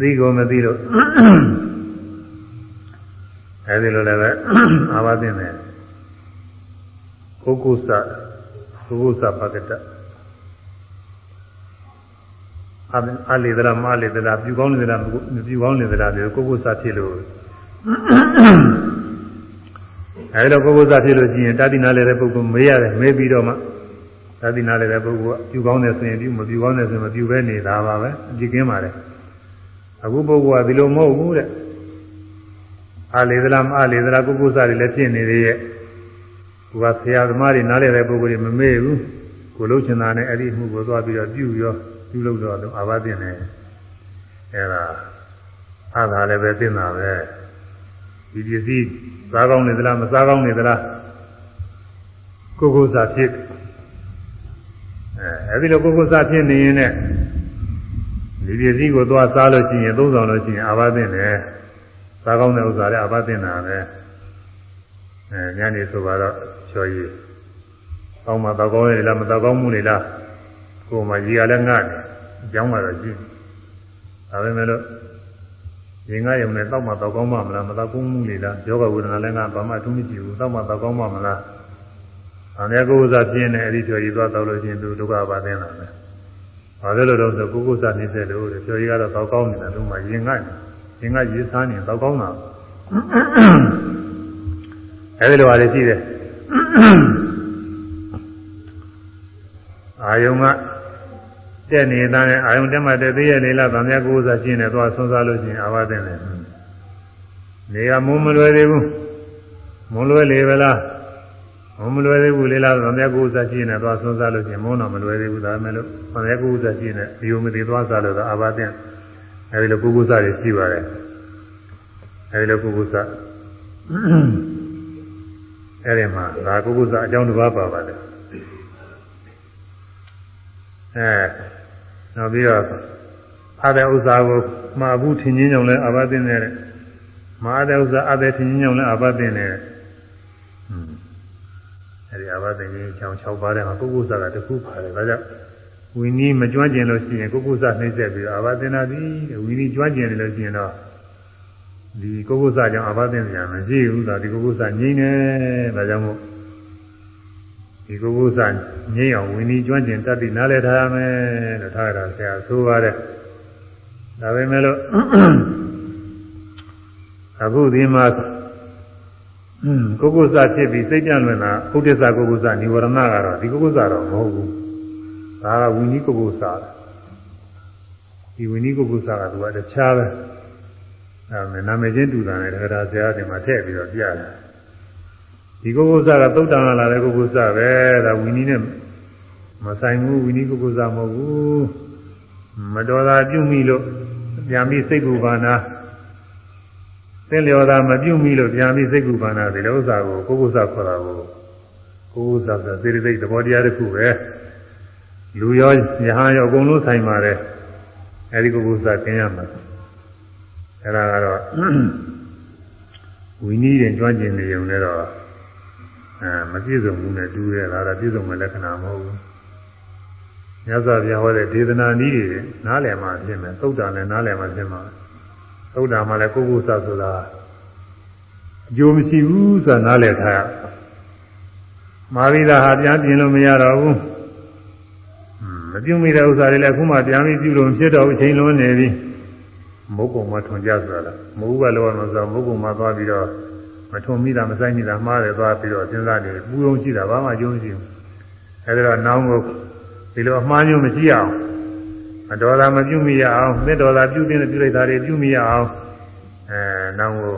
သိကုန်မသိလို့အဲဒီလိုလည်းပဲအာဘသိနေကုက္ကုသကုက္ကုသပကတ အလေသလားမလေသလားပြူကောင်းလေသလားမပြူကောင်းလေသလားဒီကိုကိုစားဖြစ်လို့အဲဒါကိုကိုစားဖြစ်လို့ရှိရင်တတိနာလည်းတဲ့ပုဂ္ဂိုလ်မေးရတယ်မေးပြီးတော့မှတတိနာလည်းတဲ့ပုဂ္ဂိုလ်ကပြူကောင်းတယ်ဆိုရင်ပြူမပြူကောင်းတယ်ဆိုရင်မပြူပဲနေတာပါပဲအကြည့်ကင်းပါလေအခုပုဂ္ဂိုလ်ကဒီလိုမဟုတ်ဘူးတဲ့အလေသလားမလေသလားကိုကိုစားတွေလည်းဖြစ်နေသေးရဲ့ကိုကဆရာသမားတွေနားလည်တဲ့ပုဂ္ဂိုလ်တွေမမေ့ဘူးကိုလုံးချင်တာနဲ့အဲ့ဒီမှုကိုသွားပြီးတော့ပြုရော ပြုလုပ်တော့အာဘသိနေအဲ့ဒါအားသာလည်းပဲသိတာပဲဒီပစ္စည်းစားကောင်းနေသလားမစားကောင်းနေသလားကိုကိုစားဖြစ်အဲအဲ့ဒီလိုကိုကိုစားဖြစ်နေရင်လည်းဒီပစ္စည်းကိုသွားစားလို့ရှိရင်သုံးဆောင်လို့ရှိရင်အာဘသိနေစားကောင်းတဲ့ဥစ္စာလည်းအာဘသိနေတာပဲအဲညနေဆိုတော့ချော်ရည်ကောင်းမှတော့ကောင်းရလားမတော့ကောင်းမှုလေလား ကိုယ်မှရေကလည်းငတ်တယ်အကြောင်းကတော့ရှိဒါပေမဲ့လို့ရင်ငါရုံနဲ့တောက်မှတောက်ကောင်းမှမလားမတောက်ကောင်းမှုလေလားယောဂဝေဒနာလည်းငါဘာမှသူမရှိဘူးတောက်မှတောက်ကောင်းမှမလားအမေကိုယ်စားပြင်းနေအဲ့ဒီကျော်ကြီးသွားတော့လို့ရှိရင်သူဒုက္ခပါသိနေတာပဲဘာလို့လဲတော့ဆိုကိုကိုယ်စားနေတဲ့လို့ကျော်ကြီးကတော့တောက်ကောင်းနေတာသူမှရင်ငတ်ရင်ငတ်ရေးစားနေတောက်ကောင်းတာအဲ့ဒီလိုဟာတွေရှိတယ်အာယုံက တက်နေတာနဲ့အာယုံတက်မှတက်သေးရဲ့လေလားဗာမြတ်ကိုယ်စားရှင်းနေသွားဆွမ်းစားလို့ရှိရင်အာဝသင်တယ်နေကမုံမလွယ်သေးဘူးမုံလွယ်လေဗလားမုံမလွယ်သေးဘူးလေလားဗာမြတ်ကိုယ်စားရှင်းနေသွားဆွမ်းစားလို့ရှိရင်မုံတော့မလွယ်သေးဘူးဒါမဲ့လို့ဗာမြတ်ကိုယ်စားရှင်းနေအယုံမသေးသွားစားလို့အာဝသင်အဲဒီလိုပုဂ္ဂိုလ်စားတွေရှိပါတယ်အဲဒီလိုပုဂ္ဂိုလ်စားအဲဒီမှာဒါပုဂ္ဂိုလ်စားအကြောင်းတစ်ပါးပါပါတယ် အဲနောက်ပြီးတော့အတဲ့ဥစ္စာကိုမှာဘူးထင်ချင်းကြောင့်လည်းအဘသိနေတယ်မအားတဲ့ဥစ္စာအတဲ့ထင်ချင်းကြောင့်လည်းအဘသိနေတယ်อืมအဲဒီအဘသိကြီးအကြောင်း6ပါးတဲ့မှာပုဂ္ဂိုလ်စာကတစ်ခုပါတယ်ဒါကြောင့်ဝီနီးမကျွမ်းကျင်လို့ရှိရင်ကိုကုသနှိမ့်ဆက်ပြီးအဘသိနာသည်ဝီနီးကျွမ်းကျင်တယ်လို့ရှိရင်တော့ဒီကိုကုသကြောင့်အဘသင်စရာမရှိဘူးဒါဒီကိုကုသငြိမ့်နေဒါကြောင့်မို့ဒီကိုကုသ ငြိမ့်အောင်ဝင်းကြီးကျွမ်းကျင်တတ်ပြီးနားလည်ထားရမယ်လို့ထားရတာဆရာဆိုပါတယ်ဒါပေမဲ့လို့အခုဒီမှာကိုကုသဖြစ်ပြီးစိတ်ပြန့်လွင်တာဥဒိစ္စကိုကုသនិဝရဏကတော့ဒီကိုကုသတော့မဟုတ်ဘူးဒါကဝင်းကြီးကိုကုသဒီဝင်းကြီးကိုကုသကသူကတခြားပဲအဲနာမည်ချင်းတူတာနဲ့တရားဆရာတင်မှာထည့်ပြီးတော့ပြတယ် ဒီကုကုသကသုတ်တန်လာတဲ့ကုကုသပဲဒါဝီနီးနဲ့မဆိုင်ဘူးဝီနီးကုကုသမဟုတ်ဘူးမတော်တာပြုမိလို့ပြန်ပြီးစိတ်ကူပါနာသင်လျော်တာမပြုမိလို့ပြန်ပြီးစိတ်ကူပါနာဒီလိုဥစ္စာကိုကုကုသခေါ်တာကိုကုကုသဆိုစေတသိက်သဘောတရားတစ်ခုပဲလူရောယဟန်ရောအကုန်လုံးဆိုင်ပါတယ်အဲဒီကုကုသသင်ရမှာအဲ့ဒါကတော့ဝီနည်းရင်ကျွမ်းကျင်နေုံနဲ့တော့ အဲမပြည့်စုံဘူးနဲ့တူးရတာဒါပြည့်စုံမဲ့လက္ခဏာမဟုတ်ဘူးမြတ်စွာဘုရားဟောတဲ့ဒေသနာနည်းတွေနားလည်မှဖြစ်မယ်သုတ်တန်လည်းနားလည်မှဖြစ်မှာသုတ်တန်မှလည်းကိုယ်ကိုယ်စဆိုတာအကျိုးမရှိဘူးဆိုတာနားလည်ထားရမာရိသာဟာပြန်ပြင်လို့မရတော့ဘူးမပြုမိတဲ့ဥစ္စာတွေလည်းအခုမှပြန်ပြီးပြုလို့ဖြစ်တော့အချိန်လွန်နေပြီမုတ်ကုံမထွန်ကြဆိုတာလားမဟုတ်ဘူးကလောရမဆိုမုတ်ကုံမသွားပြီးတော့ မထွန်မိတာမဆိုင်မိတာမှားတယ်သွားပြီးတော့စဉ်းစားနေပူုံရှိတာဘာမှကျုံးမရှိဘူးအဲဒီတော့နောင်ကိုဒီလိုအမှားမျိုးမရှိအောင်အတော်သာမပြုမိရအောင်သစ်တော်သာပြုတဲ့ပြုလိုက်တာတွေပြုမိရအောင်အဲနောင်ကို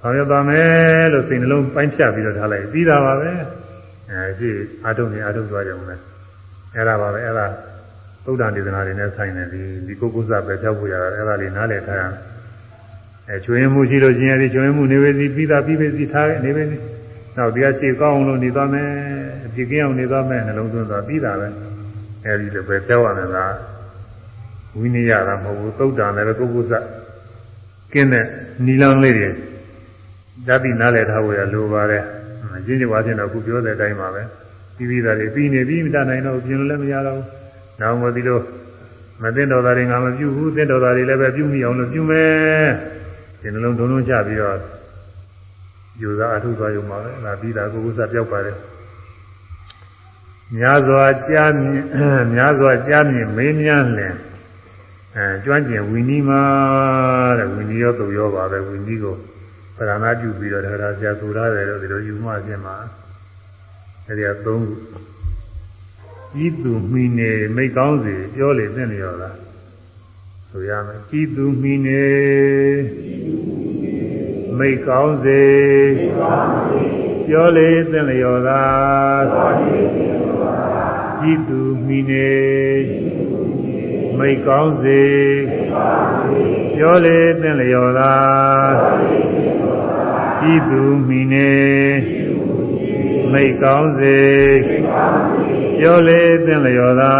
ဆောင်ရွက်ပါမယ်လို့စိတ်နှလုံးပိုင်းဖြတ်ပြီးတော့ထားလိုက်ပြီးတာပါပဲအဲဒီအာထုံနေအာထုံသွားကြမယ်အဲ့ဒါပါပဲအဲ့ဒါသုဒ္ဓဒေသနာတွေနဲ့ဆိုင်တယ်ဒီဒီကုက္ကုစပဲကြောက်ဖို့ရတယ်အဲ့ဒါလေးနားလည်ထားရမယ် အဲချွေးမှုရှိလို့ရှင်ရည်ချွေးမှုနေဝေစီပြီးသားပြီးပြီစီထားနေဝေစီနောက်ဒီကခြေကောင်းအောင်လို့နေသွားမယ်အပြစ်ကင်းအောင်နေသွားမယ်နှလုံးသွင်းသွားပြီးတာပဲအဲဒီလိုပဲကြောက်ရမယ်ကဝိနည်းရတာမဟုတ်ဘူးသုဒ္ဓံလည်းကုက္ကုစကင်းတဲ့နီလန်းလေးတွေဓာတိနားလည်ထားဖို့ရလိုပါတယ်ရင်းချပါချင်းတော့ခုပြောတဲ့အတိုင်းပါပဲပြီးပြီးသားတွေပြီးနေပြီးမတနိုင်တော့ပြင်လို့လည်းမရတော့ဘူးနောက်မှဒီလိုမသိတော်သားတွေငါမပြုဘူးသိတော်သားတွေလည်းပဲပြုမိအောင်လို့ပြုမယ် ဒီနှလုံးဒုံလုံးချပြီးတော့ယူသားအထုသွားရုံပါပဲငါပြီးတာကိုကုသပြောက်ပါတယ်များစွာကြားမြင်များစွာကြားမြင်မေးမြန်းလင်အဲကျွမ်းကျင်ဝီနီးမှာတဲ့ဝီနီးရောသူရောပါပဲဝီနီးကိုပရဏာပြုပြီးတော့တရားဆရာဆိုရတယ်တော့ဒီလိုယူမှပြင်မှာအဲဒီကသုံးခုဤသူမိနေမိကောင်းစီပြောလေသင့်လျော်လား ဆိုရမယ်ဤသူမိနေမိကောင်းစီပြောလေသင့်လျော်သာဤသူမိနေမိကောင်းစီပြောလေသင့်လျော်သာဤသူမိနေမိကောင်းစေပြောလေသင်လျော်သာ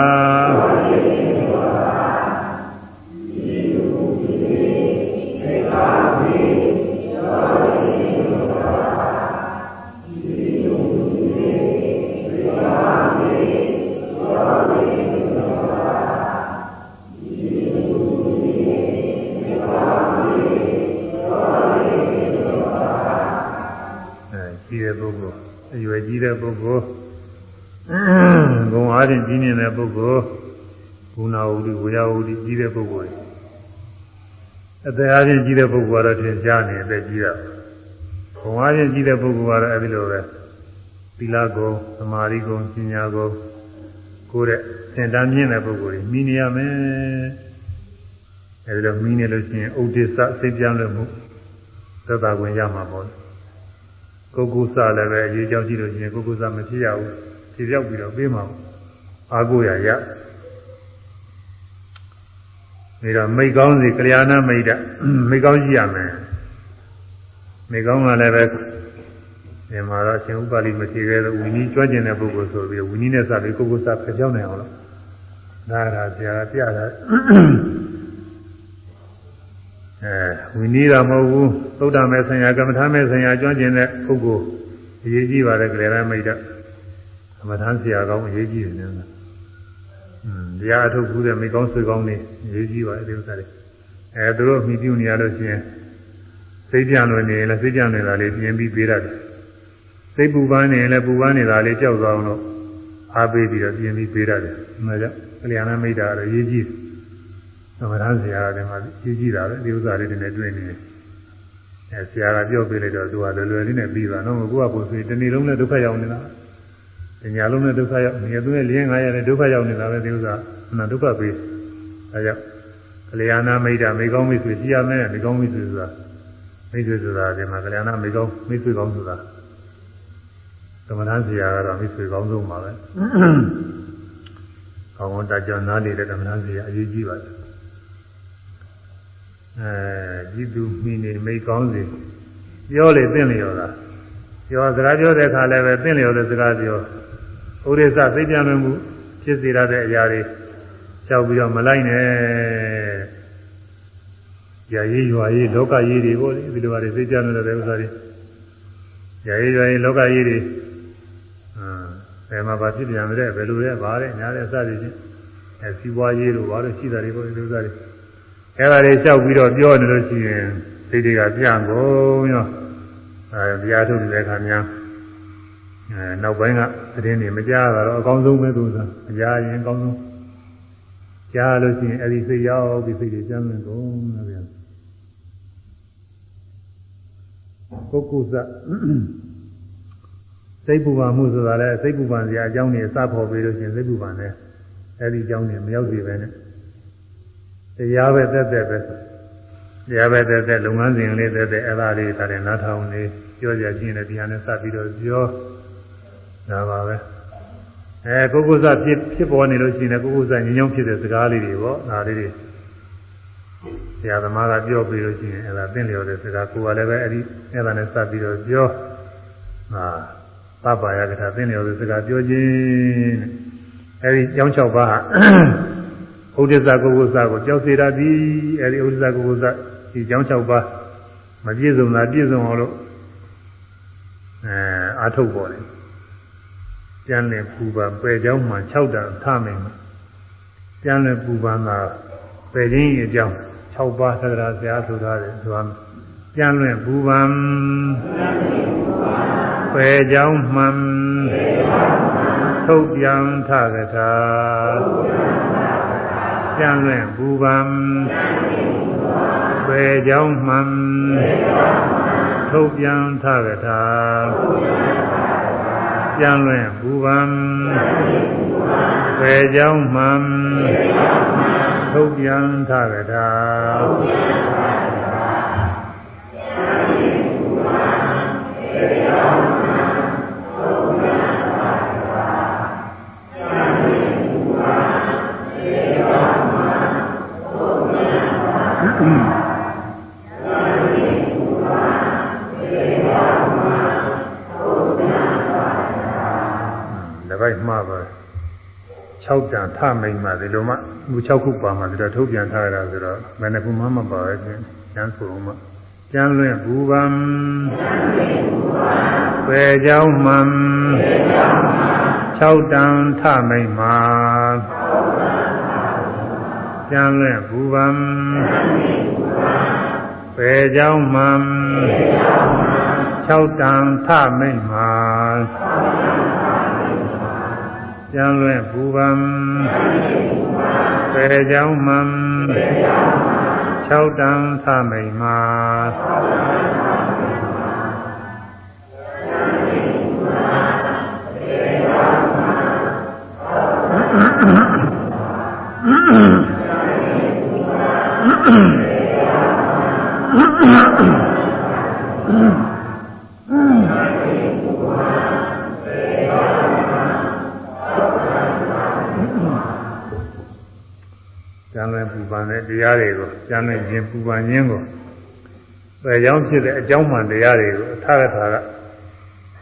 ကြီးတဲ့ပုဂ္ဂိုလ်ဂုံအားဖြင့်ကြီးနေတဲ့ပုဂ္ဂိုလ်ဂုဏဝုဒိဝေယဝုဒိကြီးတဲ့ပုဂ္ဂိုလ်အသက်အားဖြင့်ကြီးတဲ့ပုဂ္ဂိုလ်ကတော့ထင်ရှားနေအသက်ကြီးတာဂုံအားဖြင့်ကြီးတဲ့ပုဂ္ဂိုလ်ကတော့အဲဒီလိုပဲသီလဂုံသမာဓိဂုံပညာဂုံကိုယ်တဲ့သင်တန်းမြင့်တဲ့ပုဂ္ဂိုလ်ကြီးမိနေရမယ်အဲဒီလိုမိနေလို့ရှိရင်ဥဒိစ္စစိတ်ပြောင်းလို့မှုသက်သာဝင်ရမှာပေါ့ ကိုကုသလည်းပဲအရေးကြောင်းကြည့်လို့ရှိရင်ကိုကုသမဖြစ်ရဘူးဖြေပြောက်ပြီးတော့ပေးမှာအာကိုရရဒါတော့မိကောင်းစီကလျာဏမိတ်တမိကောင်းကြည့်ရမယ်မိကောင်းကလည်းပဲဒီမှာတော့ရှင်ဥပါလိမဖြေခဲ့တဲ့ဝီနည်းကျွမ်းကျင်တဲ့ပုဂ္ဂိုလ်ဆိုပြီးဝီနည်းနဲ့စပြီးကိုကုသဖြေပြောင်းနိုင်အောင်လို့ဒါကဆရာပြတာ အဲဝိနည်းတော်မဟုတ်ဘူးသုဒ္ဓမဲ့ဆံရကမ္မထာမဲ့ဆံရကျွမ်းကျင်တဲ့ပုဂ္ဂိုလ်အရေးကြီးပါတယ်ကြလေရမိတ်တော့ကမ္မထာဆရာကောင်းအရေးကြီးတယ်နော်อืมတရားအထုတ်ဘူးတဲ့မိကောင်းဆွေကောင်းနေအရေးကြီးပါတယ်ဒီဥစ္စာတွေအဲသူတို့မိပြုနေရလို့ရှိရင်စိတ်ကြံလွင်နေရင်လည်းစိတ်ကြံနေတာလေးပြင်ပြီးပေးရတယ်စိတ်ပူပန်းနေရင်လည်းပူပန်းနေတာလေးကြောက်သွားအောင်လို့အားပေးပြီးတော့ပြင်ပြီးပေးရတယ်။ဒါကြောင့်ကလျာဏမိတ်တာကတော့ရေးကြည့် သမထဆရာကတည်းကရေးကြည့်တာပဲဒီဥစ္စာလေးတွေနဲ့တွေ့နေတယ်။အဲဆရာကပြောပေးလိုက်တော့သူကလွယ်လွယ်လေးနဲ့ပြီးသွားတော့ကိုကကိုယ်ဆိုတနေ့လုံးနဲ့ဒုက္ခရောက်နေတာ။ညလုံးနဲ့ဒုက္ခရောက်နေသူနဲ့လင်း9ရက်နဲ့ဒုက္ခရောက်နေတာပဲဒီဥစ္စာအနာဒုက္ခပေး။ဒါကြောင့်ကလျာဏမိတ်တာမိကောင်းမိတ်ဆွေရှိရမယ်မိကောင်းမိတ်ဆွေဆိုတာမိတ်ဆွေဆိုတာဒီမှာကလျာဏမိကောင်းမိတ်ဆွေကောင်းဆိုတာသမထဆရာကတော့မိတ်ဆွေကောင်းဆုံးပါပဲ။ကောင်းကောင်းတကြနားနေတဲ့သမထဆရာအရေးကြီးပါတယ်။ အဲကြည်သူမိနေမိကောင်းစီပြောလေသိလျော်တာပြောစကားပြောတဲ့အခါလည်းပဲသိလျော်တဲ့စကားပြောဥရိသစိတ်ပြမယ်မှုဖြစ်စေရတဲ့အရာတွေကြောက်ပြီးတော့မလိုက်နဲ့။ရာရေးရွာရေးလောကရေးတွေပေါ့လေဒီလိုပါလေစိတ်ကြမ်းနေတဲ့ဥစ္စာတွေရာရေးရွာရေးလောကရေးတွေဘယ်မှာပါဖြစ်ပြန်မလဲဘယ်လိုလဲပါလဲညာလဲအစသည်ချင်းအဲစီးပွားရေးလို့ဘာလို့ရှိတာတွေပေါ့ဒီလိုစားတွေ အဲဒါတွေလျှောက်ပြီးတော့ပြောနေလို့ရှိရင်စိတ်တွေကပြန့်ကုန်ရောအဲတရားထုတ်တဲ့အခါများအဲနောက်ပိုင်းကသတင်းတွေမကြားတော့အကောင်းဆုံးပဲသူစားမကြားရင်အကောင်းဆုံးကြားလို့ရှိရင်အဲဒီစိတ်ရောက်ပြီးစိတ်တွေကျမ်းနေကုန်တယ်ဗျာပုဂ္ဂုဇစိတ်ပူပန်မှုဆိုတာလည်းစိတ်ပူပန်စရာအကြောင်းတွေစဖော်ပြီးလို့ရှိရင်စိတ်ပူပန်တယ်အဲဒီအကြောင်းတွေမရောက်စေပဲနဲ့ တရားပဲတက်တက်ပဲတရားပဲတက်တက်လုပ်ငန်းစဉ်လေးတက်တက်အဲ့ဒါလေးဒါလည်းနားထောင်နေပြောကြချင်းလည်းတရားနဲ့စပြီးတော့ပြောဒါပါပဲအဲကိုကုသဖြစ်ဖြစ်ပေါ်နေလို့ရှိရင်ကိုကုသညဉ့်ညောင်းဖြစ်တဲ့စကားလေးတွေပေါ့ဒါလေးတွေဆရာသမားကပြောပြီးလို့ရှိရင်အဲ့ဒါသင်လျော်တဲ့စကားကိုယ်ကလည်းပဲအဲ့ဒီအဲ့ဒါနဲ့စပြီးတော့ပြောဟာသဗ္ဗာယကထာသင်လျော်တဲ့စကားပြောခြင်းအဲဒီကျောင်း၆ပါးဟာ ဥဒိစ္စကုက္ကုစကိုကြောက်စေတတ်သည်အဲဒီဥဒိစ္စကုက္ကုစဒီကြောင်း၆ပါးမပြည့်စုံတာပြည့်စုံအောင်လို့အဲအာထုတ်ပေါ်တယ်ကျန်တဲ့ပူပါပယ်ကြောင်းမှ6တန်ထမယ်ကျန်တဲ့ပူပါကပယ်ခြင်းအကြောင်း6ပါးသဒ္ဒရာဆရာဆိုထားတယ်ဆိုတာကျန်လွင့်ပူပံပယ်ကြောင်းမှန်ထုတ်ပြန်ထကထာ ကျန်လွင့်ပူပံပယ်ကြောင်းမှန်ထုတ်ပြန်ထကထာကျန်လွင့်ပူပံပယ်ကြောင်းမှန်ထုတ်ပြန်ထကထာပိုက်မှားပါ 6တန်ထမိန်မှဒီလိုမှလူ6ခုပါမှဒီတော့ထုတ်ပြန်ထားရတာဆိုတော့ဘယ်နှခုမှမပါပဲချင်းကျန်းဆိုမှကျန်းလွင့်ဘူပံပယ်ကြောင်းမှန်6တန်ထမိန်မှကျန်းလွင့်ဘူပံပယ်ကြောင်းမှန်6တန်ထမိန်မှ ကျမ်းလွဲ့ပူပံပေကြောင်းမှန်၆တန်သမိန်မှာကျ မ်းလွင်ပူပန်တဲ့တရားတွေကိုကျမ်းလွင်ခြင်းပူပန်ခြင်းကိုပဲကြောင်းဖြစ်တဲ့အကြောင်းမှန်တရားတွေကိုအထာရထာက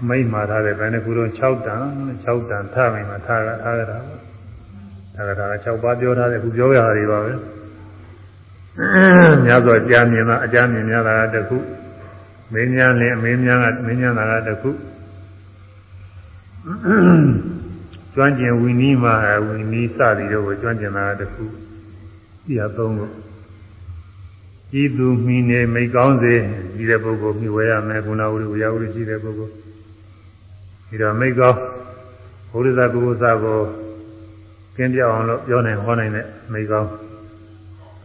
မိတ်မှာထားတယ်ဘယ်နှခုတော့6တန်6တန်ထားမိမှာထားကထားရတာထားရတာက6ပါးပြောထားတယ်ခုပြောရတာတွေပါပဲမြတ်စွာကြားမြင်တာအကြမ်းမြင်များတာတခုမင်းများနဲ့အမင်းများကမင်းများတာကတခုကျွမ်းကျင်ဝီနီးမှာဝီနီးစသည်တို့ကိုကျွမ်းကျင်တာတခု တရားသုံးလို့ဤသူမိနေမိကောင်းစေဒီတဲ့ပုဂ္ဂိုလ်မြှဝဲရမယ်ကုဏဝရိဝရဝရိရှိတဲ့ပုဂ္ဂိုလ်ဒီတော့မိကောင်းဘုရားကုသကိုကင်းပြောင်းအောင်လို့ပြောနိုင်ဟောနိုင်တဲ့မိကောင်း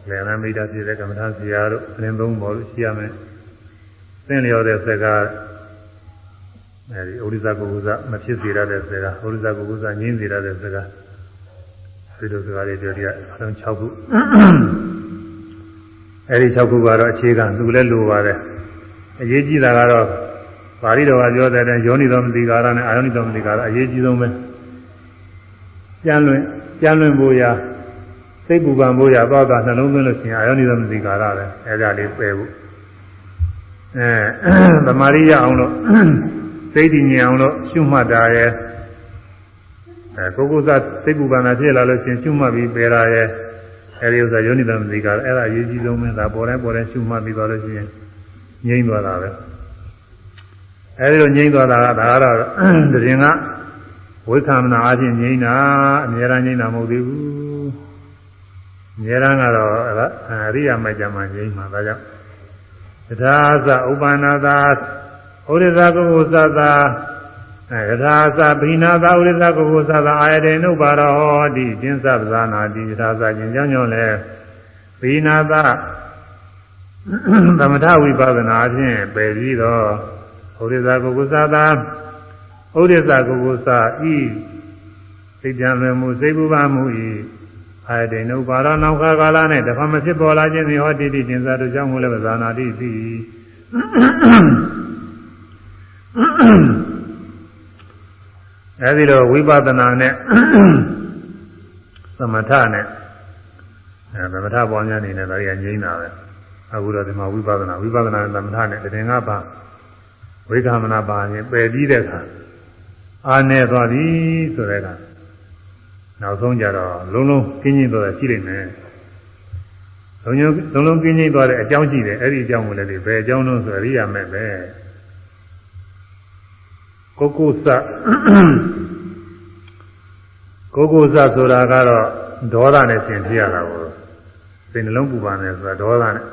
လယ်နမိတ်တာပြည့်တဲ့ကမ္မထာဆရာတို့အရင်သုံးပေါ်လို့ရှိရမယ်သင်လျော်တဲ့စကားအဲဒီဩရိဇကုသမဖြစ်စေရတဲ့စကားဩရိဇကုသငြင်းစေရတဲ့စကား ဒီလိုစကားတွေပြောကြအလုံး6ခုအဲဒီ6ခုကတော့အခြေခံသူလည်းလိုပါတယ်အရေးကြီးတာကတော့ပါဠိတော်ကပြောတဲ့ယောနိတော်မတိကာရနဲ့အာယောနိတော်မတိကာရအရေးကြီးဆုံးပဲကြံလွင်ကြံလွင်ဖို့ရာစိတ်ပူပန်ဖို့ရာပေါ့ကနှလုံးသွင်းလို့ရှိရင်အာယောနိတော်မတိကာရပဲအဲဒါလေးပယ်ဖို့အဲသမာရိယအောင်လို့စိတ်တည်ငြိမ်အောင်လို့ရှုမှတ်တာရဲ့ အဲကိုကုသစိတ်ပူပန်တာဖြစ်လာလို့ရှိရင်ရှုမှတ်ပြီးပယ်တာရဲ့အဲဒီဥစ္စာယောနိသမတိကအဲ့ဒါအရေးကြီးဆုံးပဲဒါပေါ်တိုင်းပေါ်တိုင်းရှုမှတ်ပြီးသွားလို့ရှိရင်ငြိမ့်သွားတာပဲအဲဒီလိုငြိမ့်သွားတာကဒါကတော့တရင်ကဝိသမနာအချင်းငြိမ့်တာအများရန်ငြိမ့်တာမဟုတ်သေးဘူးအများရန်ကတော့အရိယာမကြမှာငြိမ့်မှာဒါကြောင့်တထာသဥပ္ပန္နသာဩရိသကုကုသသာ အဲထာသဗိနာသာဥရိသကုကုသသာအာယတေနုပါရောဟောတိကျင်းသပ္ပဇာနာတိထာသခြင်းကြောင့်ကြောင့်လဲဗိနာသာသမထဝိပဿနာဖြင့်ပယ်ပြီးတော့ဩရိသကုကုသသာဩရိသကုကုသဤစိတ်ကြံလွယ်မှုစိတ်ပူပါမှုဤအာယတေနုပါရောနောက်ခါကာလနဲ့တဖမဖြစ်ပေါ်လာခြင်းသည်ဟောတိတိကျင်းသတို့ကြောင့်မို့လဲဇာနာတိသိ အဲဒီတော့ဝိပဿနာနဲ့သမထနဲ့အဲသမထပေါ်များနေနဲ့ဒါတွေကငြိမ်းတာပဲအခုတော့ဒီမှာဝိပဿနာဝိပဿနာနဲ့သမထနဲ့တည်ငါပါဝိကမနာပါရင်ပယ်ပြီးတဲ့အခါအာနေသွားပြီဆိုတဲ့အခါနောက်ဆုံးကြတော့လုံးလုံးကင်းကျင်းသွားတာရှိလိမ့်မယ်လုံးလုံးလုံးလုံးကင်းကျင်းသွားတဲ့အကြောင်းရှိတယ်အဲ့ဒီအကြောင်းကိုလည်းဒီဘယ်အကြောင်းလို့ဆိုရိယာမဲ့ပဲ ကိုကိုစကိုကိုစဆိုတာကတော့ဒေါသနဲ့ရှင်ပြရတာကိုစိတ်နှလုံးပူပန်တယ်ဆိုတာဒေါသနဲ့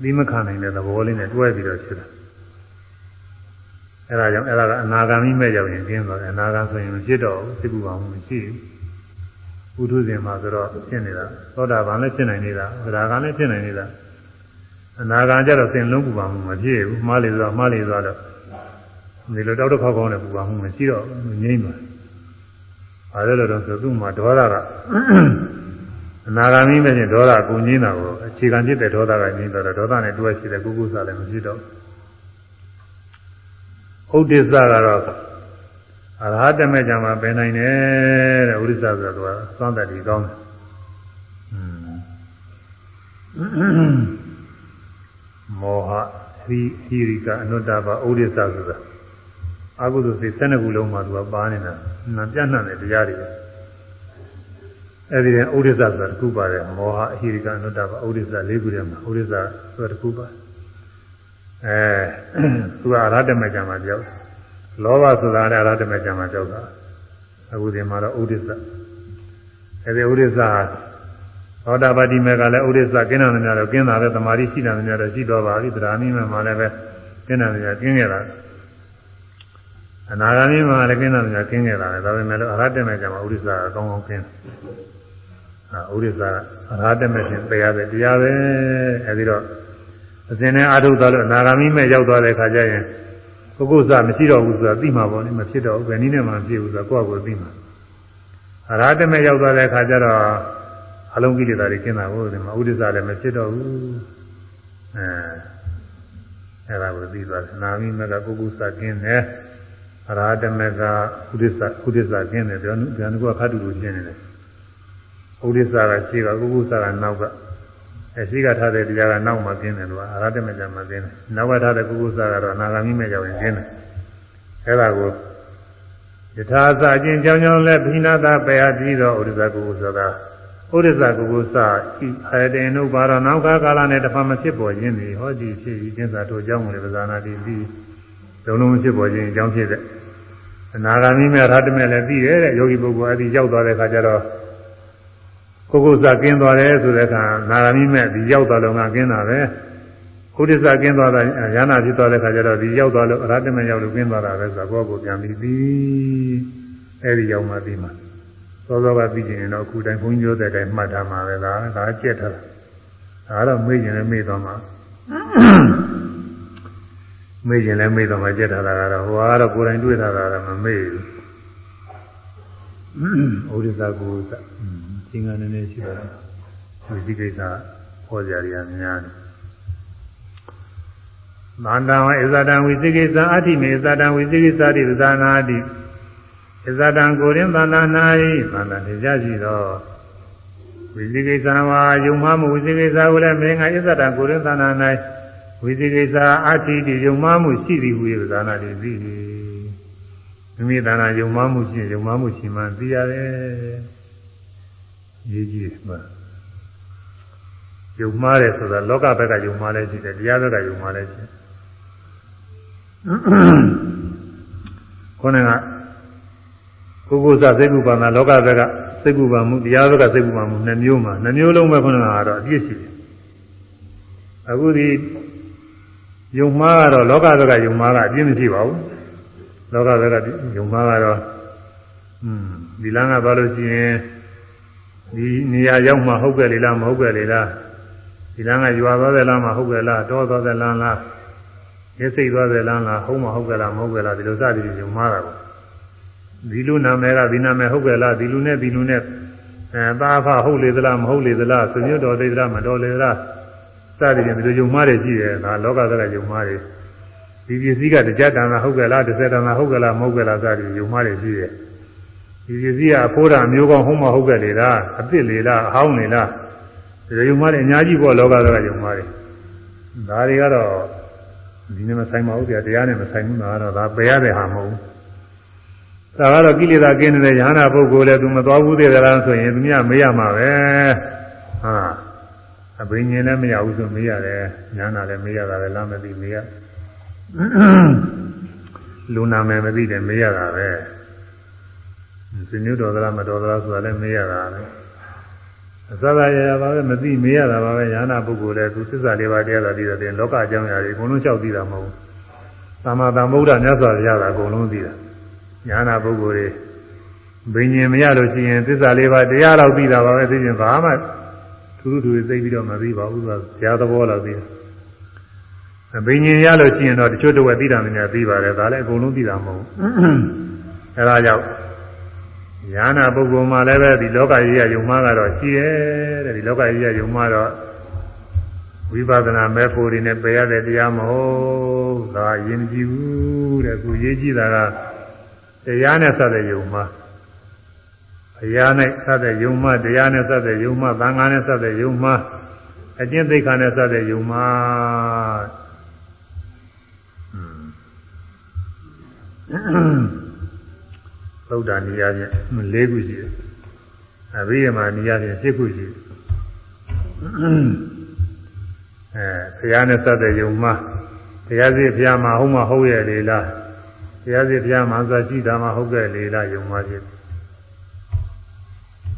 ပြီးမခံနိုင်တဲ့သဘောလေးနဲ့တွဲပြီးတော့ဖြစ်တာအဲဒါကြောင့်အဲဒါကအနာဂါမိမဲ့ရောက်ရင်ကျင်းသွားတယ်အနာဂါဆိုရင်မဖြစ်တော့ဘူးစိတ်ပူပန်မှုမရှိဘူးပုထုဇဉ်မှာဆိုတော့ဖြစ်နေတာသောတာပန်လည်းဖြစ်နိုင်နေတာဗราဂံလည်းဖြစ်နိုင်နေတာအနာဂါကျတော့စိတ်လုံးပူပန်မှုမဖြစ်ဘူးမှားလေဆိုတော့မှားလေဆိုတော့ ဒီလိုတောက်တော့ခေါက်ခေါက်နဲ့ပူပါမှုမရှိတော့ငြိမ့်ပါ။အဲဒါလို့တော့ဆိုသူ့မှာဒေါသကအနာဂါမိမဲ့ချင်းဒေါသကိုငြိမ့်တာကိုအခြေခံဖြစ်တဲ့ဒေါသကငြိမ့်တော့ဒေါသနဲ့တွဲရှိတဲ့ကုကုသလည်းမရှိတော့။ဥဒိစ္စကတော့အရဟတမေကြမှာပင်နိုင်တယ်တဲ့ဥဒိစ္စဆိုတော့သူကသွမ်းတတ်ဒီကောင်းတယ်။မောဟဟိဟိရိကအနုတ္တပါဥဒိစ္စဆိုတာ အကုသိုလ်စိတ်12ခုလုံးမှာသူကပါနေတာနာပြန့်နှံ့တဲ့တရားတွေအဲဒီတဲ့ဥဒိစ္စဆိုတာတစ်ခုပါတယ်မောဟအဟိရိကအနုတ္တပါဥဒိစ္စ၄ခုထဲမှာဥဒိစ္စဆိုတာတစ်ခုပါအဲသူကအရဟတမေကံမှာကြောက်လောဘဆိုတာလည်းအရဟတမေကံမှာကြောက်တာအခုဒီမှာတော့ဥဒိစ္စအဲဒီဥဒိစ္စသောတာပတိမေကလည်းဥဒိစ္စကင်းတယ်များတော့ကင်းတာပဲတမာတိရှိတယ်များတော့ရှိတော့ပါပြီသဒ္ဓါမိမေမှာလည်းပဲကင်းတယ်များကင်းခဲ့တာ အနာဂါမိမှာလည်းကင်းတာများကင်းခဲ့တာပဲဒါပေမဲ့လို့အရဟတမေကမှာဥဒိစ္စကအကောင်းကောင်းကင်းအာဥဒိစ္စအရဟတမေဖြင့်တရားပဲတရားပဲအဲဒီတော့အစဉ်နဲ့အာထုသွားလို့အနာဂါမိမဲ့ရောက်သွားတဲ့ခါကျရင်ပုဂ္ဂိုလ်စမရှိတော့ဘူးဆိုတာသိမှာပေါ့လေမဖြစ်တော့ဘူးဘယ်နည်းနဲ့မှမဖြစ်ဘူးဆိုတာကိုယ့်အကိုသိမှာအရဟတမေရောက်သွားတဲ့ခါကျတော့အလုံးကိလေသာတွေကျင်းတာကိုဒီမှာဥဒိစ္စလည်းမဖြစ်တော့ဘူးအဲအဲ့ဒါကိုသိသွားတယ်နာမိမကပုဂ္ဂိုလ်စကင်းတယ် အရဟတမေကဥဒိစ္စဥဒိစ္စကျင်းတယ်ဗျာဗျာနုကခတ်တူလိုကျင်းနေတယ်ဥဒိစ္စကရှိကပုဂ္ဂိုလ်စကနောက်ကအဲရှိကထားတဲ့တရားကနောက်မှကျင်းတယ်လို့အရဟတမေကမှကျင်းတယ်နောက်ကထားတဲ့ပုဂ္ဂိုလ်စကတော့အနာဂါမိမေကြောင့်ကျင်းတယ်အဲ့ဒါကိုယထာစာချင်းကြောင်းကြောင်းလဲဘိနာတာပယ်အပ်ပြီးတော့ဥဒိစ္စကုကုဆိုတာဥဒိစ္စကုကုစဤအတေနုဘာရနောက်ကကာလနဲ့တဖန်မဖြစ်ပေါ်ခြင်းသည်ဟောဒီဖြစ်ဤကျင်းစာတို့အကြောင်းကိုလည်းပဇာနာတိပြီး လုံးလုံးဖြစ်ပေါ်ခြင်းအကြောင်းဖြစ်တဲ့အနာဂါမိမေရဟတမေလည်းပြီးတယ်တဲ့ယောဂီပုဂ္ဂိုလ်အဲဒီရောက်သွားတဲ့အခါကျတော့ကိုကိုစကင်းသွားတယ်ဆိုတဲ့အခါနာဂမိမဲ့ဒီရောက်သွားလို့ငါကင်းတာပဲခုဒိစ္စကင်းသွားတာရဟနာဖြစ်သွားတဲ့အခါကျတော့ဒီရောက်သွားလို့အရဟတမရောက်လို့ကင်းသွားတာပဲဆိုတော့ကိုယ့်ကိုပြန်ပြီးပြီးအဲဒီရောက်မှပြီးမှသောသောကပြီးကျင်တော့အခုတိုင်းဘုန်းကြီးပြောတဲ့အတိုင်းမှတ်ထားမှာပဲလားဒါကြက်ထားတာဒါတော့မေ့ရင်လည်းမေ့သွားမှာ မေ့ရင်လည်းမေ့သွားမှာကြက်ထားတာကတော့ဟိုကတော့ကိုယ်တိုင်တွေ့ထားတာကတော့မမေ့ဘူးဩရိသကုသသင်္ကန်းနည်းနည်းရှိတော့ဒီဒီကိစ္စဟောကြရည်များတယ်မန္တံဝဣဇဒံဝိသိကိသအဋ္ဌိမေဇဒံဝိသိကိသတိသနာတိဣဇဒံကိုရင်သန္တာ၌သန္တာနေကြရှိသောဝိသိကိသဝါယုံမမှုဝိသိကိသကိုလည်းမင်းကဣဇဒံကိုရင်သန္တာ၌ ဝိသိကိသအဋ္ဌိတိယုံမမှုရှိသည်ဟူ၍သနာတိသိမိမိသနာယုံမမှုရှိယုံမမှုရှိမှသိရတယ်ရေးကြည့်ပါယုံမှားတယ်ဆိုတာလောကဘက်ကယုံမှားလဲရှိတယ်တရားဘက်ကယုံမှားလဲရှိတယ်ခေါင်းကကိုကိုစစိတ်ကူပါမှာလောကဘက်ကစိတ်ကူပါမှုတရားဘက်ကစိတ်ကူပါမှုနှမျိုးမှာနှမျိုးလုံးပဲခေါင်းကတော့အပြည့်ရှိတယ်အခုဒီ ယုံမှားကတော့လောကဘက်ကယုံမှားကအပြည့်မရှိပါဘူးလောကဘက်ကယုံမှားကတော့อืมဒီလမ်းကသွားလို့ရှိရင်ဒီနေရာရောက်မှဟုတ်ကြလေလားမဟုတ်ကြလေလားဒီလမ်းကရွာသွားတဲ့လမ်းမှာဟုတ်ကြလားတောသွားတဲ့လမ်းလားမျက်စိသွားတဲ့လမ်းလားဟုတ်မဟုတ်ကြလားမဟုတ်ကြလားဒီလိုစသည်ဖြင့်မှားတာပေါ့ဒီလူနာမည်ကဒီနာမည်ဟုတ်ကြလားဒီလူနဲ့ဒီလူနဲ့အဲသားဖဟုတ်လေသလားမဟုတ်လေသလားဆွေမျိုးတော်သေးသလားမတော်လေသလား စသည်ဖြင့်ဒီလိုယုံမှားတယ်ရှိတယ်ဒါလောကသက်ကယုံမှားတယ်ဒီပစ္စည်းကတရားတန်တာဟုတ်ကြလားတစ်ဆက်တန်တာဟုတ်ကြလားမဟုတ်ကြလားစသည်ယုံမှားတယ်ရှိတယ်ဒီပစ္စည်းကအဖိုးတာမျိုးကောင်းဟုတ်မဟုတ်ကြလေလားအစ်စ်လေလားအဟောင်းလေလားဒီယုံမှားတယ်အများကြီးပေါ့လောကသက်ကယုံမှားတယ်ဒါတွေကတော့ဒီနေ့မဆိုင်ပါဘူးဗျာတရားနဲ့မဆိုင်ဘူးလားတော့ဒါပယ်ရတဲ့ဟာမဟုတ်ဘူးဒါကတော့ကိလေသာကင်းနေတဲ့ယဟနာပုဂ္ဂိုလ်လည်းသူမသွားဘူးသေးသလားဆိုရင်သူမြမေးရမှာပဲဟာ အဘိညာဉ်လည်းမရဘူးဆိုမေးရတယ်ညာနာလည်းမေးရတာလည်းလားမသိမေးရလူနာမယ်မသိတယ်မေးရတာပဲစညုတော်သလားမတော်သလားဆိုတာလည်းမေးရတာပဲအစသာရရပါပဲမသိမေးရတာပါပဲညာနာပုဂ္ဂိုလ်လည်းသူသစ္စာလေးပါးတရားသာသိတဲ့လောကအကြောင်းအရာတွေအကုန်လုံးလျှောက်သိတာမဟုတ်ဘူးသမ္မာသမ္ဗုဒ္ဓမြတ်စွာဘုရားကအကုန်လုံးသိတာညာနာပုဂ္ဂိုလ်တွေဘိညာဉ်မရလို့ရှိရင်သစ္စာလေးပါးတရားတော့သိတာပါပဲသိရင်ဘာမှ ထူးထူးသိပြီးတော့မသိပါဘူးသူကဘုရားသဘောလောက်သိတယ်ဘိညာဉ်ရလို့ရှိရင်တော့တချို့တဝက်သိတာများသိပါတယ်ဒါလည်းအကုန်လုံးသိတာမဟုတ်ဘူးအဲဒါကြောင့်ညာနာပုဂ္ဂိုလ်မှလည်းပဲဒီလောကကြီးရယုံမှားကတော့ရှိရဲ့တဲ့ဒီလောကကြီးရယုံမှားတော့ဝိပဿနာမဲ့ဖို့တွေနဲ့ပယ်ရတဲ့တရားမဟုတ်ဒါယဉ်ကြည့်ဘူးတဲ့ခုရေးကြည့်တာကတရားနဲ့ဆက်တဲ့ယုံမှား ဘုရားနဲ့ဆက်တဲ့ယုံမှားတရားနဲ့ဆက်တဲ့ယုံမှားသံဃာနဲ့ဆက်တဲ့ယုံမှားအကျင့်သိက္ခာနဲ့ဆက်တဲ့ယုံမှားသုဒ္ဓနေရာချင်း၄ခုရှိတယ်အဘိဓမ္မာနေရာချင်း၈ခုရှိတယ်အဲဘုရားနဲ့စတဲ့ယုံမှာဘုရားစီဘုရားမှာဟုတ်မဟုတ်ရဲ့လေလားဘုရားစီဘုရားမှာဆိုရှိတာမှဟုတ်ကဲ့လေလားယုံမှာဖြစ်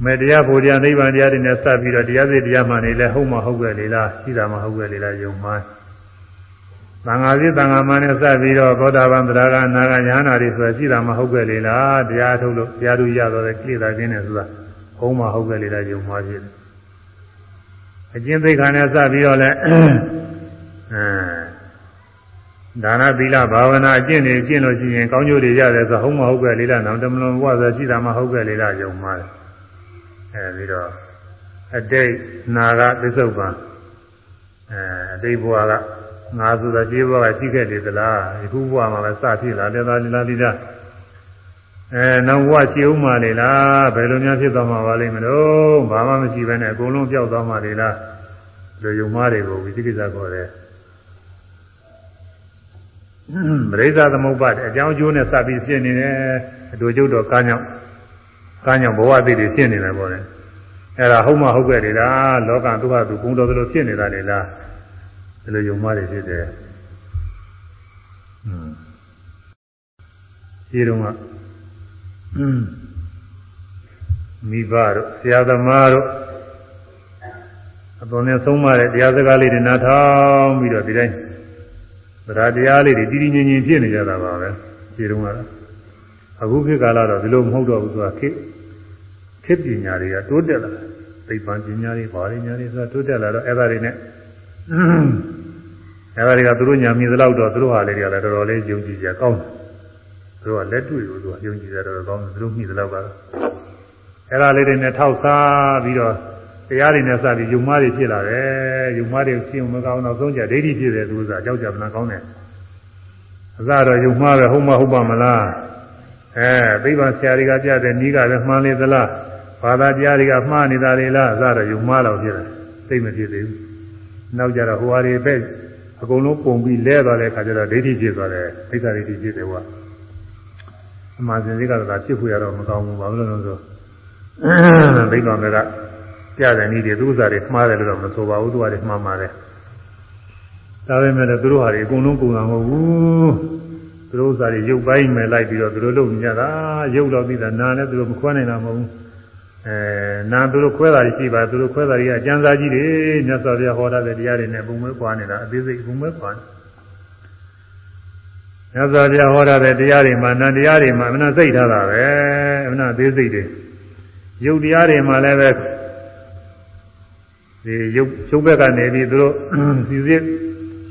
မေတရားဘုရားနိဗ္ဗာန်တရားတွေနဲ့စပ်ပြီးတော့တရားစီတရားမှနေလဲဟုတ်မဟုတ်ကဲ့လေလားရှိတာမှဟုတ်ကဲ့လေလားယုံမှာသံဃာစီသံဃာမနဲ့စပ်ပြီးတော့သောတာပန်တရားကအနာဂယဟနာတွေဆိုရှိတာမှဟုတ်ကဲ့လေလားတရားထုတ်လို့တရားသူရတော့တဲ့ကိလေသာခြင်းနဲ့ဆိုတာဟုတ်မဟုတ်ကဲ့လေလားယုံမှာဖြစ်တယ်အကျင့်သိက္ခာနဲ့စပြီးတော့လဲအဲဒါနသီလဘာဝနာအကျင့်တွေကျင့်လို့ရှိရင်ကောင်းကျိုးတွေရတယ်ဆိုဟုတ်မဟုတ်ကဲ့လေလားနောက်တမလွန်ဘဝဆိုရှိတာမှဟုတ်ကဲ့လေလားယုံမှာတယ် အဲပြီးတော့အတိတ်နာဂသစ္ဆုတ်ပံအဲအတိတ်ဘဝကငါဆိုတာခြေဘဝကရှိခဲ့တယ်သလားဒီခုဘဝမှာပဲစဖြစ်လာတယ်လားဒီလားဒီလားအဲနောက်ဘဝရှိဦးမှာလေလားဘယ်လိုများဖြစ်သွားမှာပါလိမ့်မလို့ဘာမှမရှိဘဲနဲ့အကုန်လုံးပျောက်သွားမှာလေလားလူယုံမားတွေကိုဝိသိကိစ္စခေါ်တယ်ပရိသသမုပ္ပါဒ်အကြောင်းကျိုးနဲ့စပြီးဖြစ်နေတယ်အတူကျုပ်တော့ကားညောင်း ကားညောင်းဘဝသိတွေဖြစ်နေတယ်ပေါ့လေအဲ့ဒါဟုတ်မှဟုတ်ခဲ့တယ်လားလောကဒုက္ခသူကုံတော်သလိုဖြစ်နေတာလေလားဒီလိုယုံမားတွေဖြစ်တယ်อืมဒီတော့မိဘတို့ဆရာသမားတို့သွန်နဲ့ဆုံးမတဲ့တရားစကားလေးတွေနားထောင်ပြီးတော့ဒီတိုင်းသရတရားလေးတွေတည်တည်ငြိမ်ငြိမ်ဖြစ်နေကြတာပါပဲဒီတုန်းကတော့အခုခေတ်ကာလတော့ဒီလိုမဟုတ်တော့ဘူးဆိုတာခေတ် ခေတ်ပညာတွေကတိုးတက်လာသိပ္ပံပညာတွေဘာတွေညာတွေဆိုတာတိုးတက်လာတော့အဲ့ဒါတွေနဲ့အဲ့ဒါတွေကသူတို့ညာမြင်သလောက်တော့သူတို့ဟာလေးတွေကလည်းတော်တော်လေးယုံကြည်ကြကောင်းတယ်သူတို့ကလက်တွေ့ကိုသူကယုံကြည်ကြတော်တော်ကောင်းတယ်သူတို့မြင်သလောက်ကတော့အဲ့ဒါလေးတွေနဲ့ထောက်စားပြီးတော့တရားတွေနဲ့စပြီးယုံမားတွေဖြစ်လာတယ်ယုံမားတွေရှင်းမကောင်းတော့ဆုံးကြဒိဋ္ဌိဖြစ်တယ်သူကကြောက်ကြမလားကောင်းတယ်အစတော့ယုံမားပဲဟုတ်မဟုတ်ပါမလားအဲသိပ္ပံဆရာတွေကပြတဲ့နီးကလည်းမှန်လေသလား ဘာသာတရားတွေကမှားနေတာလေလားအစတော့ယုံမားတော့ဖြစ်တယ်သိမဖြစ်သေးဘူးနောက်ကြတော့ဟိုဟာတွေပဲအကုန်လုံးပုံပြီးလဲသွားတဲ့အခါကျတော့ဒိဋ္ဌိဖြစ်သွားတယ်သိက္ခာဒိဋ္ဌိဖြစ်တယ်ကွာအမှန်စင်စိတ်ကတော့ဖြစ်ဖို့ရတော့မကောင်းဘူးဘာလို့လဲဆိုတော့ဘိက္ခာမေကပြတဲ့နည်းတွေသူဥစ္စာတွေမှားတယ်လို့တော့မဆိုပါဘူးသူကတွေမှားမှာတယ်ဒါပေမဲ့လည်းသူတို့ဟာတွေအကုန်လုံးကုန်တာမဟုတ်ဘူးသူတို့ဥစ္စာတွေရုပ်ပိုင်းမဲ့လိုက်ပြီးတော့သူတို့လုပ်နေကြတာရုပ်တော့ပြီးတာနာလည်းသူတို့မခွဲနိုင်တာမဟုတ်ဘူး အဲနာသူတို့ခွဲတာရှိပါသူတို့ခွဲတာတွေကအကျဉ်းစားကြီးတွေမြတ်စွာဘုရားဟောထားတဲ့တရားတွေနဲ့ပုံမဲပွားနေတာအသေးစိတ်ပုံမဲပွားနေမြတ်စွာဘုရားဟောထားတဲ့တရားတွေမှာနာတရားတွေမှာအမှန်သိထားတာပဲအမှန်သေးစိတ်တွေရုပ်တရားတွေမှာလည်းပဲဒီရုပ်ရုပ်ဘက်ကနေပြီးသူတို့စီစစ်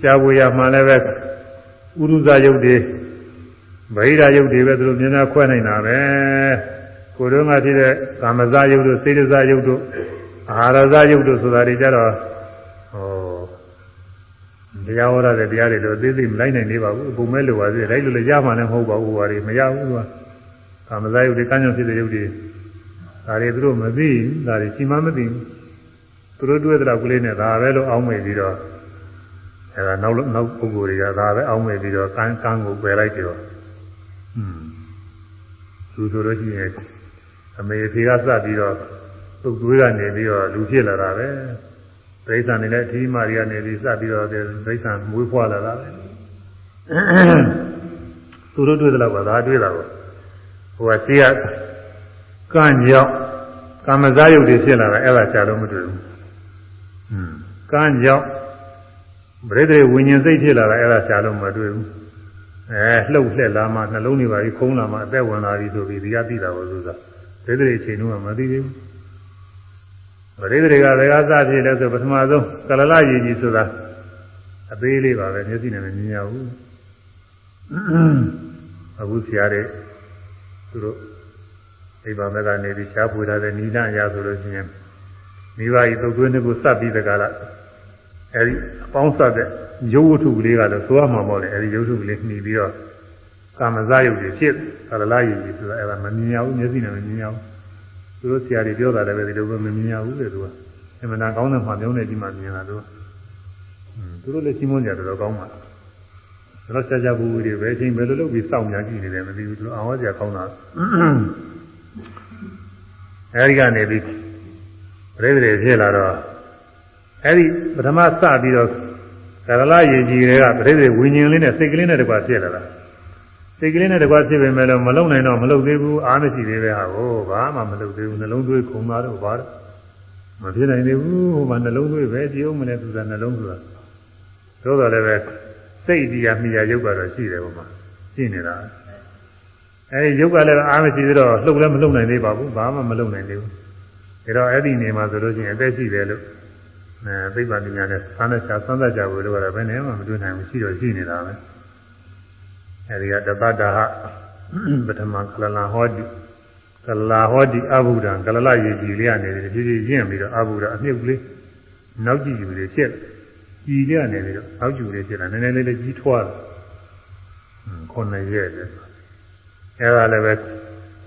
ရှားဝေရမှလည်းပဲဥရုဇရုပ်တွေဗဟိရာရုပ်တွေပဲသူတို့မြင်များခွဲနိုင်တာပဲ ကိုယ်တို့ကဖြစ်တဲ့ကာမဇရုပ်တို့စေတဇရုပ်တို့အာဟာရဇရုပ်တို့ဆိုတာတွေကြတော့ဟောတရားဟောရတဲ့တရားတွေလို့အသေးစိတ်မလိုက်နိုင်သေးပါဘူးပုံမဲလိုပါသေးတယ်လိုက်လို့လည်းရမှလည်းမဟုတ်ပါဘူးဟောတွေမရဘူးကွာကာမဇရုပ်တွေကမ်းကြောင့်ဖြစ်တဲ့ရုပ်တွေဒါတွေသူတို့မသိဘူးဒါတွေရှိမှမသိဘူးသူတို့တွေ့တဲ့ကလေးနဲ့ဒါပဲလို့အောင်းမိပြီးတော့အဲဒါနောက်နောက်ပုဂ္ဂိုလ်တွေကဒါပဲအောင်းမိပြီးတော့ကန်းကန်းကိုပယ်လိုက်ကြတော့อืมသူဆိုလို့ရှိရင် အမေဖေကစပြီးတော့သူ့သွေးကနေပြီးတော့လူဖြစ်လာတာပဲဒိဋ္ဌာန်နေနဲ့အထီးမာရီကနေပြီးစပြီးတော့ဒိဋ္ဌာန်မွေးဖွားလာတာပဲသူတို့တွေ့တဲ့လောက်ကဒါတွေ့တာပေါ့ဟိုကရှိရကန့်ကြောင့်ကာမဇာယုတ်တွေဖြစ်လာတာအဲ့ဒါရှားလို့မတွေ့ဘူးကံကြောင့်ပရိသေဝိညာဉ်စိတ်ဖြစ်လာတာအဲ့ဒါရှားလို့မတွေ့ဘူးအဲလှုပ်လှက်လာမှနှလုံးတွေပါပြီးခုံးလာမှအသက်ဝင်လာပြီဆိုပြီးဒီကသိတာကိုဆိုတာ ပရိသေအချိန်တုန်းကမသိသေးဘူးပရိသေတွေကလည်းအစဖြစ်လဲဆိုပထမဆုံးကလလရည်ကြီးဆိုတာအသေးလေးပါပဲမျက်စိနဲ့မမြင်ရဘူးအခုဆရာတွေသူတို့အိဗာမကနေပြီးရှားပွေလာတဲ့နိဒာရဆိုလို့ရှိရင်မိဘကြီးသုတ်သွင်းတစ်ခုစပ်ပြီးတကားလားအဲဒီအပေါင်းစပ်တဲ့ရုပ်ဝတ္ထုကလေးကတော့သွားမှာပေါ့လေအဲဒီရုပ်ထုကလေးနှီးပြီးတော့ ကာမဇယုတ်တွေဖြစ်ကာလလာယုတ်တွေဆိုတာအဲဒါမမြင်ရဘူးမျက်စိနဲ့မမြင်ရဘူးသူတို့ဆရာတွေပြောတာလည်းပဲဒီလိုပဲမမြင်ရဘူးလေသူကအမှန်တန်ကောင်းတဲ့မှပြုံးနေဒီမှမြင်တာသူကသူတို့လည်းရှင်းမွန်ကြတယ်တော့ကောင်းပါတော့ဆက်ကြဘူးတွေပဲချင်းဘယ်လိုလုပ်ပြီးစောင့်ညာကြည့်နေတယ်မသိဘူးသူအောင်ဝကြကောင်းတာအဲဒီကနေပြီးပြိတ္တိဖြစ်လာတော့အဲဒီပထမစပြီးတော့ကာရလရေကြီးတွေကပြိတ္တိဝิญဉ်လေးနဲ့စိတ်ကလေးနဲ့တကွာဖြစ်လာတာ စိတ်ကလေးနဲ့တကွာဖြစ်ပေမဲ့လည်းမလုံနိုင်တော့မလုံသေးဘူးအားမရှိသေးပဲဟာကိုဘာမှမလုံသေးဘူးနှလုံးသွေးခုန်သွားတော့ဘာတော့မဖြစ်နိုင်သေးဘူးဟိုမှာနှလုံးသွေးပဲကြည့်အောင်မလဲသူကနှလုံးဆိုတာသို့တော်လည်းပဲစိတ်တရားမိယာရုပ်ကတော့ရှိတယ်ဟိုမှာရှိနေတာအဲဒီရုပ်ကလည်းအားမရှိသေးတော့လှုပ်လည်းမလှုပ်နိုင်သေးပါဘူးဘာမှမလှုပ်နိုင်သေးဘူးဒါတော့အဲ့ဒီနေမှာဆိုလို့ရှိရင်အသက်ရှိတယ်လို့အဲသိပ္ပံပညာနဲ့သံသက်ချာသံသက်ချာကိုလို့ကတော့ဘယ်နဲ့မှမတွေ့နိုင်ဘူးရှိတော့ရှိနေတာပဲ အဲဒီကတပတ္တဟပထမကလလာဟောတိကလလာဟောတိအဘုဒ္ဓံကလလရေကြီးလေးကနေပြီးဖြည်းဖြည်းရင့်ပြီးတော့အဘုဒ္ဓအမြုပ်ကလေးနောက်ကြည့်ယူလေးဖြစ်ကြီးလေးကနေပြီးတော့နောက်ကျူလေးဖြစ်လာနည်းနည်းလေးလေးကြီးထွားတယ်ခုနှစ်ရက်တယ်အဲဒါလည်းပဲ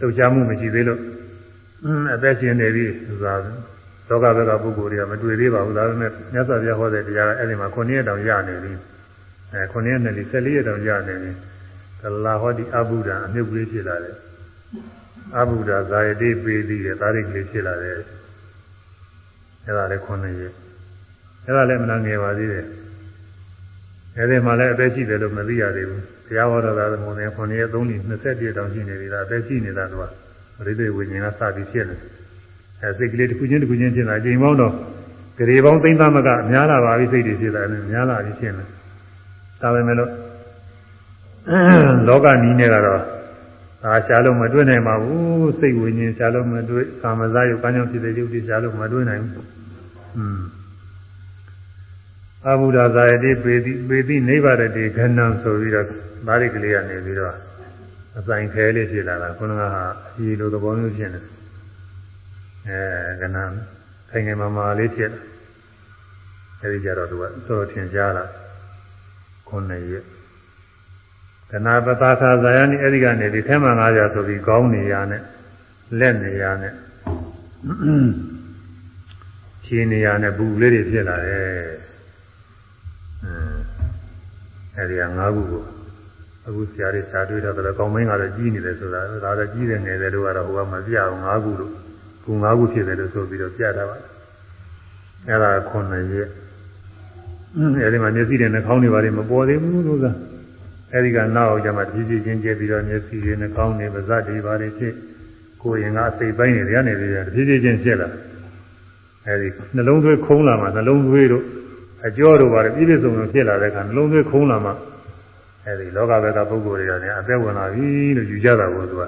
လှုပ်ရှားမှုမရှိသေးလို့အသက်ရှင်နေပြီဆိုတာလောကဘက်ကပုဂ္ဂိုလ်တွေကမတွေ့သေးပါဘူးဒါပေမဲ့မြတ်စွာဘုရားဟောတဲ့တရားကအဲ့ဒီမှာ9ရက်တောင်ရနေပြီအဲ9ရက်နဲ့14ရက်တောင်ရနေပြီ သလာဟောဒီအဘုဒ္ဓအမြုပ်ကလေးဖြစ်လာတယ်အဘုဒ္ဓဇာယတိပေတိတဲ့ဒါရိကလေးဖြစ်လာတယ်အဲ့ဒါလည်း9ရက်အဲ့ဒါလည်းမနာငယ်ပါသေးတယ်အဲ့ဒီမှာလည်းအသက်ရှိတယ်လို့မသိရသေးဘူးတရားဟောတာကလည်း9ရက်9ရက်3နှစ်21တောင်ရှိနေပြီလားအသက်ရှိနေတာတော့ပရိသေဝိညာဉ်ကစပြီးဖြစ်နေအဲစိတ်ကလေးတစ်ခုချင်းတစ်ခုချင်းဖြစ်လာအချိန်ပေါင်းတော့ဂရေပေါင်းသိမ့်သမကအများလာပါပြီစိတ်တွေဖြစ်တယ်များလာပြီဖြစ်နေဒါပဲမဲ့လို့ လောကနီးနဲ့ကတော့ဒါရှားလို့မတွေ့နိုင်ပါဘူးစိတ်ဝိညာဉ်ရှားလို့မတွေ့ကာမဇာယုကံကြောင့်ဖြစ်တဲ့ယုတ်တိရှားလို့မတွေ့နိုင်ဘူးอืมအဘုဒ္ဓဇာယတိပေတိပေတိနိဗ္ဗာရတိခဏံဆိုပြီးတော့ဒါရိကလေးကနေပြီးတော့အဆိုင်ခဲလေးဖြစ်လာတာခုနကဟာအကြီးလိုသဘောမျိုးဖြစ်နေအဲကဏခိုင်ငယ်မာမာလေးဖြစ်လာအဲဒီကြတော့သူကသောထင်ရှားလာခုနှစ်ရက် ကနာပတာခာဇာယနိအဲ့ဒီကနေဒီထဲမှာ900ဆိုပြီးခေါင်းနေရနဲ့လက်နေရနဲ့ခြေနေရနဲ့ဘူးလေးတွေဖြစ်လာတယ်အဲဒီက၅ခုကိုအခုဆရာတွေရှားတွေ့တော့လည်းကောင်းမင်းကတော့ကြီးနေတယ်ဆိုတာဒါတော့ကြီးတယ်ငယ်တယ်တို့ကတော့ဟိုကမပြအောင်၅ခုလို့ခု၅ခုဖြစ်တယ်လို့ဆိုပြီးတော့ပြတာပါအဲဒါခုနှစ်ရက်အဲဒီမှာမျက်စိတွေနှာခေါင်းတွေဘာတွေမပေါ်သေးဘူးလို့သာ အဲဒီကနောက်ကျမှဖြည်းဖြည်းချင်းကျက်ပြီးတော့မျက်စိတွေနှာခေါင်းတွေပါးစပ်တွေဘာတွေဖြစ်ကိုယ်ရင်ကအစိတ်ပိုင်းတွေကနေပြီးတော့ဖြည်းဖြည်းချင်းကျက်လာအဲဒီနှလုံးသွေးခုံးလာမှနှလုံးသွေးတို့အကျော်တို့ဘာတွေပြည့်ပြည့်စုံစုံဖြစ်လာတဲ့အခါနှလုံးသွေးခုံးလာမှအဲဒီလောကဘက်ကပုဂ္ဂိုလ်တွေကလည်းအသက်ဝင်လာပြီလို့ယူကြတာကိုသူက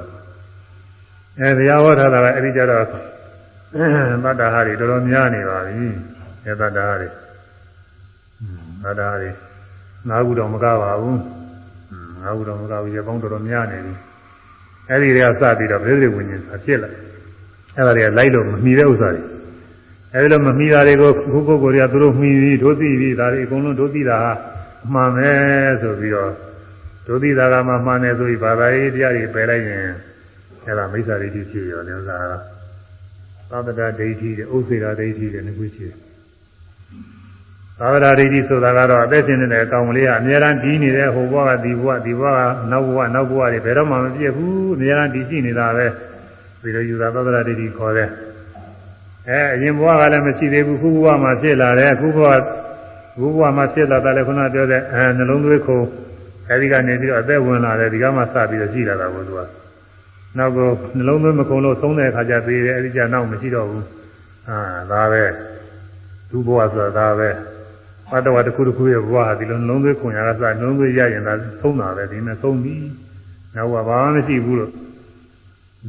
အဲတရားဟောထားတာကအဲဒီကြတော့သတ္တဟာတွေတော်တော်များနေပါပြီအဲသတ္တဟာတွေသတ္တဟာတွေငါးခုတော့မကပါဘူး ငါးခုတော့မကဘူးရေပေါင်းတော်တော်များနေပြီအဲဒီတွေကစပြီးတော့ပြိဿဝိညာဉ်အဖြစ်လာအဲဒါတွေကလိုက်လို့မမီတဲ့ဥစ္စာတွေအဲဒီလိုမမီတာတွေကိုခုပုဂ္ဂိုလ်တွေကသူတို့မှီပြီးဒုသိပြီးဒါတွေအကုန်လုံးဒုသိတာဟာအမှန်ပဲဆိုပြီးတော့ဒုသိတာကမှမှန်တယ်ဆိုပြီးဘာသာရေးတရားတွေပယ်လိုက်ရင်အဲဒါမိစ္ဆာဒိဋ္ဌိဖြစ်ရောလည်းဥစ္စာကသဗ္ဗတဒိဋ္ဌိတွေဥစ္စေတာဒိဋ္ဌိတွေငွေရှိတယ် သာဝရဒိဋ္ဌိဆိုတာကတော့အသက်ရှင်နေတဲ့အကောင်ကလေးကအများအားဒီနေတဲ့ဟိုဘဝကဒီဘဝဒီဘဝကနောက်ဘဝနောက်ဘဝတွေဘယ်တော့မှမပြည့်ဘူးအများအားဒီရှိနေတာပဲပြီးတော့ယူတာသာဝရဒိဋ္ဌိခေါ်တယ်အဲအရင်ဘဝကလည်းမရှိသေးဘူးခုဘဝမှာဖြစ်လာတယ်ခုဘဝခုဘဝမှာဖြစ်လာတာလည်းခုနပြောတဲ့အဲနှလုံးသွေးခုံအဲဒီကနေပြီးတော့အသက်ဝင်လာတယ်ဒီကမှစပြီးတော့ရှိလာတာကိုသူကနောက်ကိုနှလုံးသွေးမခုံလို့သုံးတဲ့အခါကျသေးတယ်အဲဒီကျနောက်မရှိတော့ဘူးအာဒါပဲသူ့ဘဝဆိုတာဒါပဲ ဘတ်တော်တစ်ခုတစ်ခုရဲ့ဘဝဟာဒီလိုနှလုံးသွေးခွန်ရကစနှလုံးသွေးရရင်ဒါသုံးတာပဲဒီမဲ့သုံးပြီနောက်ကဘာမှမရှိဘူးလို့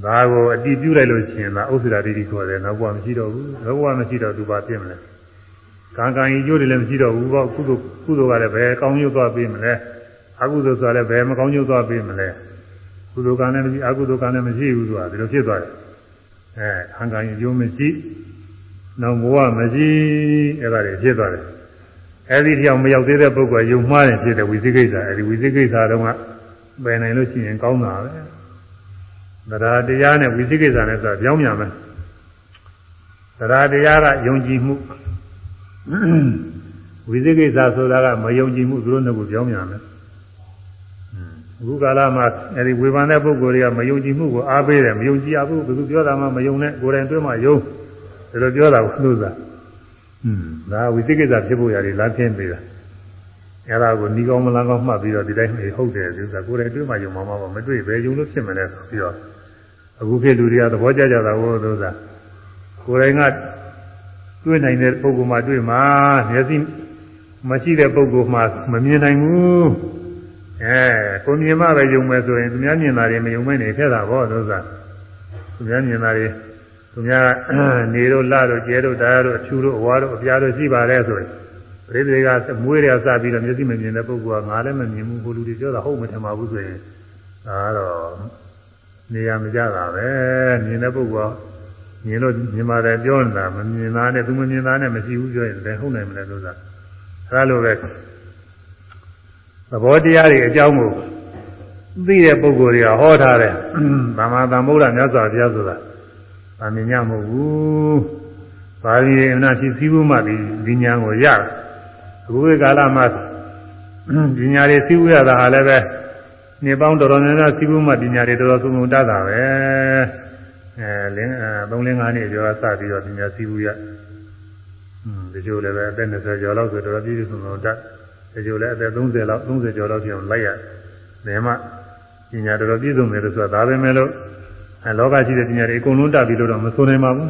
ဒါကိုအတိပြုလိုက်လို့ရှိရင်ဒါဥစ္စာတိတိခေါ်တယ်နောက်ဘဝမရှိတော့ဘူးနောက်ဘဝမရှိတော့သူပါပြစ်မလဲကံကံကြီးကျိုးတွေလည်းမရှိတော့ဘူးပေါ့ကုသိုလ်ကုသိုလ်ကလည်းဘယ်ကောင်းကျိုးသွားပေးမလဲအကုသိုလ်ဆိုလည်းဘယ်မကောင်းကျိုးသွားပေးမလဲကုသိုလ်ကံလည်းမရှိအကုသိုလ်ကံလည်းမရှိဘူးဆိုတာဒီလိုဖြစ်သွားတယ်အဲခံကံကြီးကျိုးမရှိနောက်ဘဝမရှိအဲ့ဒါတွေဖြစ်သွားတယ် အဲဒီတရားမရောက်သေးတဲ့ပုဂ္ဂိုလ်ယုံမှားရင်ဖြစ်တဲ့ဝိသိကိစ္စအဲဒီဝိသိကိစ္စတုန်းကပယ်နိုင်လို့ရှိရင်ကောင်းတာပဲတရားတရားနဲ့ဝိသိကိစ္စနဲ့ဆိုပြောင်းပြန်မယ်တရားတရားကယုံကြည်မှုဝိသိကိစ္စဆိုတာကမယုံကြည်မှုသူတို့နှစ်ခုပြောင်းပြန်မယ်အခုကာလမှာအဲဒီဝေဖန်တဲ့ပုဂ္ဂိုလ်တွေကမယုံကြည်မှုကိုအားပေးတယ်မယုံကြည်ဘူးဘယ်သူပြောတာမှမယုံနဲ့ကိုယ်တိုင်တွေ့မှယုံဒါလိုပြောတာကိုသူစားอืม ဒါဝိသိကိစ္စဖြစ်ဖို့ရတယ်လမ်းပြင်းပေးတာအဲ့ဒါကိုနီးကောင်းမလန်းကောင်းမှတ်ပြီးတော့ဒီတိုင်းနေဟုတ်တယ်သူကကိုယ်တိုင်တွေ့မှယုံမှာမဟုတ်မတွေ့ပဲယုံလို့ဖြစ်မလဲဆိုပြီးတော့အခုဖြစ်လူတွေကသဘောကျကြတာကိုသူကကိုယ်တိုင်ကတွေ့နိုင်တဲ့ပုဂ္ဂိုလ်မှတွေ့မှာမျက်စိမရှိတဲ့ပုဂ္ဂိုလ်မှမမြင်နိုင်ဘူးအဲကိုမြင်မှပဲယုံမယ်ဆိုရင်သူများမြင်တာတွေမယုံမဲနေခဲ့တာပေါ့သူကသူများမြင်တာတွေ သူများနေတို့လတို့ကျဲတို့တားတို့အဖြူတို့အဝါတို့အပြားတို့ရှိပါတယ်ဆိုရင်ပရိသေကမွေးရစပြီးတော့မျက်စိမမြင်တဲ့ပုဂ္ဂိုလ်ကငါလည်းမမြင်ဘူးဘုလူတွေပြောတာဟုတ်မထင်ပါဘူးဆိုရင်ဒါကတော့နေရာမကြတာပဲမြင်တဲ့ပုဂ္ဂိုလ်ကမြင်လို့မြင်ပါတယ်ပြောနေတာမမြင်တာနဲ့သူမမြင်တာနဲ့မရှိဘူးပြောရင်လည်းဟုတ်နိုင်မလဲလို့သာအဲလိုပဲသဘောတရားတွေအကြောင်းကိုသိတဲ့ပုဂ္ဂိုလ်တွေကဟောထားတယ်ဗမာသမ္ဗုဒ္ဓမြတ်စွာဘုရားဆိုတာ ဗာမြင်ညမဟုတ်ဘူး။ပါဠိအနာဖြစ်စည်းဖို့မှဒီဒီညာကိုရအခုဒီကာလမှာဒီညာတွေစည်းဝရတာဟာလည်းပဲနေပေါင်းတော်တော်များများစည်းဖို့မှဒီညာတွေတော်တော်ဆုံးဆုံးတတ်တာပဲ။အဲလင်း3လ5နှစ်ကျော်စပြီးတော့ဒီညာစည်းဖို့ရ။อืมဒီလိုလည်းပဲအသက်20ကျော်လောက်ဆိုတော်တော်ပြည့်စုံဆုံးတတ်။ဒီလိုလည်းအသက်30လောက်30ကျော်လောက်ပြောင်းလိုက်ရ။ဒါမှပညာတော်တော်ပြည့်စုံတယ်လို့ဆိုတာဒါပဲမဲ့လို့ အဲလောကရှိတဲ့ပညာတွေအကုန်လုံးတတ်ပြီးလို့တော့မဆိုနိုင်ပါဘူး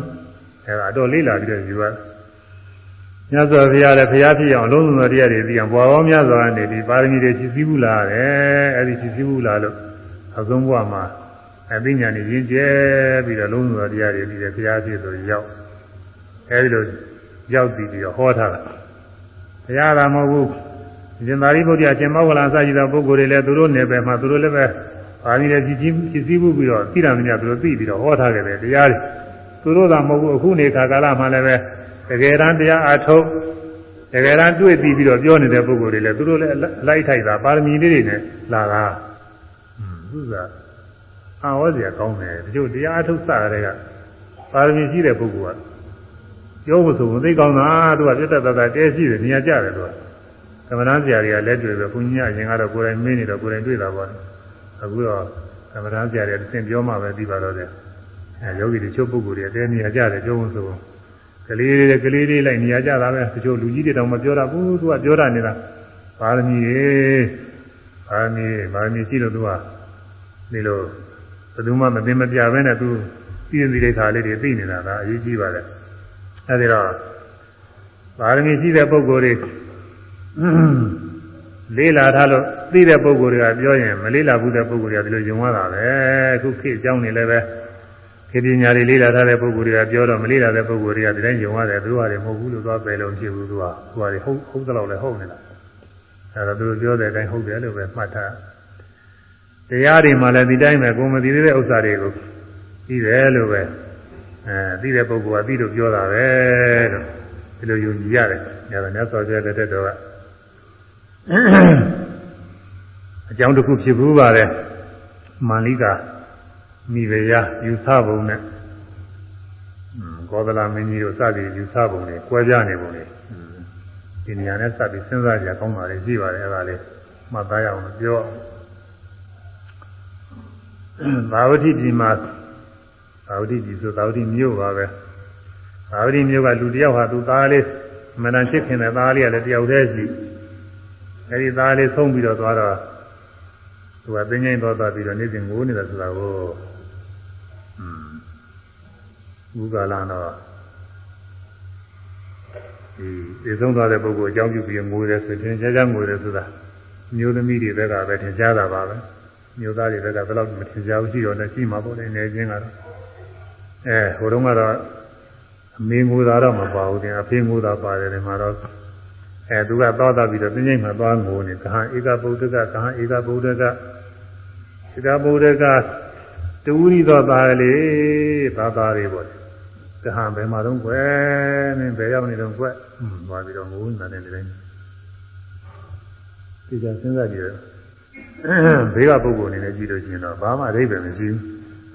အဲဒါအတော်လေးလာပြီးတော့ယူရမြတ်စွာဘုရားလည်းဘုရားဖြစ်အောင်လုံးစုံသောတရားတွေသိအောင်ဘွာတော်မြတ်စွာကနေဒီပါရမီတွေဖြည့်ဆည်းဘူးလားတဲ့အဲဒီဖြည့်ဆည်းဘူးလားလို့အဆုံးဘဝမှာအသိဉာဏ်နဲ့ရင်းကျဲပြီးတော့လုံးစုံသောတရားတွေပြီးတယ်ဘုရားဖြစ်ဆိုရောက်အဲဒီလိုရောက်ပြီးပြီးတော့ဟောထားတာဘုရားကမဟုတ်ဘူးရှင်သာရိပုတ္တရာရှင်မောဂလန်စရှိသောပုဂ္ဂိုလ်တွေလည်းသူတို့နယ်ပယ်မှာသူတို့လည်းပဲ ပါဠိနဲ့ကြည်ကြည်ဖြည့်ဆည်းမှုပြီးတော့သိတာများသူတို့သိပြီးတော့ဟောထားခဲ့တယ်တရားတွေသူတို့သာမဟုတ်ဘူးအခုနေခါကာလမှာလည်းပဲတကယ်တမ်းတရားအထုတ်တကယ်တမ်းတွေ့ပြီးပြီးတော့ပြောနေတဲ့ပုဂ္ဂိုလ်တွေလည်းသူတို့လည်းလိုက်ထိုက်တာပါရမီလေးတွေနဲ့လာတာဟွန်းသူကအာဝဇ္ဇာကောင်းတယ်ဒီလိုတရားအထုတ်စရတဲ့ကပါရမီရှိတဲ့ပုဂ္ဂိုလ်ကပြောဖို့ဆိုရင်သိကောင်းတာသူကပြတ်တတ်တာတဲရှိတယ်နေရာကျတယ်သူကသမဏဆရာတွေကလက်တွေ့ပဲဘုန်းကြီးအရင်ကတော့ကိုယ်တိုင်မင်းနေတော့ကိုယ်တိုင်တွေ့တာပေါ့ အခုတော့သမဏဆရာတွေသင်ပြောမှပဲပြီးပါတော့တယ်အဲယောဂီတွေချုပ်ပုဂ္ဂိုလ်တွေတဲနေရာကျတယ်ပြောဖို့ဆိုရင်ကလေးတွေကလေးလေးလိုက်နေရာကြတာပဲတချို့လူကြီးတွေတောင်မပြောတာဘူးသူကပြောတာနေတာပါရမီရေပါရမီပါရမီရှိလို့သူကဒီလိုဘယ်သူမှမသိမပြဘဲနဲ့သူပြည့်စည်တဲ့ခါလေးတွေသိနေတာဒါအရေးကြီးပါလေအဲဒီတော့ပါရမီရှိတဲ့ပုဂ္ဂိုလ်တွေ လေးလာထားလို့သိတဲ့ပုဂ္ဂိုလ်တွေကပြောရင်မလေးလာဘူးတဲ့ပုဂ္ဂိုလ်တွေကဒီလိုယုံရတာပဲအခုခေတ်အကြောင်းနေလည်းပဲခေပညာတွေလေးလာထားတဲ့ပုဂ္ဂိုလ်တွေကပြောတော့မလေးလာတဲ့ပုဂ္ဂိုလ်တွေကဒီတိုင်းယုံရတယ်သူကလည်းမဟုတ်ဘူးလို့သွားပယ်လို့ဖြစ်ဘူးသူကသူကဟုတ်ဟုတ်တယ်လို့လည်းဟုတ်နေတာအဲဒါသူတို့ပြောတဲ့အတိုင်းဟုတ်တယ်လို့ပဲမှတ်ထားတရားတွေမှာလည်းဒီတိုင်းပဲကိုမသိသေးတဲ့ဥစ္စာတွေကိုသိတယ်လို့ပဲအဲသိတဲ့ပုဂ္ဂိုလ်ကသိလို့ပြောတာပဲလို့ဒီလိုယုံကြည်ရတယ်။ဒါကမြတ်စွာဘုရားတဲ့တော်က အကြောင်းတစ်ခုဖြစ်ဘူးပါလေ။မာလိကာမိဖုရားယူဆပုံနဲ့ကောသလမင်းကြီးတို့စသည်ယူဆပုံတွေကွဲပြားနေပုံတွေဒီနေရာနဲ့စပြီးစဉ်းစားကြကောင်းတာတွေရှိပါတယ်အဲ့ဒါလေးမှတ်သားရအောင်ပြောဘာဝတိပြည်မှာဘာဝတိပြည်ဆိုဘာဝတိမြို့ပါပဲဘာဝတိမြို့ကလူတယောက်ဟာသူသားလေးမနန်ချစ်ခင်တဲ့သားလေးကလည်းတယောက်တည်းရှိ အဲဒီသားလေးဆုံးပြီးတော့သွားတော့သူကသိငိမ့်သွားသွားပြီးတော့နေ့စဉ်ငိုးနေတာဆိုတာကိုဘုရားလာတော့ဒီသိဆုံးသွားတဲ့ပုဂ္ဂိုလ်အကြောင်းပြုပြီးငိုတယ်ဆိုရင်ကြားကြားငိုတယ်ဆိုတာမျိုးသမီးတွေဘက်ကပဲထင်ရှားတာပါပဲမျိုးသားတွေဘက်ကဘယ်တော့မထင်ရှားဘူးရှိတော့လည်းရှိမှာပေါ့လေနေချင်းကတော့အဲဟိုတုန်းကတော့အမေငိုတာတော့မပါဘူးတင်အဖေငိုတာပါတယ်ဒီမှာတော့ အဲသူကသောတာပြီးတော့ပြင်းပြင်းမှသွားငိုနေကဟံဧကဗုဒ္ဓကကဟံဧကဗုဒ္ဓကဧကဗုဒ္ဓကတူရီသောသားလေးသာသားလေးပေါ့ကဟံဘယ်မှာတော့ကွယ်နင်းဘယ်ရောက်နေတော့ကွယ်ဟွန်းသွားပြီးတော့ငိုနေတာနဲ့ဒီတိုင်းဒီကစဉ်းစားကြည့်ရဘေးကပုဂ္ဂိုလ်အနေနဲ့ကြည့်လို့ရှိရင်တော့ဘာမှအဓိပ္ပာယ်မရှိဘူး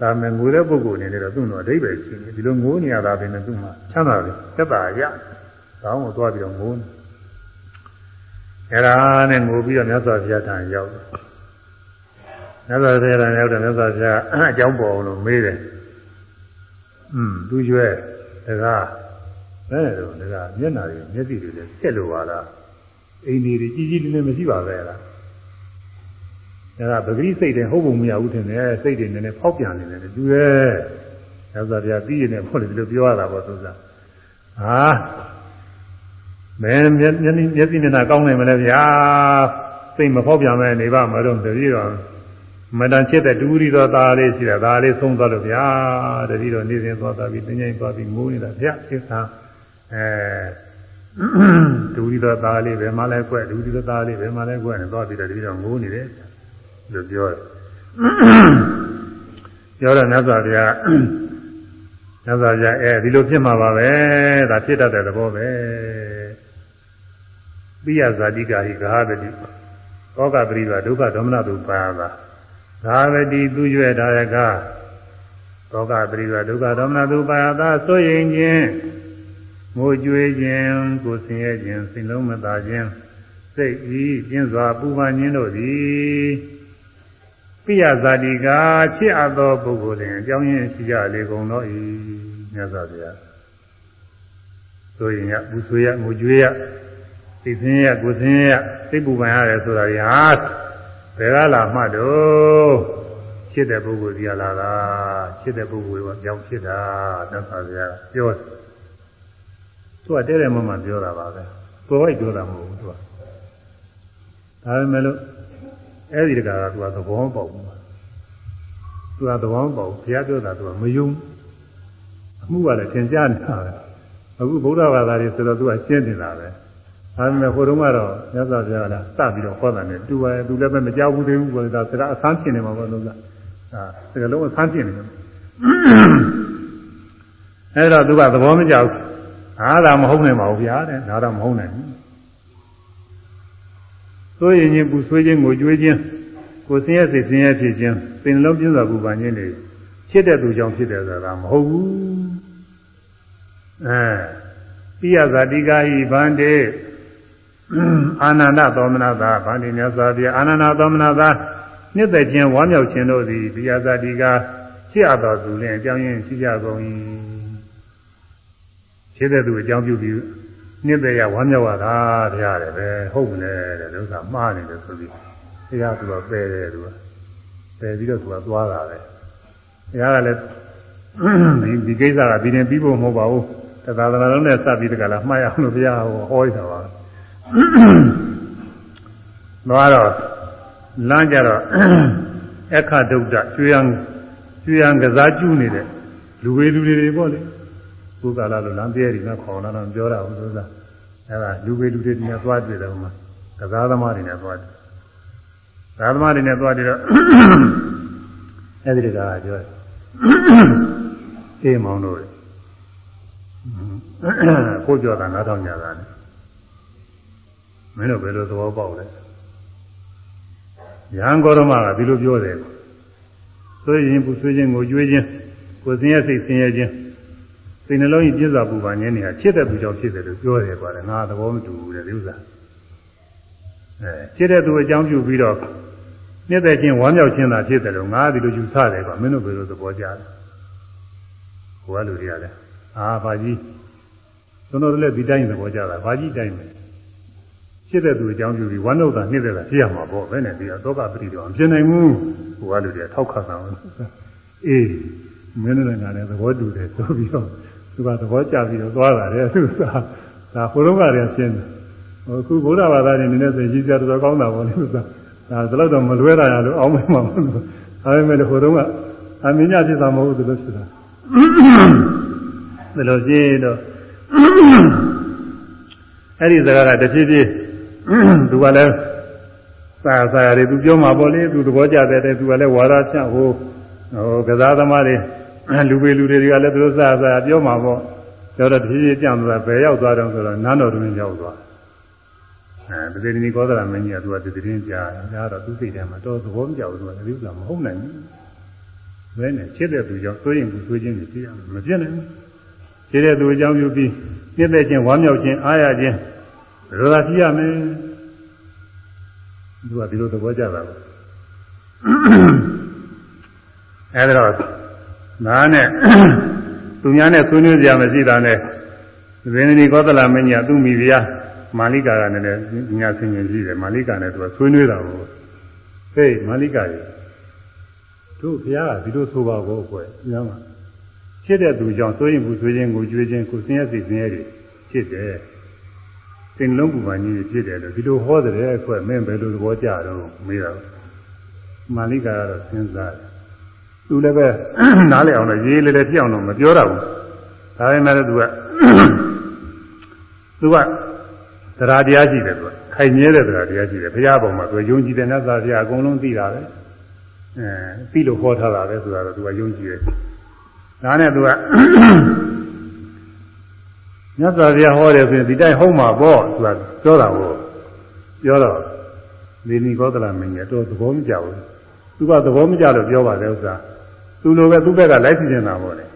ဒါမဲ့ငိုတဲ့ပုဂ္ဂိုလ်အနေနဲ့တော့သူ့တော့အဓိပ္ပာယ်ရှိနေဒီလိုငိုနေရတာပဲနဲ့သူ့မှာချမ်းသာတယ်သက်သာရကောင်းကိုသွားပြီးတော့ငိုနေ အဲ့ဒါနဲ့ငိုပြီးတော့မြတ်စွာဘုရားထံရောက်တယ်မြတ်စွာဘုရားထံရောက်တယ်မြတ်စွာဘုရားအကြောင်းပေါ်အောင်လို့မေးတယ်อืมသူရွယ်တကားဘယ်လိုလဲတကားမျက်နာတွေမျက်စိတွေလည်းဆက်လို့ပါလားအိမ်ကြီးကြီးကြီးတင်းတင်းမရှိပါပဲလားဒါကပဂရိစိတ်တွေဟုတ်ပုံမရဘူးထင်တယ်စိတ်တွေနည်းနည်းဖောက်ပြန်နေတယ်တူရဲ့မြတ်စွာဘုရားပြီးရင်လည်းဖို့လေဒီလိုပြောရတာပေါ့သုသာဟာ မင်းမျက်မျက်မျက်စိမျက်နှာကောင်းနိုင်မလဲဗျာစိတ်မဖောက်ပြန်မဲနေပါမလို့တတိတော့မတန်ချစ်တဲ့တူရီတော်သားလေးရှိတာဒါလေးသုံးသွားလို့ဗျာတတိတော့နေစဉ်သွားတာပြီးတင်းငိမ့်သွားပြီးမိုးနေတာဗျသစ္စာအဲတူရီတော်သားလေးဘယ်မှာလဲကွက်တူရီတော်သားလေးဘယ်မှာလဲကွက်နဲ့သွားပြီးတော့တတိတော့မိုးနေတယ်လို့ပြောတယ်ပြောတော့မြတ်စွာဘုရားမြတ်စွာဘုရားအဲဒီလိုဖြစ်မှာပါပဲဒါဖြစ်တတ်တဲ့သဘောပဲ ပိယဇာတိကာဟိဂဟတတိဩကပရိပါဒုက္ခဒေါမနတုပါပါသာဝတိသူရွယ်ဒါရကသောကပရိပါဒုက္ခဒေါမနတုပါသာဆိုရင်ချင်းငိုကြွေးခြင်းကိုဆင်းရဲခြင်းစိတ်လုံးမသာခြင်းစိတ်ဤပြင်းစွာပူပန်ခြင်းတို့သည်ပိယဇာတိကချစ်အပ်သောပုဂ္ဂိုလ်တွင်အကြောင်းရင်းရှိကြလေကုန်သောဤမြတ်စွာဘုရားဆိုရင်ရပူဆွေးရငိုကြွေးရ စိတ်ဆင်းရဲကိုယ်ဆင်းရဲစိတ်ပူပန်ရတယ်ဆိုတာတွေဟာဘယ်ကလာမှတော့ချစ်တဲ့ပုဂ္ဂိုလ်စီရလာတာချစ်တဲ့ပုဂ္ဂိုလ်ကကြောင်းဖြစ်တာသစ္စာဗျာပြောတယ်သူကတဲတယ်မမှပြောတာပါပဲကိုယ်ဝိုက်ပြောတာမဟုတ်ဘူးသူကဒါပေမဲ့လို့အဲ့ဒီတကာကသူကသဘောပေါက်ဘူးသူကသဘောပေါက်ဘုရားပြောတာသူကမယုံအမှုကလည်းသင်ကြားနေတာပဲအခုဗုဒ္ဓဘာသာတွေဆိုတော့သူကရှင်းနေတာပဲ ဒါပေမဲ့ဟိုတုန်းကတော့မြတ်စွာဘုရားကစပြီးတော့ဟောတာနဲ့တူပါတယ်သူလည်းပဲမကြောက်ဘူးသေးဘူးဆိုတာစကားအဆန်းဖြစ်နေမှာပေါ့လို့ကအာစကားလုံးအဆန်းဖြစ်နေတယ်အဲ့တော့သူကသဘောမကျဘူးအားသာမဟုတ်နိုင်ပါဘူးဗျာတဲ့ဒါတော့မဟုတ်နိုင်ဘူးဆိုရင်ချင်းပူဆွေးခြင်းကိုကြွေးခြင်းကိုဆင်းရဲစိတ်ဆင်းရဲဖြစ်ခြင်းပင်လုံးပြင်းစွာပူပန်ခြင်းတွေဖြစ်တဲ့သူကြောင့်ဖြစ်တယ်ဆိုတာမဟုတ်ဘူးအဲပိယဇာတိကာဟိဗန္တေ အာနန္ဒသောမနသာဗန္တိမြတ်စွာဘုရားအာနန္ဒသောမနသာနှစ်သက်ခြင်းဝမ်းမြောက်ခြင်းတို့သည်ပိယဇာတိကာဖြစ်အပ်တော်သူလင်အကြောင်းရင်းရှိကြကုန်၏ဖြစ်တဲ့သူအကြောင်းပြုပြီးနှစ်သက်ရဝမ်းမြောက်ရတာတရားတယ်ပဲဟုတ်မလဲတဲ့ဒုက္ခမှားနေတယ်ဆိုပြီးတရားသူကပယ်တယ်သူကပယ်ပြီးတော့သူကသွားတာပဲတရားကလည်းဒီဒီကိစ္စကဒီရင်ပြီးဖို့မဟုတ်ပါဘူးတသာသနာလုံးနဲ့စပ်ပြီးတကလားမှားရအောင်လို့ဘုရားဟောဟောရတာပါ တော့တော့လမ်းကြတော့အခဒုဒ္ဒကျွေးရန်ကျွေးရန်ကစားကျူးနေတဲ့လူဝေလူတွေပေါ့လေကိုယ်ကလာလို့လမ်းပြဲတွေနဲ့ခေါ်လာတော့ပြောတာဘူးလို့သာအဲဒါလူဝေလူတွေနဲ့သွားတွေ့တယ်ဟိုမှာကစားသမားတွေနဲ့သွားတယ်သာသမားတွေနဲ့သွားတယ်တော့အဲဒီတကားကပြောတယ်အေးမောင်တို့ကိုကြောတာနားထောင်ကြတာနဲ့ မင်းတို့ဘယ်လိုသဘောပေါက်လဲရဟန်းဂေါရမကဒီလိုပြောတယ်ဆိုရင်ပူဆွေးခြင်းကိုကြွေးခြင်းကိုစင်းရဲစိတ်စင်းရဲခြင်းစိတ်နှလုံးကြီးပြည့်စုံပူပန်ခြင်းတွေကချစ်တဲ့သူကြောင့်ဖြစ်တယ်လို့ပြောတယ်ကွာငါသဘောမတူဘူးတဲ့ဒီဥစ္စာအဲချစ်တဲ့သူအကြောင်းပြုပြီးတော့နှစ်သက်ခြင်းဝမ်းမြောက်ခြင်းသာဖြစ်တယ်လို့ငါဒီလိုယူဆတယ်ကွာမင်းတို့ဘယ်လိုသဘောကျလဲဟိုကလူတွေကလည်းအာဘာကြီးကျွန်တော်တို့လည်းဒီတိုင်းသဘောကျတာဘာကြီးတိုင်းပဲ ဖြစ်တဲ့သူအကြောင်းပြုပြီးဝမ်းနှုတ်တာနှိမ့်တဲ့တာဖြစ်ရမှာပေါ့ဘယ်နဲ့ပြီးတော့သောကပတိတော့မဖြစ်နိုင်ဘူးဟိုကလူတွေကထောက်ခါတာအေးမင်းတို့လည်းငါလည်းသဘောတူတယ်ဆိုပြီးတော့သူကသဘောကျပြီးတော့သွားတာလေသူကဒါဟိုတုန်းကတည်းကရှင်းတယ်ဟိုခုဘုရားဘာသာနေနေဆိုကြီးစရာတော်ကောင်းတာပေါ့လေသူကဒါဒါတော့တော့မလွဲတာရလို့အောင်းမမှာမဟုတ်ဘူးဒါပေမဲ့ဟိုတုန်းကအမြင်ညဖြစ်တာမဟုတ်ဘူးသူလို့ဖြစ်တာဒါလို့ရှင်းတော့အဲ့ဒီစကားကတဖြည်းဖြည်း သူကလည်းစာစာရီသူပြောမှာပေါ့လေသူသဘောကျတဲ့တဲ့သူကလည်းဝါရဖြန့်ဟိုဟိုကစားသမားတွေလူပေလူတွေကလည်းသူတို့စာစာပြောမှာပေါ့ပြောတော့တဖြည်းဖြည်းကြံသွားဘယ်ရောက်သွားတော့ဆိုတော့နန်းတော်တွင်ရောက်သွားအဲတတိယကောသလမင်းကြီးကသူကတတိယကြားဒါတော့သူစိတ်ထဲမှာတော့သဘောမကျဘူးသူကဒီဥစ္စာမဟုတ်နိုင်ဘူးဘယ်နဲ့ချစ်တဲ့သူကြောင့်စိုးရင်ဘူးဆိုခြင်းဖြစ်ရမဖြစ်နိုင်ဘူးချစ်တဲ့သူအကြောင်းပြုပြီးပြည့်တဲ့ခြင်းဝမ်းမြောက်ခြင်းအားရခြင်း ဘယ်လိုသာဖြစ်ရမလဲသူကဒီလိုသဘောကျတာကိုအဲဒါတော့နားနဲ့သူများနဲ့ဆွေးနွေးကြမရှိတာနဲ့သဗ္ဗေနီကောသလမင်းကြီးကသူ့မိဖုရားမာလိကာကလည်းညာဆင်ញင်ရှိတယ်မာလိကာနဲ့သူကဆွေးနွေးတာကိုဟေးမာလိကာကြီးတို့ဘုရားကဒီလိုဆိုပါကိုကွယ်ညောင်းဖြစ်တဲ့သူကြောင့်စိုးရင်ဘူးဆွေးခြင်းကိုကြွေးခြင်းကိုဆင်းရဲစိတ်ဆင်းရဲတွေဖြစ်တယ် သင်လုံးပူပန်ကြီးဖြစ်တယ်လို့ဒီလိုဟောတဲ့အခွဲ့မင်းဘယ်လိုသဘောကြတော့မေးတာမာလိကာကတော့စဉ်းစားတယ်သူလည်းပဲနားလည်အောင်လို့ရေးလေလေပြအောင်တော့မပြောတော့ဘူးဒါပေမဲ့သူကသူကတရားတရားရှိတယ်သူကခိုင်မြဲတဲ့တရားတရားရှိတယ်ဘုရားပေါ်မှာသူယုံကြည်တဲ့နတ်သားဘုရားအကုန်လုံးသိတာပဲအဲသိလို့ဟောထားတာပဲဆိုတာတော့သူကယုံကြည်တယ်ဒါနဲ့သူက မြတ်စွာဘုရားဟောတယ်ဆိုရင်ဒီတိုင်းဟုတ်မှာပေါ့သူကပြောတာကိုပြောတော့ဒီနီကောသလမင်းကြီးတော့သဘောမကျဘူးသူကသဘောမကျလို့ပြောပါတယ်ဥစ္စာသူလိုပဲသူ့ဘက်ကလိုက်စီနေတာပေါ့လေ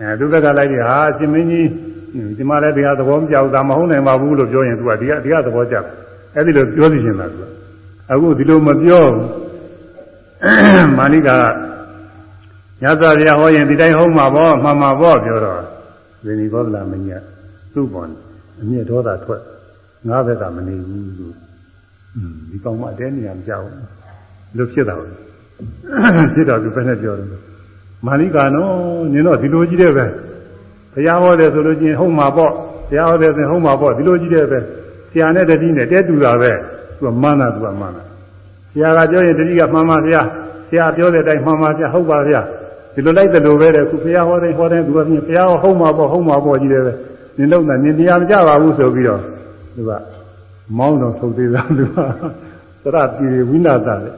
အဲသူ့ဘက်ကလိုက်ပြီးဟာရှင်မင်းကြီးဒီမှာလည်းဒီဟာသဘောမကျဘူးဒါမဟုတ်နိုင်ပါဘူးလို့ပြောရင်သူကဒီကဒီကသဘောကျအဲ့ဒီလိုပြောစီနေတာသူကအခုဒီလိုမပြောမာနိကာညသောဗျာဟောရင်ဒီတိုင်းဟုတ်မှာပေါ့မှန်မှာပေါ့ပြောတော့ ဇေနီဘောဒလာမင်းကြီးသူ့ပေါ်အမြင့်ဒေါသထွက်ငါးဘက်ကမနေဘူးသူဒီကောင်မတဲနေရမကြောက်လို့ဖြစ်တာဖြစ်တော့သူပဲနဲ့ပြောတယ်မာလိကာနော်နင်တော့ဒီလိုကြီးတဲ့ပဲဘုရားဟောတယ်ဆိုလို့ချင်းဟုတ်မှာပေါ့ဆရာဟောတယ်ဆိုဟုတ်မှာပေါ့ဒီလိုကြီးတဲ့ပဲဆရာနဲ့တတိနဲ့တဲတူတာပဲသူကမှန်းတာသူကမှန်းတာဆရာကပြောရင်တတိကမှန်ပါဗျာဆရာပြောတဲ့အတိုင်းမှန်ပါဗျာဟုတ်ပါဗျာ ဒီလိုလိုက်တယ်လို့ပဲတဲ့ခုဘုရားဟောတယ်ဟောတယ်သူကပြင်ဘုရားဟုတ်မှာပေါ့ဟုတ်မှာပေါ့ကြီးတယ်ပဲနင်တော့နင်တရားမကြပါဘူးဆိုပြီးတော့သူကမောင်းတော့ထုတ်သေးတာသူကသရပြည်ဝိနာသလေ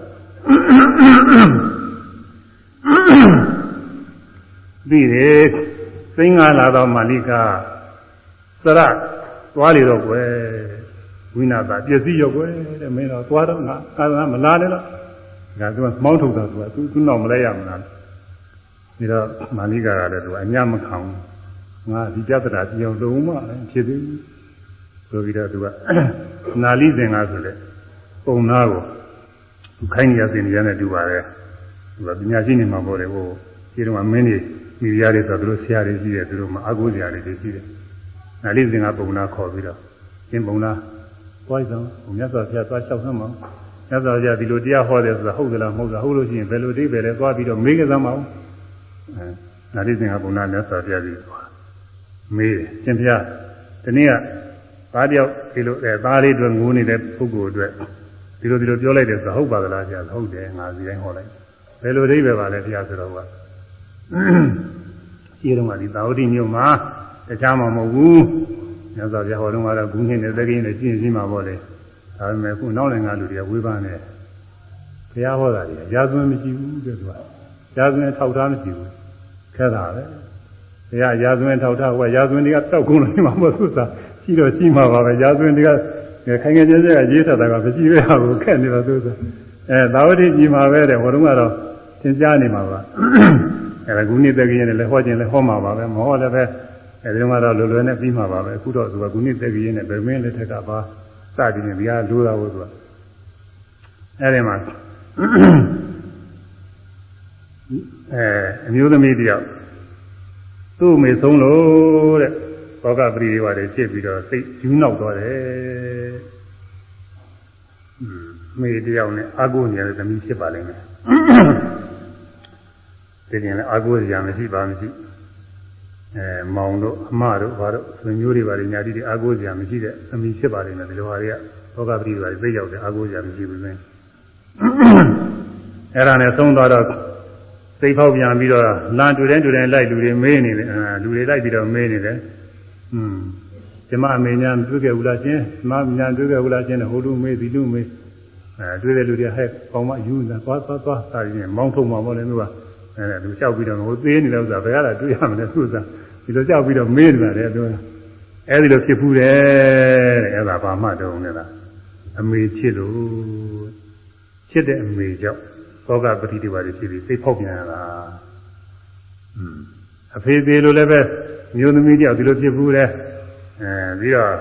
ပြီးတယ်စိင္ဂလာတော်မာလိကသရသွားလေတော့ကွယ်ဝိနာသပျက်စီးရောကွယ်တဲ့မင်းတော့သွားတော့ငါအာသမလာနဲ့တော့ဒါသူကမောင်းထုတ်တာသူကသူသူနောက်မလဲရမလား ပြီးတော့မာလိကကလည်းသူကအညမခံငါဒီပြဿနာပြောင်းလုံးမဖြစ်သေးဘူးဆိုပြီးတော့သူကနာလိစင်ကဆိုလေပုံနာကိုသူခိုင်းနေရစင်နေရတဲ့တူပါတယ်သူကပညာရှိနေမှာပေါ့လေဟိုဒီတော့မင်းကြီးမိဖုရားတွေဆိုသူတို့ဆရာတွေရှိတယ်သူတို့မှာအကုဆရာတွေရှိတယ်နာလိစင်ကပုံနာခေါ်ပြီးတော့ရှင်းပုံနာသွားကြအောင်မြတ်စွာဘုရားသွားလျှောက်သမ်းပါမြတ်စွာဘုရားဒီလိုတရားဟောတယ်ဆိုတာဟုတ်သလားမဟုတ်လားဟုတ်လို့ရှိရင်ဘယ်လိုအိဗယ်လဲသွားပြီးတော့မေးကြသမ်းပါဦးအဲ နာလိစင်ကပုံနာမြတ်စွာဘုရားကြီးမေးတယ်ရှင်ဘုရားဒီနေ့ကသားတယောက်ဒီလိုအဲသားလေးတွေငိုးနေတဲ့ပုဂ္ဂိုလ်အတွက်ဒီလိုဒီလိုပြောလိုက်တယ်ဆိုဟုတ်ပါသလားဆရာဟုတ်တယ်ငါစီတိုင်းဟောလိုက်ဘယ်လိုအိဗယ်ပါလဲဘုရားဆိုတော့ကရှိတော့မှဒီသာဝတိမြို့မှာတခြားမှမဟုတ်ဘူးမြတ်စွာဘုရားဟောတော့ကတော့ဂုဏ်နဲ့တကိနဲ့ရှင်းရှင်းမှာပေါ့လေဒါပေမဲ့ခုနောက်နိုင်ငံလူတွေကဝေဖန်တယ်ဘုရားဟောတာတွေရာဇဝင်မရှိဘူးတဲ့သူက ရာဇဝင်ထောက်ထားမရှိဘူးခဲတာပဲဘုရားရာဇဝင်ထောက်ထားဟိုရာဇဝင်တွေကတောက်ကုန်လို့မှာမဟုတ်သာရှိတော့ရှိမှာပါပဲရာဇဝင်တွေကခိုင်ငယ်ကျဲကျဲကရေးထားတာကမရှိပဲဟာကိုခက်နေတော့သူကအဲသာဝတိကြီးမှာပဲတဲ့ဟိုတုန်းကတော့သင်ကြားနေမှာပါအဲဒါဂုဏိတက္ကရင်လည်းဟောခြင်းလည်းဟောမှာပါပဲမဟောလည်းပဲအဲဒီတော့ကတော့လွယ်လွယ်နဲ့ပြီးမှာပါပဲအခုတော့သူကဂုဏိတက္ကရင်နဲ့ဗေမင်းလက်ထက်ကပါစသည်ဖြင့်ဒီဟာလိုတာကိုသူကအဲဒီမှာ အဲအမျိုးသမီးတယောက်သူ့အမေဆုံးလို့တဲ့ဘောဂပရိဒီဝါတွေဖြစ်ပြီးတော့စိတ်ယူနောက်သွားတယ်မေတယောက်နဲ့အာကိုနေတဲ့သမီးဖြစ်ပါလိမ့်မယ်ဒီရင်လည်းအာကိုရမရှိပါမရှိအဲမောင်တို့အမတို့ဘာတို့ဆွေမျိုးတွေဘာတွေညာတိတွေအာကိုရမရှိတဲ့သမီးဖြစ်ပါလိမ့်မယ်ဒီလိုဟာတွေကဘောဂပရိဒီဝါတွေသိရောက်တယ်အာကိုရမရှိဘူးမင်းအဲ့ဒါနဲ့သုံးသွားတော့ စိတ်ဖောက်ပြန်ပြီးတော့လမ်းတူတိုင်းတူတိုင်းလိုက်လူတွေမေးနေတယ်လူတွေလိုက်ပြီးတော့မေးနေတယ်อืมဓမ္မအမေညာတွေ့ခဲ့ဘူးလားရှင်ဓမ္မညာတွေ့ခဲ့ဘူးလားရှင်ဟိုလူမေးဒီလူမေးအဲတွေ့တဲ့လူတွေဟဲ့ပေါင်းမယူနေတာသွားသွားသွားစာရင်းမောင်းထုံမှာပေါ့လေသူကအဲသူလျှောက်ပြီးတော့ဟိုသေးနေတဲ့ဥစ္စာဘယ်ကလာတွေ့ရမလဲသူကဒီလိုလျှောက်ပြီးတော့မေးနေတာလေသူကအဲဒီလိုဖြစ်ဘူးတယ်တဲ့အဲဒါဘာမှတုံးနေတာအမေချစ်လို့ချစ်တဲ့အမေကြောင့် သောကပတိတိပါတွေဖြစ်ပြီးစိတ်ဖောက်ပြန်ရတာอืมအဖေသေးလို့လည်းပဲမျိုးသမီးတယောက်ဒီလိုဖြစ်ဘူးတဲ့အဲပြီးတော့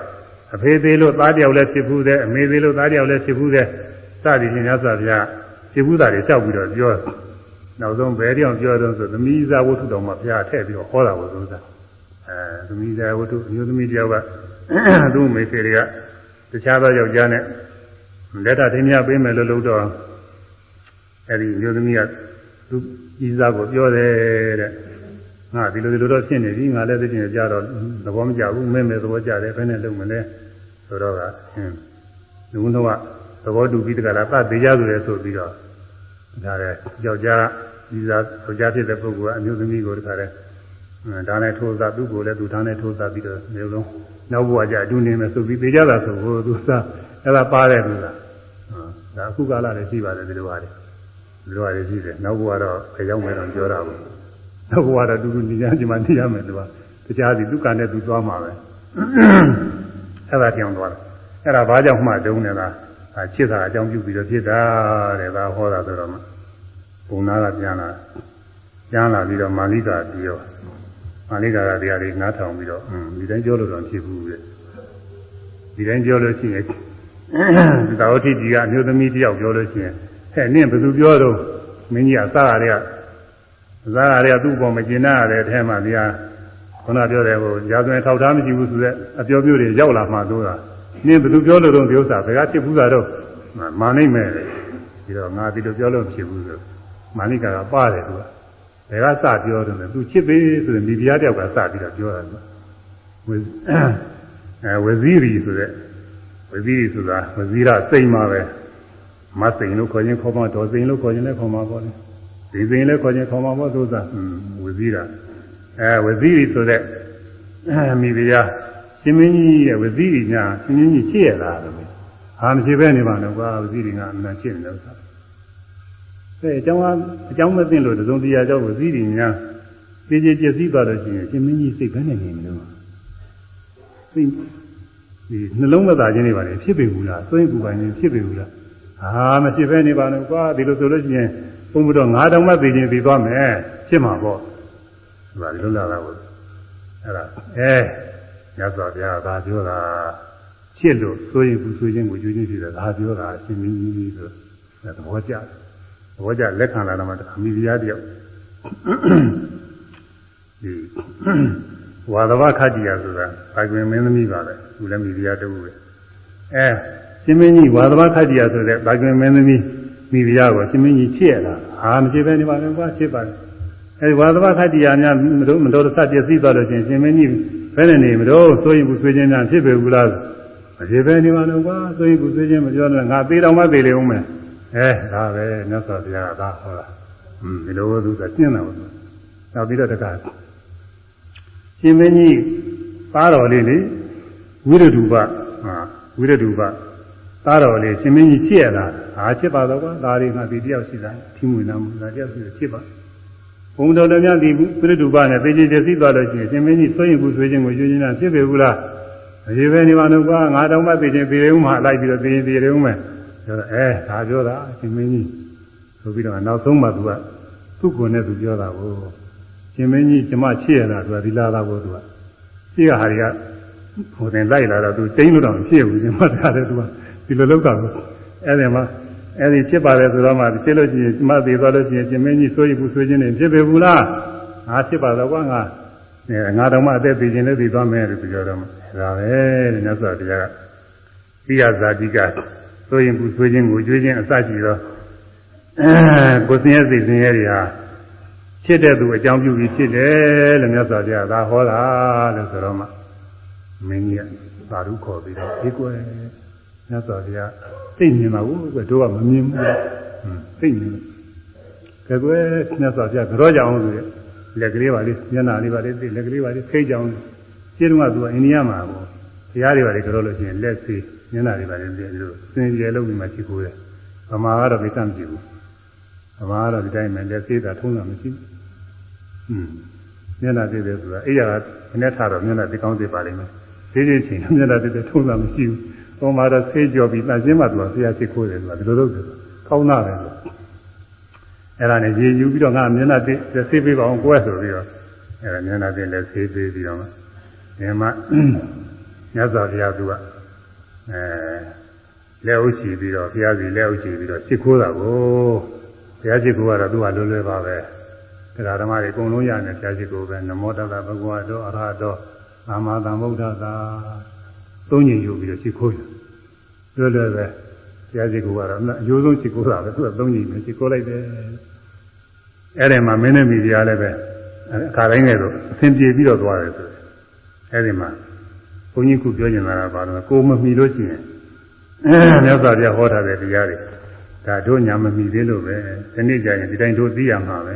အဖေသေးလို့သားတယောက်လည်းဖြစ်ဘူးတဲ့အမေသေးလို့သားတယောက်လည်းဖြစ်ဘူးတဲ့စသည်ဖြင့်မြတ်စွာဘုရားဖြစ်ဘူးတာတွေလျှောက်ပြီးတော့ပြောနောက်ဆုံးဘယ်တယောက်ပြောတော့ဆိုသမီးဇာဝတ္ထုတော်မှာဘုရားထည့်ပြီးတော့ဟောတာကိုဆိုတာအဲသမီးဇာဝတ္ထုမျိုးသမီးတယောက်ကသူ့မိတ်ဆွေတွေကတခြားသောယောက်ျားနဲ့လက်ထထင်းများပေးမယ်လို့လို့တော့ အဲဒီမျိုးသမီးကသူကြီးစားကိုပြောတယ်တဲ့ငါဒီလိုဒီလိုတော့ဖြစ်နေပြီငါလည်းသိချင်ကြတော့သဘောမကျဘူးမဲမဲသဘောကျတယ်ဘယ်နဲ့လုပ်မလဲဆိုတော့ကအင်းလူတို့ကသဘောတူပြီးတကလားသသေးကြဆိုရဲဆိုပြီးတော့ဒါလည်းယောက်ျားဒီစားယောက်ျားဖြစ်တဲ့ပုဂ္ဂိုလ်ကအမျိုးသမီးကိုတခါလဲဒါနဲ့ထိုးစားသူ့ကိုလည်းသူဒါနဲ့ထိုးစားပြီးတော့မျိုးလုံးနောက်ဘဝကျအတူနေမယ်ဆိုပြီးသေးကြတာဆိုဟိုသူစားအဲ့ဒါပါတယ်သူလားဒါအခုကာလလည်းရှိပါတယ်ဒီလိုပါလေဒီ လိုပါလေရှိတယ်နောက်ဘဝတော့ခရောက်မယ်တော့ပြောတာဘူးနောက်ဘဝတော့တူတူနေကြဒီမှာနေရမယ်သူကတရားစီဒုက္ခနဲ့သူသွားမှာပဲအဲ့ဒါကြောင်သွားတယ်အဲ့ဒါဘာကြောင့်မှတုံးနေတာချစ်တာအကြောင်းပြုပြီးတော့ဖြစ်တာတဲ့ဒါဟောတာဆိုတော့မှဘုံနာကပြန်လာပြန်လာပြီးတော့မာလိကာပြီးတော့မာလိကာကတရားတွေနားထောင်ပြီးတော့ဒီတိုင်းပြောလို့တော့ဖြစ်ဘူးတဲ့ဒီတိုင်းပြောလို့ရှိရင်သာဝတိကြီးကအမျိုးသမီးတယောက်ပြောလို့ရှိရင် ဟဲ့နင့်ဘယ်သူပြောတော့မင်းကြီးကစားရတဲ့စားရတဲ့သူ့ဘောမကျင်နာရတဲ့အထဲမှာတရားခုနပြောတယ်ဟိုရာဇဝင်ထောက်ထားမရှိဘူးဆိုတဲ့အပြောပြတွေရောက်လာမှသို့တာနင်းဘယ်သူပြောလို့တော့ဒီဥစ္စာဘယ်ကဖြစ်ဘူးသာတော့မာနိမဲ့ပြီးတော့ငါဒီလိုပြောလို့ဖြစ်ဘူးဆိုမာနိကာကပါတယ်သူကဘယ်ကစပြောတယ်လဲသူချစ်သေးဆိုရင်ဒီပြားတယောက်ကစပြီးတော့ပြောတာသူဝေအဲဝဇီရီဆိုတဲ့ဝဇီရီဆိုတာဝဇီရစိတ်မှာပဲ မစိန်လို့ခေါ်ရင်ခေါ်မှာဒေါ်စိန်လို့ခေါ်ရင်လည်းခေါ်မှာပေါ့လေဒီစိန်လည်းခေါ်ရင်ခေါ်မှာပေါ့သို့သာဝဇီရအဲဝဇီရီဆိုတဲ့မိဖုရားရှင်မင်းကြီးရဲ့ဝဇီရီညာရှင်မင်းကြီးချစ်ရလားလို့ဟာမရှိပဲနေပါနဲ့ကွာဝဇီရီကအမှန်ချစ်နေတယ်ဆိုတာအဲအကြောင်းအကြောင်းမသိလို့သုံးတရားကြောင့်ဝဇီရီညာပြည့်ပြည့်ပြည့်စည်သွားလို့ရှိရင်ရှင်မင်းကြီးစိတ်ဘယ်နဲ့နေမလို့စိတ်ဒီနှလုံးမသားခြင်းတွေပါလေဖြစ်ပေဘူးလားသွင်းပူပိုင်ခြင်းဖြစ်ပေဘူးလား ဟာမဖြစ်ပဲနေပါနဲ့ကွာဒီလိုဆိုလို့ရှိရင်ဘုံဘတော်ငါးတောင်မှသိခြင်းသိသွားမယ်ဖြစ်မှာပေါ့ဒီပါဒီလိုလာတာကိုအဲ့ဒါအဲညစွာဘုရားကပြောတာဖြစ်လို့ဆိုရင်ဘူးဆိုခြင်းကိုကြွေးခြင်းဖြစ်တယ်ဒါပြောတာအရှင်မင်းကြီးဆိုသဘောကျသဘောကျလက်ခံလာတော့မှအမိတရားတယောက်ဒီဝါသဝခတ္တိယဆိုတာဘာကွင်မင်းသမီးပါပဲသူလည်းမိဖုရားတူပဲအဲ ရှင်မင်းကြီးဝါသဝခတ္တိယဆိုတဲ့ဘာကွင်မင်းသမီးမိဖုရားကိုရှင်မင်းကြီးချစ်ရတာဟာမချစ်ပဲနေပါနဲ့ကွာချစ်ပါနဲ့အဲဒီဝါသဝခတ္တိယများမတော်မတော်တဆပြည့်စည်သွားလို့ရှင်ရှင်မင်းကြီးဘယ်နဲ့နေမလို့ဆိုရင်ဘူးဆွေးခြင်းများဖြစ်ပေဘူးလားမဖြစ်ပဲနေပါနဲ့ကွာဆိုရင်ဘူးဆွေးခြင်းမပြောနဲ့ငါသေးတော်မှသေးလေဦးမယ်အဲဒါပဲမြတ်စွာဘုရားကသာဟောတာอืมဒီလိုသူကကျင့်တာပေါ့နောက်ပြီးတော့တက္ကရှင်မင်းကြီးသားတော်လေးလေဝိရဒုပဟာဝိရဒုပ သားတော်လေးရှင်မင်းကြီးချစ်ရတာဟာချစ်ပါတော့ကွာဒါလေးငါဒီတယောက်ရှိတာထီးမွေနာမှုဒါတယောက်ရှိချစ်ပါဘုံတော်တော်များဒီဝိရဒုပနဲ့သိချင်းတသိသွားလို့ရှိရင်ရှင်မင်းကြီးဆွေးရင်ဘူးဆွေးခြင်းကိုယူခြင်းနဲ့ဖြစ်ပေဘူးလားအရေးပဲနေပါတော့ကွာငါတောင်မှသိချင်းပြေရုံမှလိုက်ပြီးတော့သိရင်ပြေရုံမယ်ပြောတော့အဲဒါပြောတာရှင်မင်းကြီးဆိုပြီးတော့နောက်ဆုံးမှသူကသူ့ကိုယ်နဲ့သူပြောတာကိုရှင်မင်းကြီးကျမချစ်ရတာသူကဒီလာတာကိုသူကရှိကဟာတွေကဟိုတင်လိုက်လာတော့သူတိမ့်လို့တော့မဖြစ်ဘူးကျမတရားတယ်သူက ဒီလိုလောက်တာကိုအဲ့ဒီမှာအဲ့ဒီဖြစ်ပါတယ်ဆိုတော့မှဖြစ်လို့ရှိရင်ကျမသေးသွားလို့ရှိရင်ရှင်မင်းကြီးဆိုရဘူးဆိုခြင်းနဲ့ဖြစ်ပေဘူးလားငါဖြစ်ပါတော့ကွာငါငါတော့မှအသက်သေးခြင်းလည်းသိသွားမယ်လို့ပြောတော့မှဒါပဲတဲ့မြတ်စွာဘုရားကပိယဇာတိကဆိုရင်ဘူးဆိုခြင်းကိုကြွေးခြင်းအစရှိတော့အဲကိုစင်ရဲ့စိတ်စင်ရဲ့တွေဟာဖြစ်တဲ့သူအကြောင်းပြုပြီးဖြစ်တယ်လို့မြတ်စွာဘုရားသာဟောတာလို့ဆိုတော့မှမင်းကြီးကသာဓုခေါ်ပြီးတော့ဒီကွယ် မြတ်စွာဘုရားသိမြင်ပါဘူးကွတို့ကမမြင်ဘူးသိမြင်ကဲကွယ်မြတ်စွာဘုရားကြောကြအောင်ဆိုရလက်ကလေးပါလေးမျက်နှာလေးပါလေးသိလက်ကလေးပါလေးဖိတ်ကြအောင်ရှင်းတော့ကသူကအိန္ဒိယမှာပေါ့ဘုရားတွေပါလေကြောလို့ရှိရင်လက်သေးမျက်နှာတွေပါလေးဒီလိုစင်ကြယ်လုံးပြီးမှရှိခိုးတယ်ဗမာကတော့မိတ်ဆက်မရှိဘူးဗမာကတော့ဒီတိုင်းပဲလက်သေးတာထုံးတာမရှိဘူးဟွန်းမျက်နှာသေးတယ်ဆိုတာအဲ့ရကမနဲ့ထားတော့မျက်နှာဒီကောင်းသေးပါလိမ့်မယ်သေးသေးချင်းမျက်နှာသေးတယ်ထုံးတာမရှိဘူး သုံးပါတော့ဆေးကြော်ပြီးတန်ရှင်းမှသူကဆရာချစ်ခိုးတယ်သူကဒီလိုလုပ်တယ်ကောင်းတာပဲလို့အဲ့ဒါနဲ့ရေယူပြီးတော့ငါမျက်နှာတစ်ဆေးပေးပါအောင်ကိုယ်ဆိုပြီးတော့အဲ့ဒါမျက်နှာတစ်လည်းဆေးပေးပြီးတော့ဒီမှာမြတ်စွာဘုရားသူကအဲလက်ဥချီပြီးတော့ဘုရားစီလက်ဥချီပြီးတော့ချစ်ခိုးတာကိုဘုရားချစ်ခိုးကတော့သူကလွယ်လွယ်ပါပဲတရားဓမ္မတွေအကုန်လုံးရနေဘုရားချစ်ခိုးပဲနမောတတဘဂဝါတော်အရဟတော်သမ္မာသမ္ဗုဒ္ဓသာသုံးညင်ယူပြီးတော့ချစ်ခိုးတယ် လွယ်လွယ်ပဲဆရာကြီးကတော့အရိုးဆုံးချစ်ကိုတာပဲသူကသုံးကြီးနဲ့ချစ်ကိုလိုက်တယ်အဲ့ဒီမှာမင်းနဲ့မိဖုရားလည်းပဲအခါတိုင်းလည်းတော့အသင်ပြေပြီးတော့သွားတယ်ဆိုတယ်အဲ့ဒီမှာဘုန်းကြီးကပြောနေတာကဘာလဲကိုမမီလို့ရှိရင်မြတ်စွာဘုရားဟောထားတဲ့တရားတွေဒါတို့ညာမမီသေးလို့ပဲဒီနေ့ကျရင်ဒီတိုင်းတို့သိရမှာပဲ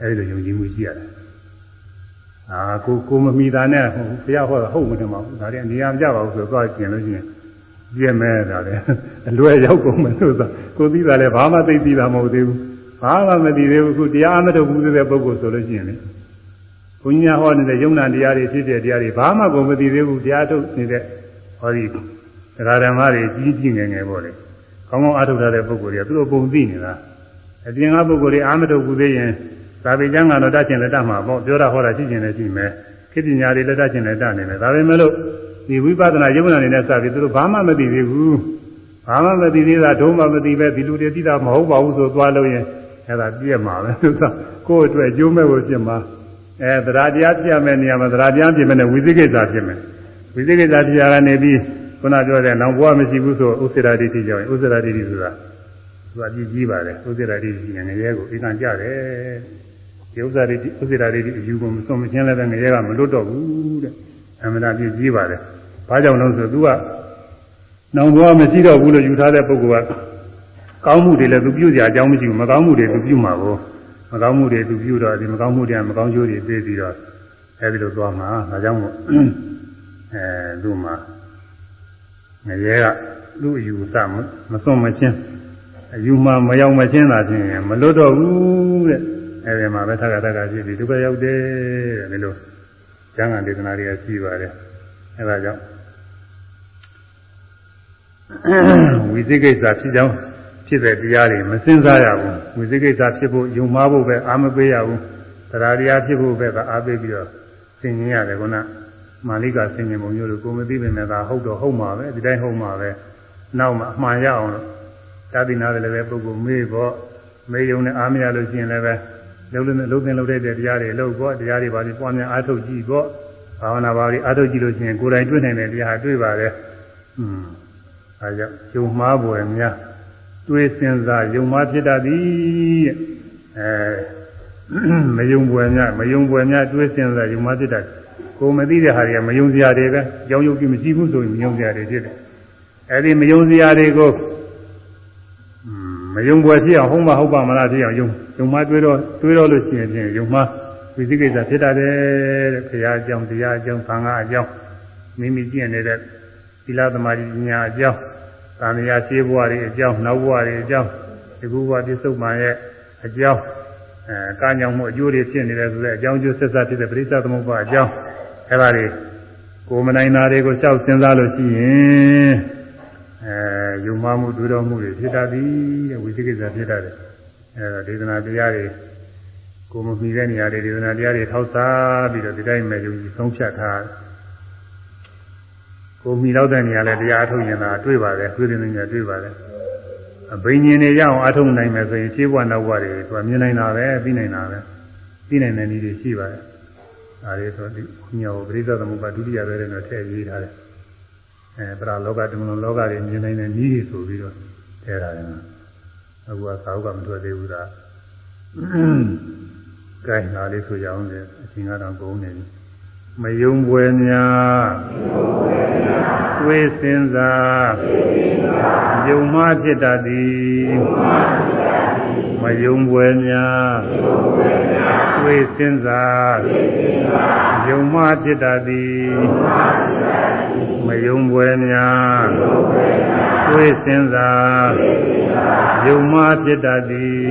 အဲ့ဒီလိုယုံကြည်မှုရှိရတယ်အာကိုကိုမမီတာနဲ့ဘုရားဟောတာဟုတ်မှတယ်မဟုတ်ဒါတွေနေရာမကြပါဘူးဆိုတော့သွားကျင်လို့ရှိရင် ပြည့်မဲ့တာလေအလွယ်ရောက်ကုန်မယ်လို့ဆိုကိုသိတာလည်းဘာမှသိသိတာမဟုတ်သေးဘူးဘာမှမသိသေးဘူးအခုတရားမထုတ်ဘူးဆိုတဲ့ပုဂ္ဂိုလ်ဆိုလို့ရှိရင်လေဘုန်းကြီးများဟောနေတဲ့ယုံနာတရားတွေဖြစ်တဲ့တရားတွေဘာမှကိုမသိသေးဘူးတရားထုတ်နေတဲ့ဟောဒီတရားဓမ္မတွေကြီးကြီးငယ်ငယ်ပေါ့လေကောင်းကောင်းအားထုတ်ထားတဲ့ပုဂ္ဂိုလ်တွေကသူတို့ပုံသိနေတာအပြင်ကပုဂ္ဂိုလ်တွေအားမထုတ်ဘူးသေးရင်သာဝေကျမ်းကတော့တတ်ကျင်လက်တတ်မှာပေါ့ပြောတာဟောတာရှိကျင်လည်းရှိမယ်ခေပညာတွေလက်တတ်ကျင်လည်းတတ်နေမယ်ဒါပေမဲ့လို့ ဒီဝိပဿနာယုံနာနေနဲ့စပြီးသူတို့ဘာမှမသိသေးဘူးဘာမှမသိသေးတာဒုံမှမသိပဲဒီလူတွေသိတာမဟုတ်ပါဘူးဆိုသွားလို့ရင်အဲ့ဒါပြည့်မှာပဲသူကကိုယ့်အတွက်အကျိုးမဲ့ဖို့ဖြစ်မှာအဲသရတရားပြမဲ့နေရာမှာသရတရားပြမဲ့နဲ့ဝိသိကိစ္စဖြစ်မယ်ဝိသိကိစ္စပြရကနေပြီးခုနပြောတဲ့နောင်ဘဝမရှိဘူးဆိုဥစ္စေရာဒိဋ္ဌိကြောင့်ဥစ္စေရာဒိဋ္ဌိဆိုတာသူအပြည့်ကြီးပါတယ်ဥစ္စေရာဒိဋ္ဌိငရဲကိုအိမ်ကကြတယ်ဒီဥစ္စာဒိဋ္ဌိဥစ္စေရာဒိဋ္ဌိအယူကိုမစွန့်မချင်းလည်းပဲငရဲကမလွတ်တော့ဘူးတဲ့အမှန်တရားပြည့်ကြီးပါတယ် ဘာကြောင့်လဲဆို तू ကနောင်ဘဝမရှိတော့ဘူးလို့ယူထားတဲ့ပုဂ္ဂိုလ်ကကောင်းမှုတွေလည်း तू ပြုစရာအကြောင်းမရှိဘူးမကောင်းမှုတွေ तू ပြုမှာကိုမကောင်းမှုတွေ तू ပြုတော့ဒီမကောင်းမှုတွေကမကောင်းကျိုးတွေသိပြီးတော့အဲဒီလိုသွားမှာဒါကြောင့်မို့အဲသူ့မှာငရဲကသူ့အယူဆမစွန့်မချင်းအယူမှမရောက်မချင်းသာချင်းမလွတ်တော့ဘူးတဲ့အဲဒီမှာပဲသက္ကတကဖြစ်ပြီးဒုက္ခရောက်တယ်တဲ့ဒီလိုကျမ်းဂန်ဒေသနာတွေကရှိပါတယ်အဲဒါကြောင့် ဝိသိကိစ္စဖြစ်ကြောင်းဖြစ်တဲ့တရားတွေမစင်စားရဘူးဝိသိကိစ္စဖြစ်ဖို့ယုံမှားဖို့ပဲအာမပေးရဘူးတရားတရားဖြစ်ဖို့ပဲကအားပေးပြီးတော့သင်ញင်ရတယ်ခုနမာလိကဆင်ញင်ပုံမျိုးလို့ကိုမသိပေမဲ့သာဟုတ်တော့ဟုတ်မှာပဲဒီတိုင်းဟုတ်မှာပဲနောက်မှအမှန်ရအောင်လို့သာသနာတယ်လည်းပဲပုဂ္ဂိုလ်မေးဖို့မေးယုံနဲ့အားမရလို့ရှိရင်လည်းပဲလုံးလုံးလုံးသင်လုံးတဲ့တရားတွေလို့ပေါ့တရားတွေပါပြီးပွားများအားထုတ်ကြည့်ပေါ့ဘာဝနာပါပြီးအားထုတ်ကြည့်လို့ရှိရင်ကိုယ်တိုင်တွေ့နိုင်တဲ့တရားတွေ့ပါတယ်อืม အဲကြောင့်ယုံမှားပွယ်များတွေးစဉ်းစားယုံမှားဖြစ်တတ်သည်အဲမယုံပွယ်များမယုံပွယ်များတွေးစဉ်းစားယုံမှားဖြစ်တတ်ကိုမသိတဲ့ဟာတွေကမယုံစရာတွေပဲကြောင်းယုတ်ပြီးမရှိဘူးဆိုရင်မယုံစရာတွေဖြစ်တယ်အဲဒီမယုံစရာတွေကိုမယုံပွယ်ဖြစ်အောင်ဟုတ်မဟုတ်ပါမလားဖြစ်အောင်ယုံယုံမှတွေးတော့တွေးတော့လို့ရှိရင်ဖြင့်ယုံမှဝိသိကိစ္စဖြစ်တတ်တယ်တဲ့ဘုရားအကြောင်းတရားအကြောင်းသံဃာအကြောင်းမိမိကျင့်နေတဲ့ သီလသမာဓိဉာဏ်အကြောင်းသံဃာရှင်းဘဝတွေအကြောင်းနောက်ဘဝတွေအကြောင်းဒီခုဘဝပြစ္ဆုတ်မှန်ရဲ့အကြောင်းအဲကာညောင်မှုအကျိုးတွေဖြစ်နေတယ်ဆိုတဲ့အကြောင်းကျိုးဆက်ဆက်ဖြစ်တဲ့ပရိစ္ဆေသမုပ္ပါအကြောင်းအဲဒါတွေကိုမနိုင်တာတွေကိုလျှောက်စဉ်းစားလို့ရှိရင်အဲယုံမှမှုတွေ့တော်မှုတွေဖြစ်တတ်သည်တဲ့ဝိသိကိစ္စဖြစ်တတ်တယ်အဲဒါဒေသနာတရားတွေကိုမမီတဲ့နေရာတွေဒေသနာတရားတွေထောက်စားပြီးတော့ဒီတိုင်းမဲ့ယုံကြည်ဆုံးဖြတ်ထား ကိုမီတော့တဲ့နေရာလဲတရားအထုတ်ရင်သာတွေ့ပါတယ်တွေ့တဲ့နေရာတွေ့ပါတယ်အဘိညာဉ်တွေရအောင်အထုတ်နိုင်မယ်ဆိုရင်ခြေဘဝနောက်ဘဝတွေသူကမြင်နိုင်တာပဲသိနိုင်တာပဲသိနိုင်တဲ့နည်းတွေရှိပါတယ်ဒါလေးဆိုဒီညောပရိသသမုပ္ပါဒုတိယပဲတဲ့တော့ထည့်ရေးထားတယ်အဲပရလောကတမန်လောကတွေမြင်နိုင်တဲ့နည်းတွေဆိုပြီးတော့ထည့်ထားတယ်အခုကသာဝကမထွက်သေးဘူးလားကဲဒါလေးဆိုကြအောင်လေအချိန်ကတော့ကုန်နေပြီ မယုံပွဲများတွေးစင်စားယုံမှဖြစ်တတ်သည်မယုံပွဲများတွေးစင်စားယုံမှဖြစ်တတ်သည်မယုံပွဲများတွေးစင်စားယုံမှဖြစ်တတ်သည်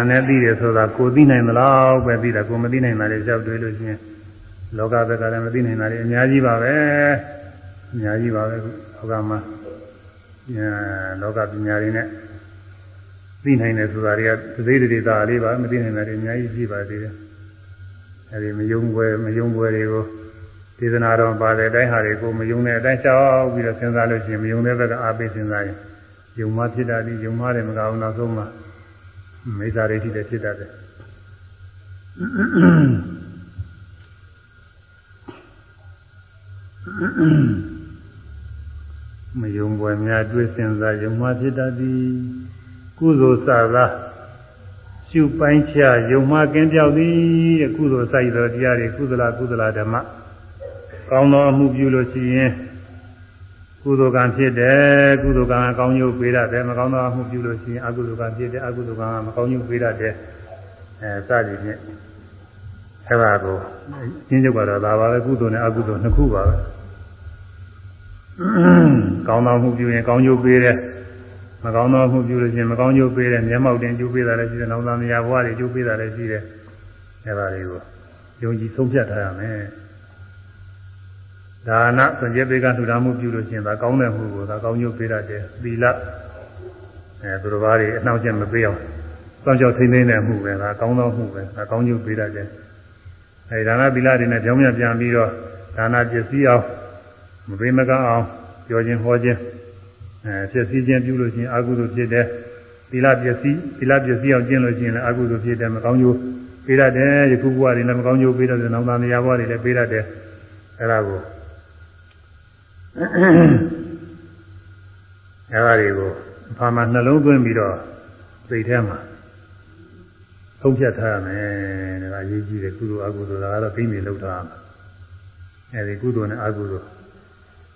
ညာနဲ့သိတယ်ဆိုတာကိုသိနိုင်သလားပဲသိတာကိုမသိနိုင်တာတွေကြောက်တွေးလို့ရှိရင်လောကဘက်ကလည်းမသိနိုင်တာတွေအများကြီးပါပဲအများကြီးပါပဲလောကမှာညာလောကပညာတွေနဲ့သိနိုင်တယ်ဆိုတာတွေကသိသေးသေးသားလေးပါမသိနိုင်တာတွေအများကြီးရှိပါသေးတယ်အဲဒီမယုံပွဲမယုံပွဲတွေကိုဒေသနာတော်ပါတဲ့အတိုင်းဟာတွေကိုမယုံတဲ့အတိုင်းရှောက်ပြီးတော့စဉ်းစားလို့ရှိရင်မယုံတဲ့ဘက်ကအားပေးစဉ်းစားရင်ယုံမှဖြစ်တာဒီယုံမှတယ်မကောင်းနောက်ဆုံးမှာ မိစ္ဆာဒိဋ္ဌိလည်းဖြစ်တတ်တယ်မယုံပွဲများတွေ့စင်စားယုံမှဖြစ်တတ်သည်ကုသိုလ်စသာရှုပိုင်းချယုံမှကင်းပြောက်သည်တဲ့ကုသိုလ်စိုက်သောတရားတွေကုသလကုသလဓမ္မကောင်းသောအမှုပြုလို့ရှိရင် ကုသိုလ်ကံဖြစ်တယ်ကုသိုလ်ကံအကောင်းကျိုးပေးရတယ်မကောင်းသောအမှုပြုလို့ရှိရင်အကုသိုလ်ကံဖြစ်တယ်အကုသိုလ်ကံမကောင်းကျိုးပေးရတယ်အဲစသည်ဖြင့်အဲဒါကိုရှင်းချုပ်ကတော့ဒါပါပဲကုသိုလ်နဲ့အကုသိုလ်နှစ်ခုပါပဲကောင်းသောမှုပြုရင်ကောင်းကျိုးပေးတယ်မကောင်းသောမှုပြုလို့ရှိရင်မကောင်းကျိုးပေးတယ်မျက်မှောက်တင်ကျိုးပေးတာလည်းရှိတယ်နောက်သားမယားဘဝတွေကျိုးပေးတာလည်းရှိတယ်အဲဒါတွေကိုယုံကြည်ဆုံးဖြတ်ထားရမယ် ဒါနဆွန်ကျက်ပေးကလှူဒါန်းမှုပြုလို့ရှိရင်ဒါကောင်းတဲ့မှုကိုဒါကောင်းကျိုးပေးတတ်တယ်သီလအဲသူတော်ဘာတွေအနှောင့်အယှက်မပေးအောင်စောင့်ကြောက်ထိန်းသိမ်းတဲ့မှုပဲဒါကောင်းသောမှုပဲဒါကောင်းကျိုးပေးတတ်တယ်အဲဒါနသီလတွေနဲ့ကြောင်းမြပြန်ပြီးတော့ဒါနပစ္စည်းအောင်မပေးမကအောင်ပြောခြင်းဟောခြင်းအဲဖြစ်စည်းခြင်းပြုလို့ရှိရင်အကုသိုလ်ဖြစ်တယ်သီလပျက်စီးသီလပျက်စီးအောင်ကျင့်လို့ရှိရင်လည်းအကုသိုလ်ဖြစ်တယ်မကောင်းကျိုးပေးတတ်တယ်ယခုဘဝတွေလည်းမကောင်းကျိုးပေးတတ်တယ်နောက်သားမယားဘဝတွေလည်းပေးတတ်တယ်အဲဒါကို အဲဒါတွေကိုအဖာမှာနှလုံးသွင်းပြီးတော့သိထဲမှာသုံးဖြတ်ထားရမယ်ဒါကအရေးကြီးတယ်ကုသိုလ်အကုသိုလ်ဒါကတော့သိမြင်လုပ်ထားရမယ်အဲဒီကုသိုလ်နဲ့အကုသိုလ်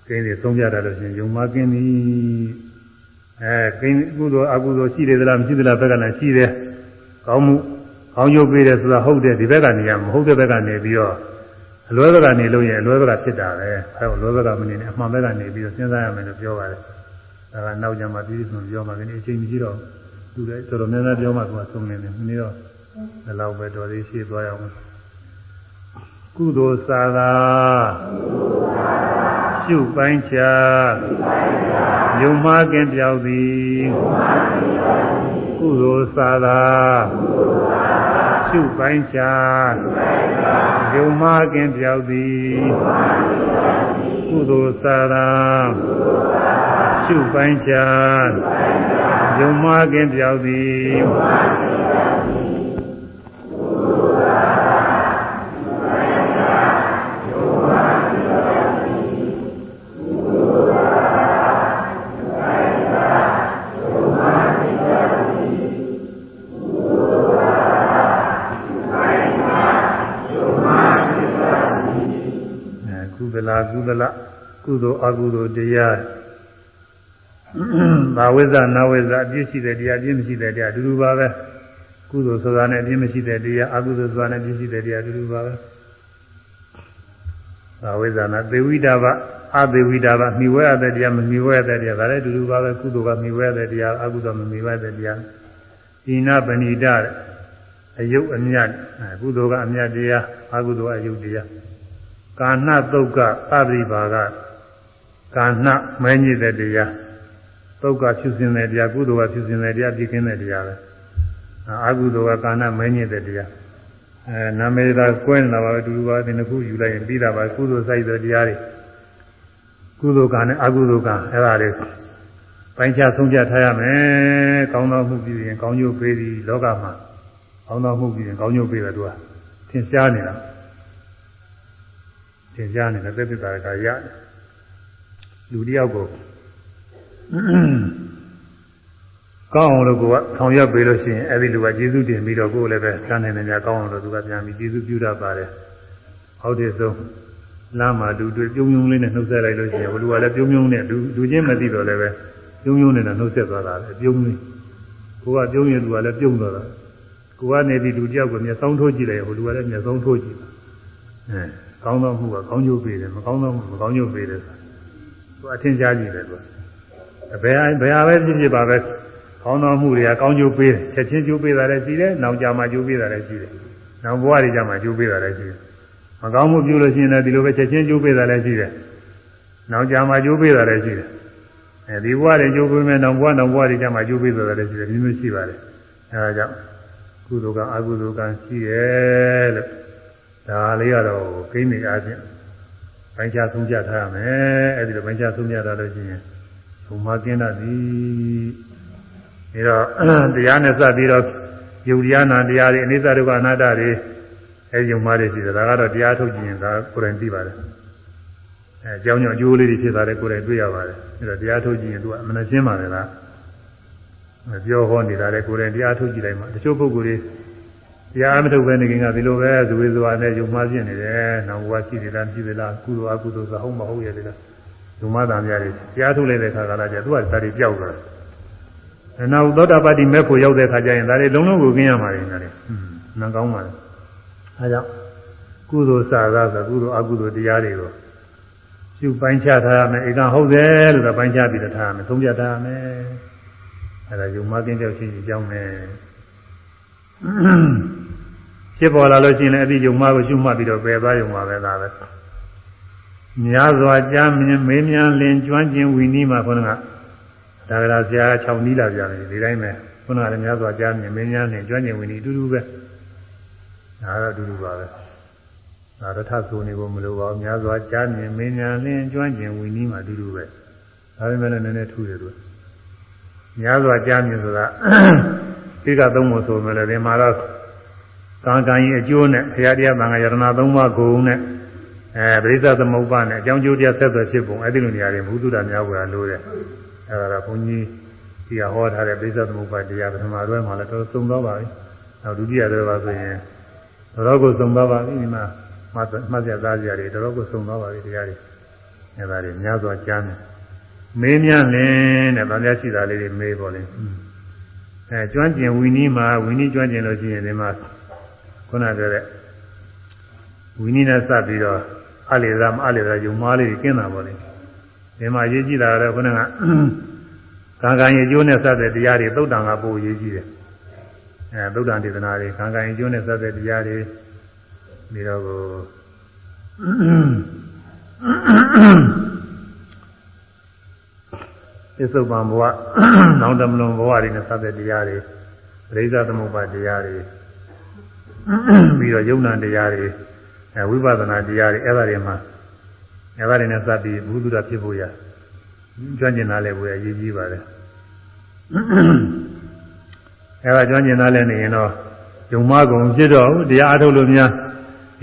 ကင်းပြီးသုံးဖြတ်တာလို့ရှိရင်ယုံမကင်းပြီအဲကင်းကုသိုလ်အကုသိုလ်ရှိတယ်သလားမရှိသလားဘက်ကလည်းရှိတယ်ကောင်းမှုကောင်းကျိုးပေးတယ်ဆိုတာဟုတ်တယ်ဒီဘက်ကနေရမဟုတ်တဲ့ဘက်ကနေပြီးတော့ အလွဲဘက်ကနေလို့ရင်အလွဲဘက်ကဖြစ်တာပဲအဲလိုလွဲဘက်ကမနေနဲ့အမှန်ဘက်ကနေပြီးတော့စဉ်းစားရမယ်လို့ပြောပါတယ်ဒါကနောက်ကြမှာပြည်စုံပြောမှာဒီနေ့အချိန်မရှိတော့သူလည်းတော်တော်များများပြောမှသူကသုံးနေတယ်ဒီနေ့တော့ဒီလောက်ပဲတော်သေးရှိသွားရအောင်ကုသိုလ်စာသာရှုပိုင်းချာယုံမကင်ပြောက်သည်ကုသိုလ်စာသာ ရှုပိုင်းချာယုံမကင်ပြောက်သည်ကုသိုလ်စာသာရှုပိုင်းချာယုံမကင်ပြောက်သည်ကုသလကုသလ ကုသိုလ်အကုသိုလ်တရားဘာဝိဇ္ဇနာဝိဇ္ဇအပြည့်ရှိတဲ့တရားအပြည့်မရှိတဲ့တရားအတူတူပါပဲကုသိုလ်ဆိုတာနဲ့အပြည့်မရှိတဲ့တရားအကုသိုလ်ဆိုတာနဲ့အပြည့်ရှိတဲ့တရားအတူတူပါပဲဘာဝိဇ္ဇနာသေဝိတာဘအသေဝိတာဘမိဝဲရတဲ့တရားမမိဝဲရတဲ့တရားဒါလည်းအတူတူပါပဲကုသိုလ်ကမိဝဲရတဲ့တရားအကုသိုလ်မမိဝဲရတဲ့တရားဣနာပဏိတအယုတ်အမြတ်ကုသိုလ်ကအမြတ်တရားအကုသိုလ်ကအယုတ်တရားကာဏသုတ်ကသတိပါက ကာဏမဲညစ်တဲ့တရားသုတ်ကဖြူစင်တဲ့တရားကုသိုလ်ကဖြူစင်တဲ့တရားပြည့်ကင်းတဲ့တရားပဲအာကုသိုလ်ကကာဏမဲညစ်တဲ့တရားအဲနာမေသာကွဲနေတာပါပဲတူတူပါဒီနှစ်ခုယူလိုက်ရင်ပြီးတာပါကုသိုလ်စိုက်တဲ့တရားတွေကုသိုလ်ကနဲ့အကုသိုလ်ကအဲ့ဒါတွေပိုင်းခြားဆုံးဖြတ်ထားရမယ်ကောင်းသောမှုပြုရင်ကောင်းကျိုးပေးသည်လောကမှာကောင်းသောမှုပြုရင်ကောင်းကျိုးပေးတယ်သူကသင်ရှားနေတာသင်ကြားနေတဲ့သက်သက်သာကရ လူတယောက်ကိုကောင်းအောင်လို့ကဆောင်ရွက်ပေးလို့ရှိရင်အဲ့ဒီလူကကျေးဇူးတင်ပြီးတော့ကိုယ်လည်းပဲစမ်းနိုင်နေကြကောင်းအောင်လို့သူကပြန်ပြီးကျေးဇူးပြုတတ်ပါတယ်ဟုတ်တယ်ဆုံးလမ်းမှာလူတွေပြုံးပြုံးလေးနဲ့နှုတ်ဆက်လိုက်လို့ရှိရင်ဘလူကလည်းပြုံးပြုံးနဲ့လူလူချင်းမသိတော့လည်းပဲပြုံးပြုံးနဲ့နှုတ်ဆက်သွားတာလေပြုံးလေးကိုကပြုံးရင်သူကလည်းပြုံးသွားတာကိုကနေပြီးလူတယောက်ကိုမျက်စောင်းထိုးကြည့်လိုက်ဟိုလူကလည်းမျက်စောင်းထိုးကြည့်အဲကောင်းသောမှုကကောင်းကျိုးပေးတယ်မကောင်းသောမှုမကောင်းကျိုးပေးတယ် သူအထင်ရှားကြည့်တယ်သူဘယ်ဘယ်ဟာပဲဖြစ်ဖြစ်ပါပဲကောင်းသောမှုတွေကကောင်းကျိုးပေးတယ်ချက်ချင်းကျိုးပေးတာလည်းရှိတယ်နောက်ကြမှာကျိုးပေးတာလည်းရှိတယ်နောက်ဘဝတွေကြမှာကျိုးပေးတာလည်းရှိတယ်မကောင်းမှုပြုလို့ရှိရင်လည်းဒီလိုပဲချက်ချင်းကျိုးပေးတာလည်းရှိတယ်နောက်ကြမှာကျိုးပေးတာလည်းရှိတယ်အဲဒီဘဝတွေကျိုးပေးမယ်နောက်ဘဝနောက်ဘဝတွေကြမှာကျိုးပေးတာလည်းရှိတယ်ဒီမျိုးရှိပါတယ်အဲဒါကြောင့်ကုသိုလ်ကအကုသိုလ်ကရှိရဲ့လို့ဒါလေးကတော့ကိန်းနေအားဖြင့် ပိုင်းခြားဆုံးဖြတ်ထားရမယ်အဲဒီလိုပိုင်းခြားဆုံးဖြတ်ထားလို့ရှိရင်ဘုံမကင်းတတ်သည်ဒါတော့တရားနဲ့စပြီးတော့ယုတ်တရားနာတရားတွေအနိစ္စဒုက္ခအနတ္တတွေအဲဒီယုံမှတွေရှိတယ်ဒါကတော့တရားထုတ်ကြည့်ရင်ဒါကိုယ်တိုင်သိပါတယ်အဲအကြောင်းကြောင့်အကျိုးလေးတွေဖြစ်တာလည်းကိုယ်တိုင်တွေ့ရပါတယ်အဲဒါတရားထုတ်ကြည့်ရင်သူကအမှန်ရှင်းပါတယ်လားပြောဟောနေတာလည်းကိုယ်တိုင်တရားထုတ်ကြည့်လိုက်မှတချို့ပုဂ္ဂိုလ်တွေ တရားမထုတ်ပဲနေခင်ကဒီလိုပဲဇဝေဇဝါနဲ့ယုံမှပြင်းနေတယ်။နောက်ဘဝရှိနေတာပြည့်သလားကုသိုလ်အကုသိုလ်ဆိုဟုတ်မဟုတ်ရဲ့လေ။ယုံမှတန်များတွေတရားထုတ်လိုက်တဲ့ခါကလာကျသူကဒါတွေပြောက်သွားတယ်။နောက်သောတာပတ္တိမဲ့ဖို့ရောက်တဲ့ခါကျရင်ဒါတွေလုံးလုံးကိုကျင်းရမှာလေ။ဟွန်းနံကောင်းပါလေ။အဲကြောင့်ကုသိုလ်စာသာဆိုကုသိုလ်အကုသိုလ်တရားတွေကိုရှုပိုင်းခြားထားရမယ်။ဧကဟုတ်တယ်လို့တော့ပိုင်းခြားပြီးတော့ထားရမယ်။သုံးပြထားရမယ်။အဲဒါယုံမှကင်းကြောက်ရှိရှိကြောင်းမယ်။ ဖြစ်ပေါ်လာလို့ရှိရင်လည်းအတိယုံမှကိုရှုမှတ်ပြီးတော့ပယ်သွားယုံပါပဲလားပဲများစွာကြားမြင်မေးမြန်းလင်ကျွမ်းကျင်ဝီနည်းမှာခုနကဒါကရာဆရာ6နီးလာပြန်ပြီဒီတိုင်းပဲခုနကလည်းများစွာကြားမြင်မေးမြန်းလင်ကျွမ်းကျင်ဝီနည်းအတူတူပဲဒါတော့အတူတူပါပဲဒါရထဆိုနေဖို့မလိုပါဘူးများစွာကြားမြင်မေးမြန်းလင်ကျွမ်းကျင်ဝီနည်းမှာအတူတူပဲဒါပေမဲ့လည်းနည်းနည်းထူးတယ်သူများစွာကြားမြင်ဆိုတာသိကသုံးဖို့ဆိုမယ်လေဒီမှာတော့ ကံကံကြီးအကျိုးနဲ့ဘုရားတရားသံဃာယရဏသုံးပါးဂုံနဲ့အဲပရိသသမုပ္ပါနဲ့အကြောင်းကျိုးတရားဆက်သွယ်ဖြစ်ပုံအဲ့ဒီလိုနေရာတွေဘုသူဒ္ဓများကွာလို့တဲ့အဲ့ဒါတော့ဘုန်းကြီးဒီကဟောထားတဲ့ပရိသသမုပ္ပါတရားပထမတွဲမှာလည်းတော်သုံးတော့ပါပြီနောက်ဒုတိယတွဲပါဆိုရင်တော်ကိုသုံးတော့ပါပြီဒီမှာမှတ်မှတ်ရသားကြရတယ်တော်ကိုသုံးတော့ပါပြီတရားတွေအဲ့ဒါတွေများစွာကြားနေမေးမြန်းလင်းတဲ့ဗာများရှိတာလေးတွေမေးပေါ်လင်းအဲကျွမ်းကျင်ဝီနီးမှာဝီနီးကျွမ်းကျင်လို့ရှိရင်ဒီမှာ ခုနပြောတဲ့ဝီနီးနဲ့စပ်ပြီးတော့အလေသာမအလေသာယုံမားလေးကျင်းတာပေါ့လေဒီမှာရေးကြည့်တာတော့ခုနကကံကံရေကျိုးနဲ့စပ်တဲ့တရားတွေသုတ်တံကပို့ရေးကြည့်တယ်အဲသုတ်တံဒေသနာတွေကံကံရေကျိုးနဲ့စပ်တဲ့တရားတွေပြီးတော့ကိုသစ္စုပ္ပံဘဝနောင်တမလွန်ဘဝတွေနဲ့စပ်တဲ့တရားတွေပရိစ္ဆသမုပ္ပါတရားတွေ ပြီးတော့ယုံနာတရားတွေအဲဝိပဿနာတရားတွေအဲ့ဒါတွေမှာအဲ့ဒါတွေနဲ့စပ်ပြီးဘုဒ္ဓတာဖြစ်ဖို့ရကျွမ်းကျင်လာလဲဘုရားရည်ကြီးပါတယ်အဲ့ဒါကျွမ်းကျင်လာလဲနေရင်တော့ယုံမကုံဖြစ်တော့တရားအထုတ်လို့များ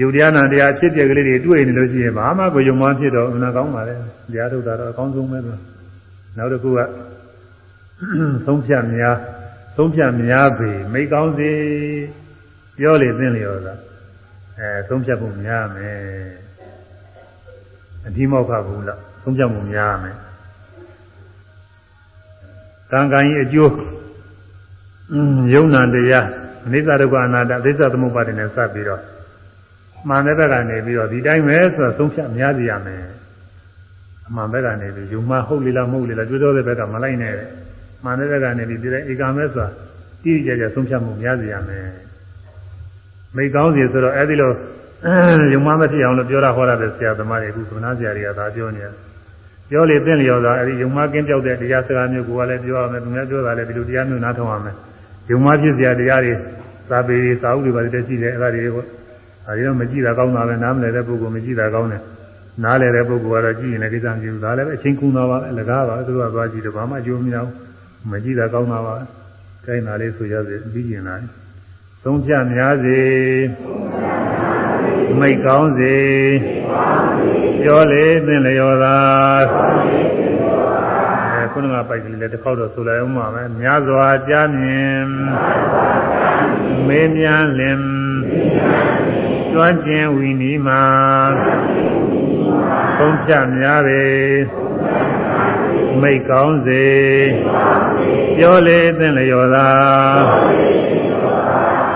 ယုတ်တရားနာတရားဖြစ်ပြကလေးတွေတွေ့နေလို့ရှိရင်ဘာမှကိုယုံမဖြစ်တော့အမှန်ကောင်းပါလေတရားထုတ်တာတော့အကောင်းဆုံးပဲဆိုနောက်တစ်ခုကသုံးဖြတ်များသုံးဖြတ်များပြီမိကောင်းစေ ပြောလေသိလျော်သာအဲသုံးဖြတ်ဖို့များမယ်အဒီမောက္ခဘူးလားသုံးဖြတ်မှုများမယ်ကံကံကြီးအကျိုးယုံနာတရားအနိစ္စဒုက္ခအနာတ္တအစ္ဆသမုပ္ပါဒ်နဲ့စပ်ပြီးတော့မှန်တဲ့ဘက်ကနေပြီးတော့ဒီတိုင်းပဲဆိုတော့သုံးဖြတ်များစီရမယ်အမှန်ဘက်ကနေပြီးယုံမဟုတ်လေလားမဟုတ်လေလားတွေ့တော့တဲ့ဘက်ကမလိုက်နဲ့မှန်တဲ့ဘက်ကနေပြီးဒီတိုင်းဧကမဲဆိုတာတိတိကျကျသုံးဖြတ်မှုများစီရမယ် မိကောင်းစီဆိုတော့အဲ့ဒီလိုယုံမမဖြစ်အောင်လို့ပြောတာဟောတာပဲဆရာသမားတွေအခုကမ္ဘာဆရာတွေကသာပြောနေတယ်ပြောလေသိလျော်သာအဲ့ဒီယုံမကင်းပြောက်တဲ့တရားစကားမျိုးကိုလည်းပြောရမယ်သူများပြောတာလည်းဒီလိုတရားမျိုးနားထောင်ရမယ်ယုံမဖြစ်စရာတရားတွေသာပေတွေသာဥတွေပါတဲ့ရှိတယ်အဲ့ဒါတွေကိုအဲဒီတော့မကြည့်တာကောင်းတာပဲနားမလည်တဲ့ပုဂ္ဂိုလ်မကြည့်တာကောင်းတယ်နားလည်တဲ့ပုဂ္ဂိုလ်ကတော့ကြည့်ရင်လည်းကိစ္စမရှိဘူးဒါလည်းပဲအချင်းကူတာပါပဲလကားပါသူကသွားကြည့်တော့ဘာမှအကျိုးမရဘူးမကြည့်တာကောင်းတာပါခိုင်းတာလေးဆိုရစေပြီးကျင်လာ သုံးဖြတ်များစေမိတ်ကောင်းစေပြောလေသင်လျော်သာအဲခုနကပိုက်ကလေးလည်းတစ်ခေါက်တော့ဆိုလိုက်အောင်ပါပဲများစွာကြားမြင်မေးမြန်းလင်ကျွမ်းကျင်ဝီနီမှာသုံးဖြတ်များပေမိတ်ကောင်းစေပြောလေသင်လျော်သာ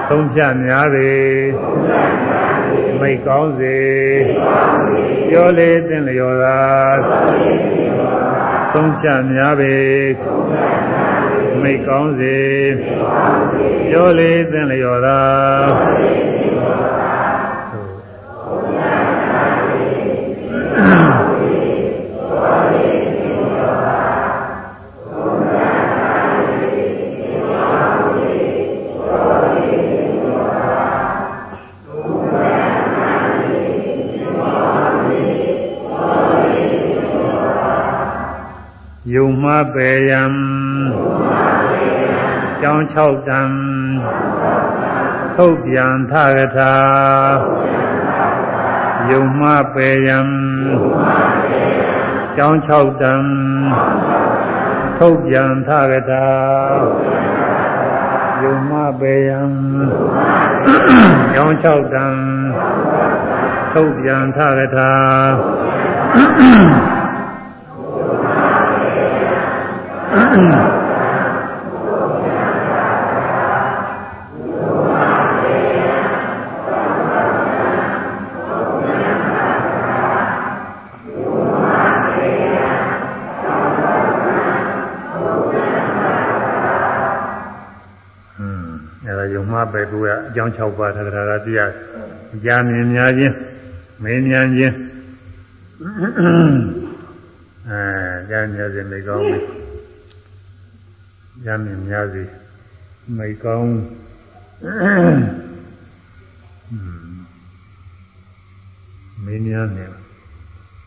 သုံးဖြတ်များပေမိတ်ကောင်းစေပြောလေသင်လျော်သာသုံးဖြတ်များပေမိတ်ကောင်းစေပြောလေသင်လျော်သာယုံမ ပေယံကျောင်း၆တံထုတ်ပြန်ထရထာယုံမပေယံကျောင်း၆တံထုတ်ပြန်ထရထာယုံမပေယံကျောင်း၆တံထုတ်ပြန်ထရထာ ပဲကိုယ်ကအကြောင်း6ပါးသက္ကရာကတရားကြားမြင်များခြင်းမင်းများခြင်းအဲကြားမြင်ခြင်းမိကောင်းပြီ ကြားမြင်များစေမိကောင်းမင်းများနေ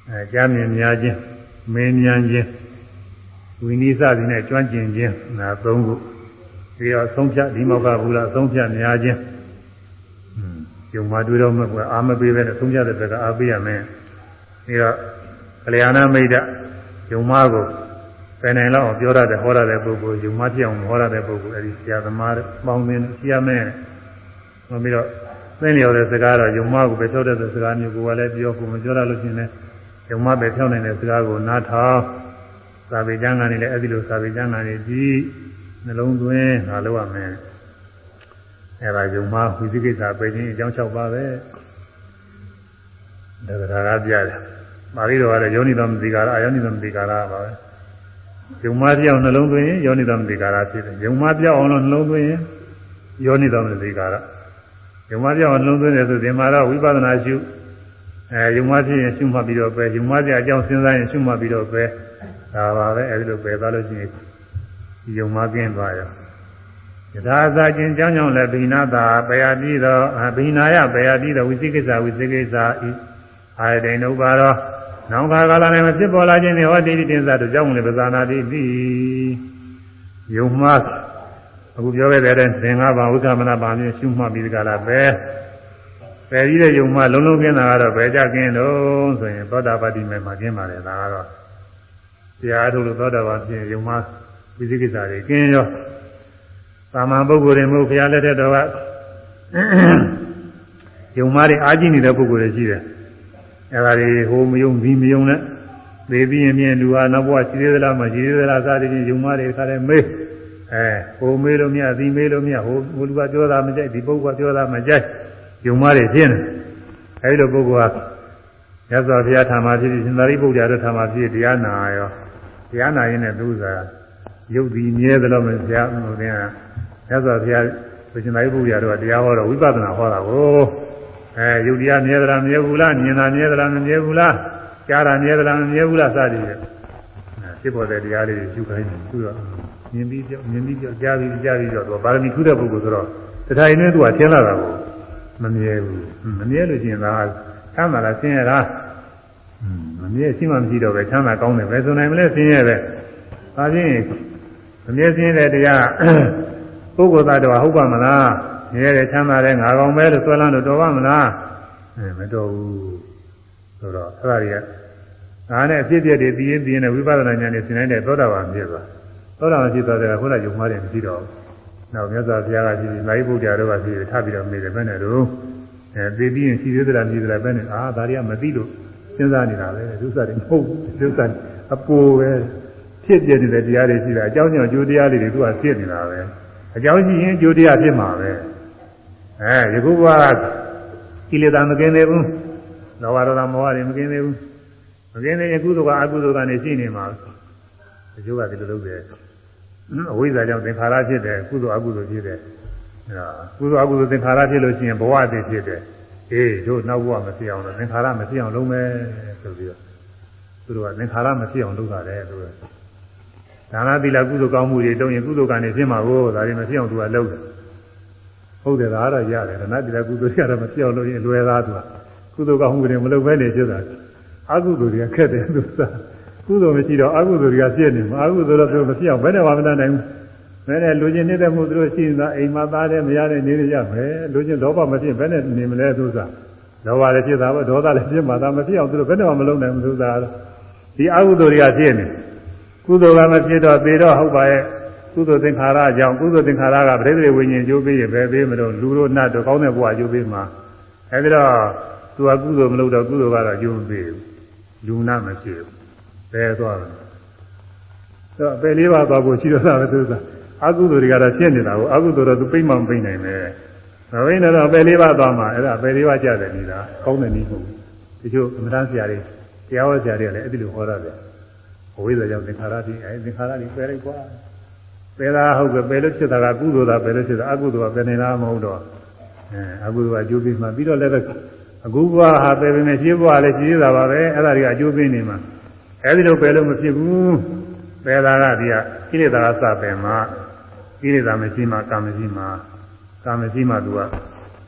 အဲကြားမြင်များခြင်းမင်းများခြင်းဝိနည်းစသည်နဲ့ကျွမ်းကျင်ခြင်းနာသုံးခုပြီးတော့ဆုံးဖြတ်ဒီမောကဘူးလားဆုံးဖြတ်များခြင်းယုံမှတွေ့တော့မှအာမပေးပဲနဲ့ဆုံးဖြတ်တဲ့ဘက်ကအားပေးရမယ်ပြီးတော့ကလျာဏမိတ်ယုံမကို ပယ်နိုင်လောက်ပြောရတဲ့ဟောရတဲ့ပုဂ္ဂိုလ်ယုံမဖြစ်အောင်ဟောရတဲ့ပုဂ္ဂိုလ်အဲဒီဆရာသမားပေါင်းသင်းရှိရမယ်နောက်ပြီးတော့သင်လျော်တဲ့စကားတော့ယုံမကိုပဲဖြောတဲ့စကားမျိုးကိုယ်ကလည်းပြောကိုမပြောရလို့ရှိရင်လည်းယုံမပဲဖြောနိုင်တဲ့စကားကိုနားထောင်သာဝေကျမ်းကနေလည်းအဲ့ဒီလိုသာဝေကျမ်းကနေကြည့်နှလုံးသွင်းငါလုပ်ရမယ်အဲ့ဒါယုံမဝိသိကိစ္စပဲချင်းအကြောင်း၆ပါးပဲဒါကဒါကပြတယ်ပါဠိတော်ကလည်းယောနိသမတိကာရအယောနိသမတိကာရပါပဲ ယုံမပြောင်းနှလုံးသွင်းရင်ယောနိသမတိကာရဖြစ်တယ်ယုံမပြောင်းအောင်လို့နှလုံးသွင်းရင်ယောနိသမတိကာရယုံမပြောင်းအောင်နှလုံးသွင်းတယ်ဆိုဒီမှာတော့ဝိပဿနာရှုအဲယုံမဖြစ်ရင်ရှုမှတ်ပြီးတော့ပဲယုံမပြအကြောင်းစဉ်းစားရင်ရှုမှတ်ပြီးတော့ပဲဒါပါပဲအဲဒီလိုပဲသွားလို့ရှိရင်ယုံမကင်းသွားရောယထာသာချင်းကြောင်းကြောင့်လည်းဘိနာတာပယတိသောဘိနာယပယတိသောဝိသိကိစ္စဝိသိကိစ္စဤအာယတိန်ဥပါရော နောင်ခါကာလ၌မဖြစ်ပေါ်လာခြင်းနှင့်ဟောတိတိတင်္စတို့ကြောင့်လည်းပဇာနာတိပြီယုံမှားအခုပြောခဲ့တဲ့သင်္ဃဘာဝိသမနာပါမျိုးရှုမှတ်ပြီးဒီကလာပဲပယ်ကြီးတဲ့ယုံမှားလုံးလုံးကင်းတာကတော့ဘယ်ကြကင်းတော့ဆိုရင်သောတာပတိမေမှာကင်းပါလေဒါကတော့တရားထုတ်လို့သောတာပန်ဖြစ်ယုံမှားဝိသိကိစ္စတွေကင်းရောသာမန်ပုဂ္ဂိုလ်တွေမဟုတ်ဘုရားလက်ထက်တော်ကယုံမှားတွေအားကြီးနေတဲ့ပုဂ္ဂိုလ်တွေရှိတယ် အဲဒါတွေဟိုမယုံဒီမယုံနဲ့သေပြီးရင်မြင်လူဟာနောက်ဘဝရှိသေးသလားမရှိသေးသလားစသည်ဖြင့်ယုံမတွေခါတယ်မေးအဲဟိုမေးလို့မြတ်ဒီမေးလို့မြတ်ဟိုဟိုလူကပြောတာမကြိုက်ဒီပုဂ္ဂိုလ်ကပြောတာမကြိုက်ယုံမတွေဖြစ်နေအဲဒီလိုပုဂ္ဂိုလ်ကရသော်ဘုရားထာမဖြစ်ပြီးရှင်သာရိပုတ္တရာတို့ထာမဖြစ်တရားနာရောတရားနာရင်းနဲ့သူကယုတ်ဒီမြဲသလိုမဆရာဟိုတဲ့ရသော်ဘုရားရှင်သာရိပုတ္တရာတို့ကတရားဟောတော့ဝိပဿနာဟောတာကို အဲယုတ်တရားမြဲသလားမြဲဘူးလားမြင်တာမြဲသလားမမြဲဘူးလားကြားတာမြဲသလားမမြဲဘူးလားစသည်ဖြင့်ဖြစ်ပေါ်တဲ့တရားလေးယူခိုင်းတယ်သူတော့မြင်ပြီးကြောက်မြင်ပြီးကြောက်ကြားပြီးကြားပြီးကြောက်တော့ပါရမီထူးတဲ့ပုဂ္ဂိုလ်ဆိုတော့တထိုင်နဲ့သူကထင်လာတာကိုမမြဲဘူးမမြဲလို့ရှိရင်ဒါဆမ်းသာလားဆင်းရဲလားမမြဲရှိမှမရှိတော့ပဲချမ်းသာကောင်းတယ်ပဲဆိုနိုင်မလဲဆင်းရဲပဲဒါဖြင့်မမြဲဆင်းရဲတဲ့တရားပုဂ္ဂိုလ်သားတော်ဟုတ်ပါမလား မြဲတယ်ချမ်းသာတယ်ငါကောင်ပဲလို့ဆွဲလန်းလို့တော်ပါမလားအဲမတော်ဘူးဆိုတော့အဲ့ဒါတွေကဒါနဲ့အဖြစ်ပြတွေပြီးရင်ပြီးရင်ဝိပဿနာဉာဏ်နဲ့သင်နိုင်တဲ့သောတာပန်ဖြစ်သွားသောတာပန်ဖြစ်သွားတဲ့ခုနကယုံမှားတယ်မရှိတော့ဘူးနောက်မြတ်စွာဘုရားကကြည့်ပြီးမာရိပုတ္တရာတို့ကကြည့်ပြီးထပ်ပြီးတော့မေးတယ်ဘယ်နဲ့တော့အဲသိပြီးရင်ရှိသေးသလားမြည်သလားဘယ်နဲ့အာဒါတွေကမသိလို့စဉ်းစားနေတာပဲဒုစရတွေမဟုတ်ဘူးဒုစရအပူပဲဖြစ်ပြနေတဲ့တရားတွေရှိတာအကြောင်းကြောင့်အကျိုးတရားတွေသူကဖြစ်နေတာပဲအကြောင်းရှိရင်အကျိုးတရားဖြစ်မှာပဲ အဲယခုကကိလေသာမကင်းသေးဘူးလောဘဒေါသမောဟတွေမကင်းသေးဘူးမကင်းသေးရင်ကုသိုလ်ကအကုသိုလ်ကနေရှိနေမှာအကျိုးကဒီလိုလုပ်တယ်အဝိဇ္ဇာကြောင့်သင်္ခါရဖြစ်တယ်ကုသိုလ်အကုသိုလ်ဖြစ်တယ်အဲကုသိုလ်အကုသိုလ်သင်္ခါရဖြစ်လို့ရှိရင်ဘဝတည်ဖြစ်တယ်အေးတို့နောက်ဘဝမဖြစ်အောင်လို့သင်္ခါရမဖြစ်အောင်လုပ်မယ်ဆိုပြီးတော့သူတို့ကသင်္ခါရမဖြစ်အောင်လုပ်တာလေသူကဒါနသီလကုသိုလ်ကောင်းမှုတွေတုံးရင်ကုသိုလ်ကနေဖြစ်မှာကိုဒါတွေမဖြစ်အောင်သူကလုပ်တယ် ဟုတ်တယ်ဒါကတော့ရတယ်ဒါနသီလကုသိုလ်တွေကတော့မဖြစ်အောင်လုပ်ရင်လွယ်သားသူကကုသိုလ်ကောင်းမှုတွေမလုပ်ဘဲနေဖြစ်တာအကုသိုလ်တွေကခက်တယ်သူကကုသိုလ်မရှိတော့အကုသိုလ်တွေကပြည့်နေမှာအကုသိုလ်တော့သူမဖြစ်အောင်ဘယ်နဲ့မှမတတ်နိုင်ဘူးဘယ်နဲ့လူချင်းနေတဲ့မှုသူတို့ရှိနေတာအိမ်မှာသားတယ်မရတဲ့နေရရမယ်လူချင်းလောဘမဖြစ်ဘယ်နဲ့နေမလဲသူစားလောဘလည်းဖြစ်တာပေါ့ဒေါသလည်းဖြစ်မှာဒါမဖြစ်အောင်သူတို့ဘယ်နဲ့မှမလုပ်နိုင်ဘူးသူစားဒီအကုသိုလ်တွေကဖြစ်နေကုသိုလ်ကမဖြစ်တော့သေတော့ဟုတ်ပါရဲ့ ကုသိုလ်သင်္ခါရကြောင့်ကုသိုလ်သင်္ခါရကပရိသေဝိညာဉ်ကျိုးပေးရင်ပဲပေးမလို့လူတို့နတ်တို့ကောင်းတဲ့ဘဝကျိုးပေးမှာအဲဒီတော့သူကကုသိုလ်မလုပ်တော့ကုသိုလ်ကတော့ကျိုးမပေးဘူးလူနာမဖြစ်ဘူးဘယ်သွားလဲတော့ပယ်လေးပါးသွားဖို့ရှိတော့တာပဲသူကအကုသိုလ်တွေကတော့ဖြစ်နေတာကိုအကုသိုလ်တော့သူပိမ့်မှမပိမ့်နိုင်ပဲမပိမ့်တော့ပယ်လေးပါးသွားမှာအဲ့ဒါပယ်လေးပါးကြတယ်နေတာကောင်းတယ်နည်းမဟုတ်ဘူးဒီချို့အမှန်တမ်းဆရာတွေတရားဟောဆရာတွေကလည်းအဲ့ဒီလိုဟောရတယ်ဝိဇ္ဇာကြောင့်သင်္ခါရတွေအဲသင်္ခါရတွေပယ်လိုက်ကွာ ပယ်တာဟုတ်ကဲ့ပယ်လို့ဖြစ်တာကကုသိုလ်တာပယ်လို့ဖြစ်တာအကုသိုလ်ကပယ်နေတာမဟုတ်တော့အဲအကုသိုလ်ကအကျိုးပေးမှပြီးတော့လည်းအခုဘဝဟာပယ်ပေမဲ့ရှင်းဘဝလည်းရှင်းသေးတာပါပဲအဲ့ဒါတွေကအကျိုးပေးနေမှာအဲဒီလိုပယ်လို့မဖြစ်ဘူးပယ်တာကဒီကကိလေသာကစပယ်မှာကိလေသာမရှိမှကာမရှိမှကာမရှိမှသူက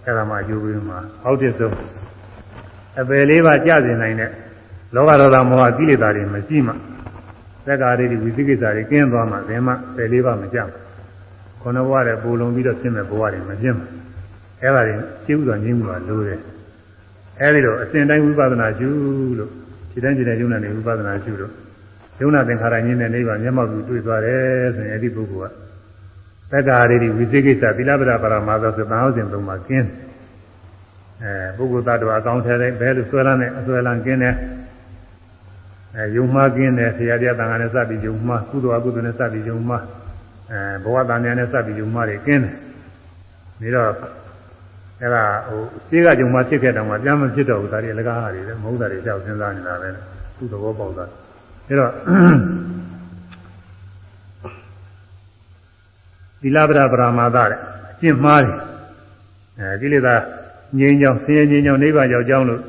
အဲ့ဒါမှအကျိုးပေးမှာအောက်တစ်ဆုံးအပယ်လေးပါကြစေနိုင်တဲ့လောဘဒေါသမောဟကိလေသာတွေမရှိမှ သက်္ကာရိတိဝိသိကိစ္စတွေကင်းသွားမှဘယ်မှပယ်လေးပါမကြဘူးခொနဘဝတဲ့ပူလုံပြီးတော့ဖြစ်မဲ့ဘဝတွေမပြင်းဘူးအဲ့ဒါတွေရှင်းဥစွာငြင်းမှုကလိုတယ်အဲ့ဒီတော့အစဉ်တိုင်းဝိပဿနာရှုလို့ဒီတိုင်းဒီတိုင်းယုံနာနေဝိပဿနာရှုလို့ယုံနာသင်္ခါရညင်းတဲ့နိဗ္ဗာန်မျက်မှောက်ကိုတွေ့သွားတယ်ဆိုရင်အဲ့ဒီပုဂ္ဂိုလ်ကသက္ကာရိတိဝိသိကိစ္စသီလပဒပရမသောသံဃောစဉ်သုံးပါကင်းအဲပုဂ္ဂိုလ်သတ္တဝါအကောင်းထဲတိုင်းဘယ်လိုဆွဲလန်းနဲ့အဆွဲလန်းကင်းတယ် အဲယုံမှားကင်းတယ်ဆရာတရားတန်ခါနဲ့စပြီးယုံမှားကုသိုလ်အကုသိုလ်နဲ့စပြီးယုံမှားအဲဘဝတန်မြာနဲ့စပြီးယုံမှားတွေကင်းတယ်ပြီးတော့အဲ့ဒါဟိုရှင်းကယုံမှားဖြစ်ခဲ့တော့မှပြန်မဖြစ်တော့ဘူးဒါတွေလကားဟာတွေလည်းမဟုတ်တာတွေကြောက်စဉ်းစားနေတာပဲသူ့သဘောပေါက်တာအဲ့တော့သီလပဒပရမာသတဲ့အကျင့်မှားတယ်အဲကိလေသာငြိမ်းချောင်းဆင်းရဲငြိမ်းချောင်းနိဗ္ဗာန်ရောက်ကြောင်းလို့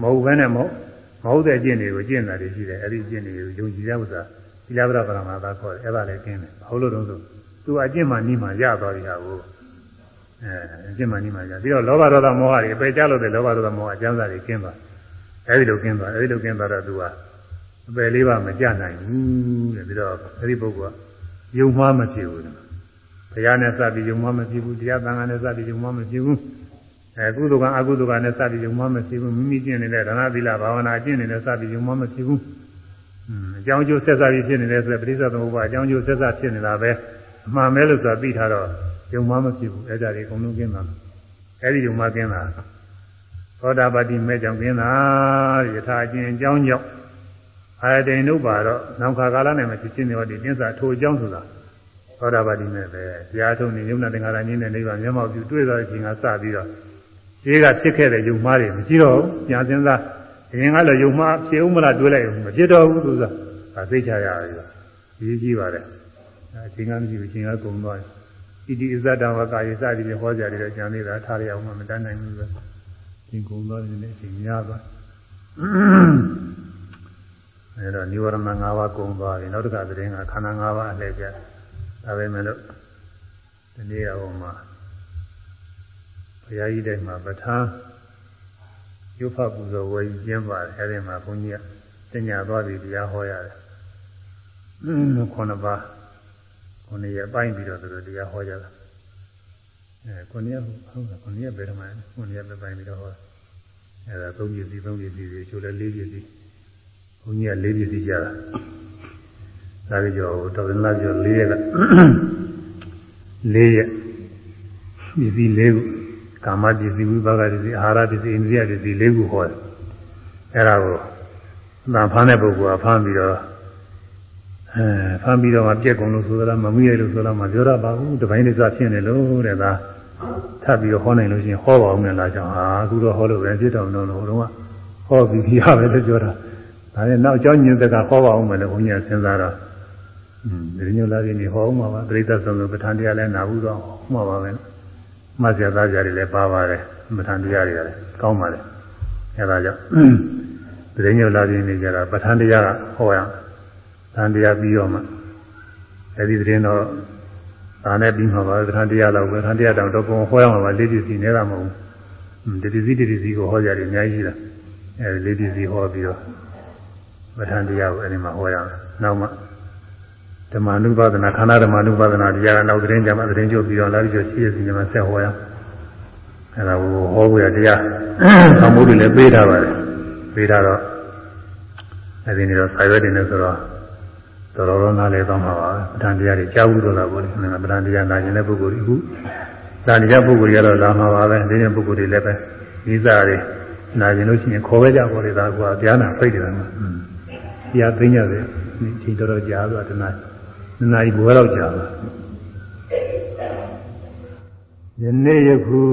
မဟုတ်ဘဲနဲ့မဟုတ် မဟုတ်တဲ့အကျင့်တွေကိုကျင့်တာတွေရှိတယ်အဲ့ဒီအကျင့်တွေကိုယုံကြည်တဲ့ဥစ္စာသီလပဒပရမာသခေါ်တယ်အဲ့ဒါလည်းကျင့်တယ်ဟုတ်လို့တော့ဆိုသူအကျင့်မှနီးမှရသွားပြီဟာကိုအဲအကျင့်မှနီးမှရပြီးတော့လောဘဒေါသမောဟတွေအပေကြလို့တဲ့လောဘဒေါသမောဟအကျမ်းစာတွေကျင့်သွားအဲ့ဒီလိုကျင့်သွားအဲ့ဒီလိုကျင့်သွားတော့သူကအပယ်လေးပါမကြနိုင်ဘူးတဲ့ပြီးတော့အဲ့ဒီပုဂ္ဂိုလ်ကယုံမှားမဖြစ်ဘူးဘုရားနဲ့စပြီးယုံမှားမဖြစ်ဘူးတရားသံဃာနဲ့စပြီးယုံမှားမဖြစ်ဘူး အဲကုသိုလ်ကအကုသိုလ်ကနဲ့စပြီးယုံမှားမဖြစ်ဘူးမိမိကျင့်နေတဲ့ဒါနသီလဘာဝနာကျင့်နေတဲ့စပြီးယုံမှားမဖြစ်ဘူးအကြောင်းကျိုးဆက်စားပြီးဖြစ်နေတယ်ဆိုတော့ပရိစ္ဆေသမုပ္ပါအကြောင်းကျိုးဆက်စားဖြစ်နေတာပဲအမှန်ပဲလို့ဆိုတာသိထားတော့ယုံမှားမဖြစ်ဘူးအဲဒါတွေအကုန်လုံးကျင်းတာအဲဒီယုံမှားကျင်းတာသောတာပတိမဲ့ကြောင့်ကျင်းတာယထာအချင်းအကြောင်းကြောင့်အာရတိန်တို့ပါတော့နောက်ခါကာလနဲ့မှဖြစ်ချင်းနေတော့ဒီကျင်းစာထိုအကြောင်းဆိုတာသောတာပတိမဲ့ပဲတရားထုံးနေယုံနာသင်္ခါရကြီးနဲ့နိဗ္ဗာန်မျက်မှောက်ပြုတွေ့သောအချိန်ကစပြီးတော့ ခြေကဖြစ်ခဲ့တဲ့ယုံမှားတွေမရှိတော့ဘူးညာစင်းစားအရင်ကလည်းယုံမှားဖြစ်ဦးမလားတွေးလိုက်မဖြစ်တော့ဘူးသူကဒါသိချရရတယ်ကြီးကြီးပါတယ်အချိန်ကမရှိဘူးအချိန်ကကုန်သွားတယ်ဣတိအဇတဝကာယေစသည်ဖြင့်ဟောကြတယ်ကြံနေတာထားရအောင်မှမတတ်နိုင်ဘူးပဲအချိန်ကုန်သွားတယ်လည်းအချိန်များသွားအဲတော့និဝရဏ၅ပါးကုန်သွားပြီနောက်တစ်ခါသတင်းကခန္ဓာ၅ပါးအလှည့်ကျဒါပဲမဲ့လို့ဒီနေ့ဟောမှာ ဘုရားကြီးတိုင်းမှာပဋ္ဌာန်းရုပ်ဖတ်ပူဇော်ဝယ်ကျင်းပါတယ်အဲဒီမှာဘုန်းကြီးကတညာသွားပြီးတရားဟောရတယ်။ခုနှစ်ပါးခုနှစ်ရက်ပိုင်းပြီးတော့သူတို့တရားဟောကြတာ။အဲခုနှစ်ရက်ဟုတ်ကဲ့ခုနှစ်ရက်ပဲတော့မှခုနှစ်ရက်ပဲပိုင်းပြီးတော့ဟော။အဲဒါသုံးပစ္စည်းသုံးပစ္စည်းတွေချိုးလဲလေးပစ္စည်းဘုန်းကြီးကလေးပစ္စည်းကြတာ။ဒါကြောင့်တော်တယ်လားပြောလေးရက်ကလေးရက်ပစ္စည်းလေးခု ကာမပစ္စည်းဝိပါကပစ္စည်းအာဟာရပစ္စည်းအိန္ဒိယပစ္စည်းလေးခုဟောတယ်။အဲဒါကိုသံဖမ်းတဲ့ပုဂ္ဂိုလ်ကဖမ်းပြီးတော့အဲဖမ်းပြီးတော့မှပြက်ကုန်လို့ဆိုသလားမမိရလို့ဆိုလားမပြောရပါဘူးတပိုင်းလေးစားဖြစ်နေလို့တဲ့ဒါထပ်ပြီးတော့ဟောနိုင်လို့ရှိရင်ဟောပါအောင်လည်းလားကြောင့်ဟာအခုတော့ဟောလို့ပဲဖြစ်တော်လို့လို့တော့ဟောပြီးပြရပဲလို့ပြောတာဒါနဲ့နောက်အကြောင်းညွှန်တဲ့ကဟောပါအောင်မယ်လို့ဘုန်းကြီးကစဉ်းစားတော့อืมဒီညလာကြီးနေဟောအောင်ပါပါပြိဿဆုံးလို့ပဋ္ဌာန်းတရားလည်းနာဘူးတော့ဟောမှာပါပဲ မှတ်စရာသားကြတွေလည်းပါပါတယ်ပဋ္ဌာန်းတရားတွေလည်းကောင်းပါလေအဲဒါကြောင့်ဒီညလာကြီးနေကြတာပဋ္ဌာန်းတရားကဟောရအောင်သံတရားပြီးတော့မှအဲဒီသတင်းတော့ဒါနဲ့ပြီးမှာပါသံတရားတော့ပဲသံတရားတောင်တော့ပုံဟောရမှာပါလေးပစ္စည်းနေတာမဟုတ်ဘူးတတိစီတတိစီကိုဟောကြတယ်အများကြီးလားအဲဒီလေးပစ္စည်းဟောပြီးတော့ပဋ္ဌာန်းတရားကိုအဲဒီမှာဟောရမယ်နောက်မှ ဓမ္မနုပါဒနာခန္ဓာဓမ္မနုပါဒနာတရားကနောက်သတင်းကြမှာသတင်းကျုပ်ပြီးတော့လာပြီးတော့ရှိရစီမှာဆက်ဟောရအဲဒါကိုဟောဖို့ရတရားသံမှုတွေလည်းပေးထားပါတယ်ပေးထားတော့အဲဒီနေ့တော့ဆာရွက်တင်နေဆိုတော့တော်တော်တော်နားလည်သွားမှာပါပဋ္ဌာန်းတရားတွေကြားဘူးတော့တာပေါ့လေပဋ္ဌာန်းတရားနာကျင်တဲ့ပုဂ္ဂိုလ်တွေအခုဒါနေကြပုဂ္ဂိုလ်တွေကတော့လာမှာပါပဲဒီနေ့ပုဂ္ဂိုလ်တွေလည်းပဲဤစားတွေနာကျင်လို့ရှိရင်ခေါ်ပဲကြပါလေဒါကွာတရားနာဖိတ်တယ်မှာတရားသိညတယ်ဒီချိန်တော်တော်ကြာသွားတနာ နနာကြီးဘွယ်တော့ကြာသွားယနေ့ယခု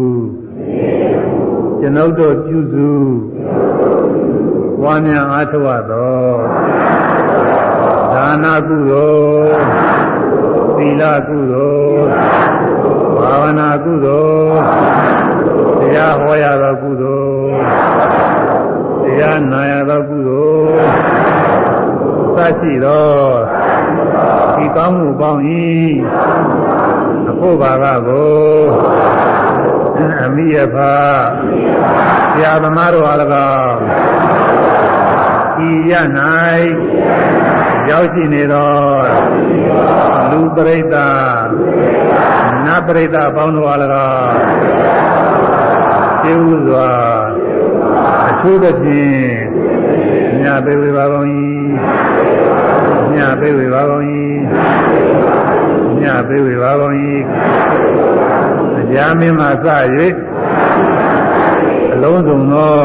ကျွန်ုပ်တို့ပြုစုဝါများအားထုတ်ရသောဒါနာကုသိုလ်သီလကုသိုလ်ဘာဝနာကုသိုလ်တရားဟောရသောကုသိုလ်တရားနာရသောကုသိုလ်သရှိသော ဒီကောင်းမှုပေါင်း၏အဖို့ဘာကကိုအမိယဖဆရာသမားတို့အား၎င်းဤဤရ၌ရောက်ရှိနေသောလူပရိသတ်နတ်ပရိသတ်အပေါင်းတို့အား၎င်းကျေဥစွာအထူးသဖြင့်မြတ်ပေဝေပါကုန်၏ မြတ်ပေဝေပါကုန်၏မြတ်ပေဝေပါကုန်၏အကြမင်းမှစ၍အလုံးစုံသော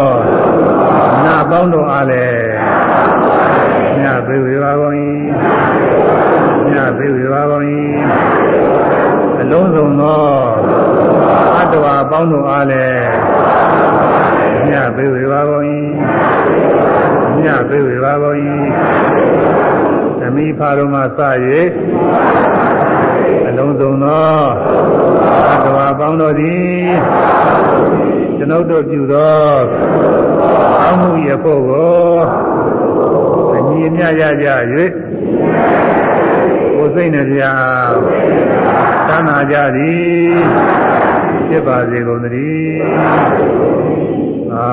နာပေါင်းတို့အားလည်းမြတ်ပေဝေပါကုန်၏မြတ်ပေဝေပါကုန်၏အလုံးစုံသောအတ္တဝါပေါင်းတို့အားလည်းမြတ်ပေဝေပါကုန်၏မြတ်ပေဝေပါကုန်၏ သမီးဖာတော်မှစ၍အလုံးစုံသောအတ္တဝါပေါင်းတို့သည်ကျွန်ုပ်တို့ပြုသောအောင်းမှုရဖို့ကိုအညီအမျှရကြ၍ကိုယ်စိတ်နှပြသမ်းနာကြသည်ဖြစ်ပါစေကုန်သတည်းသာ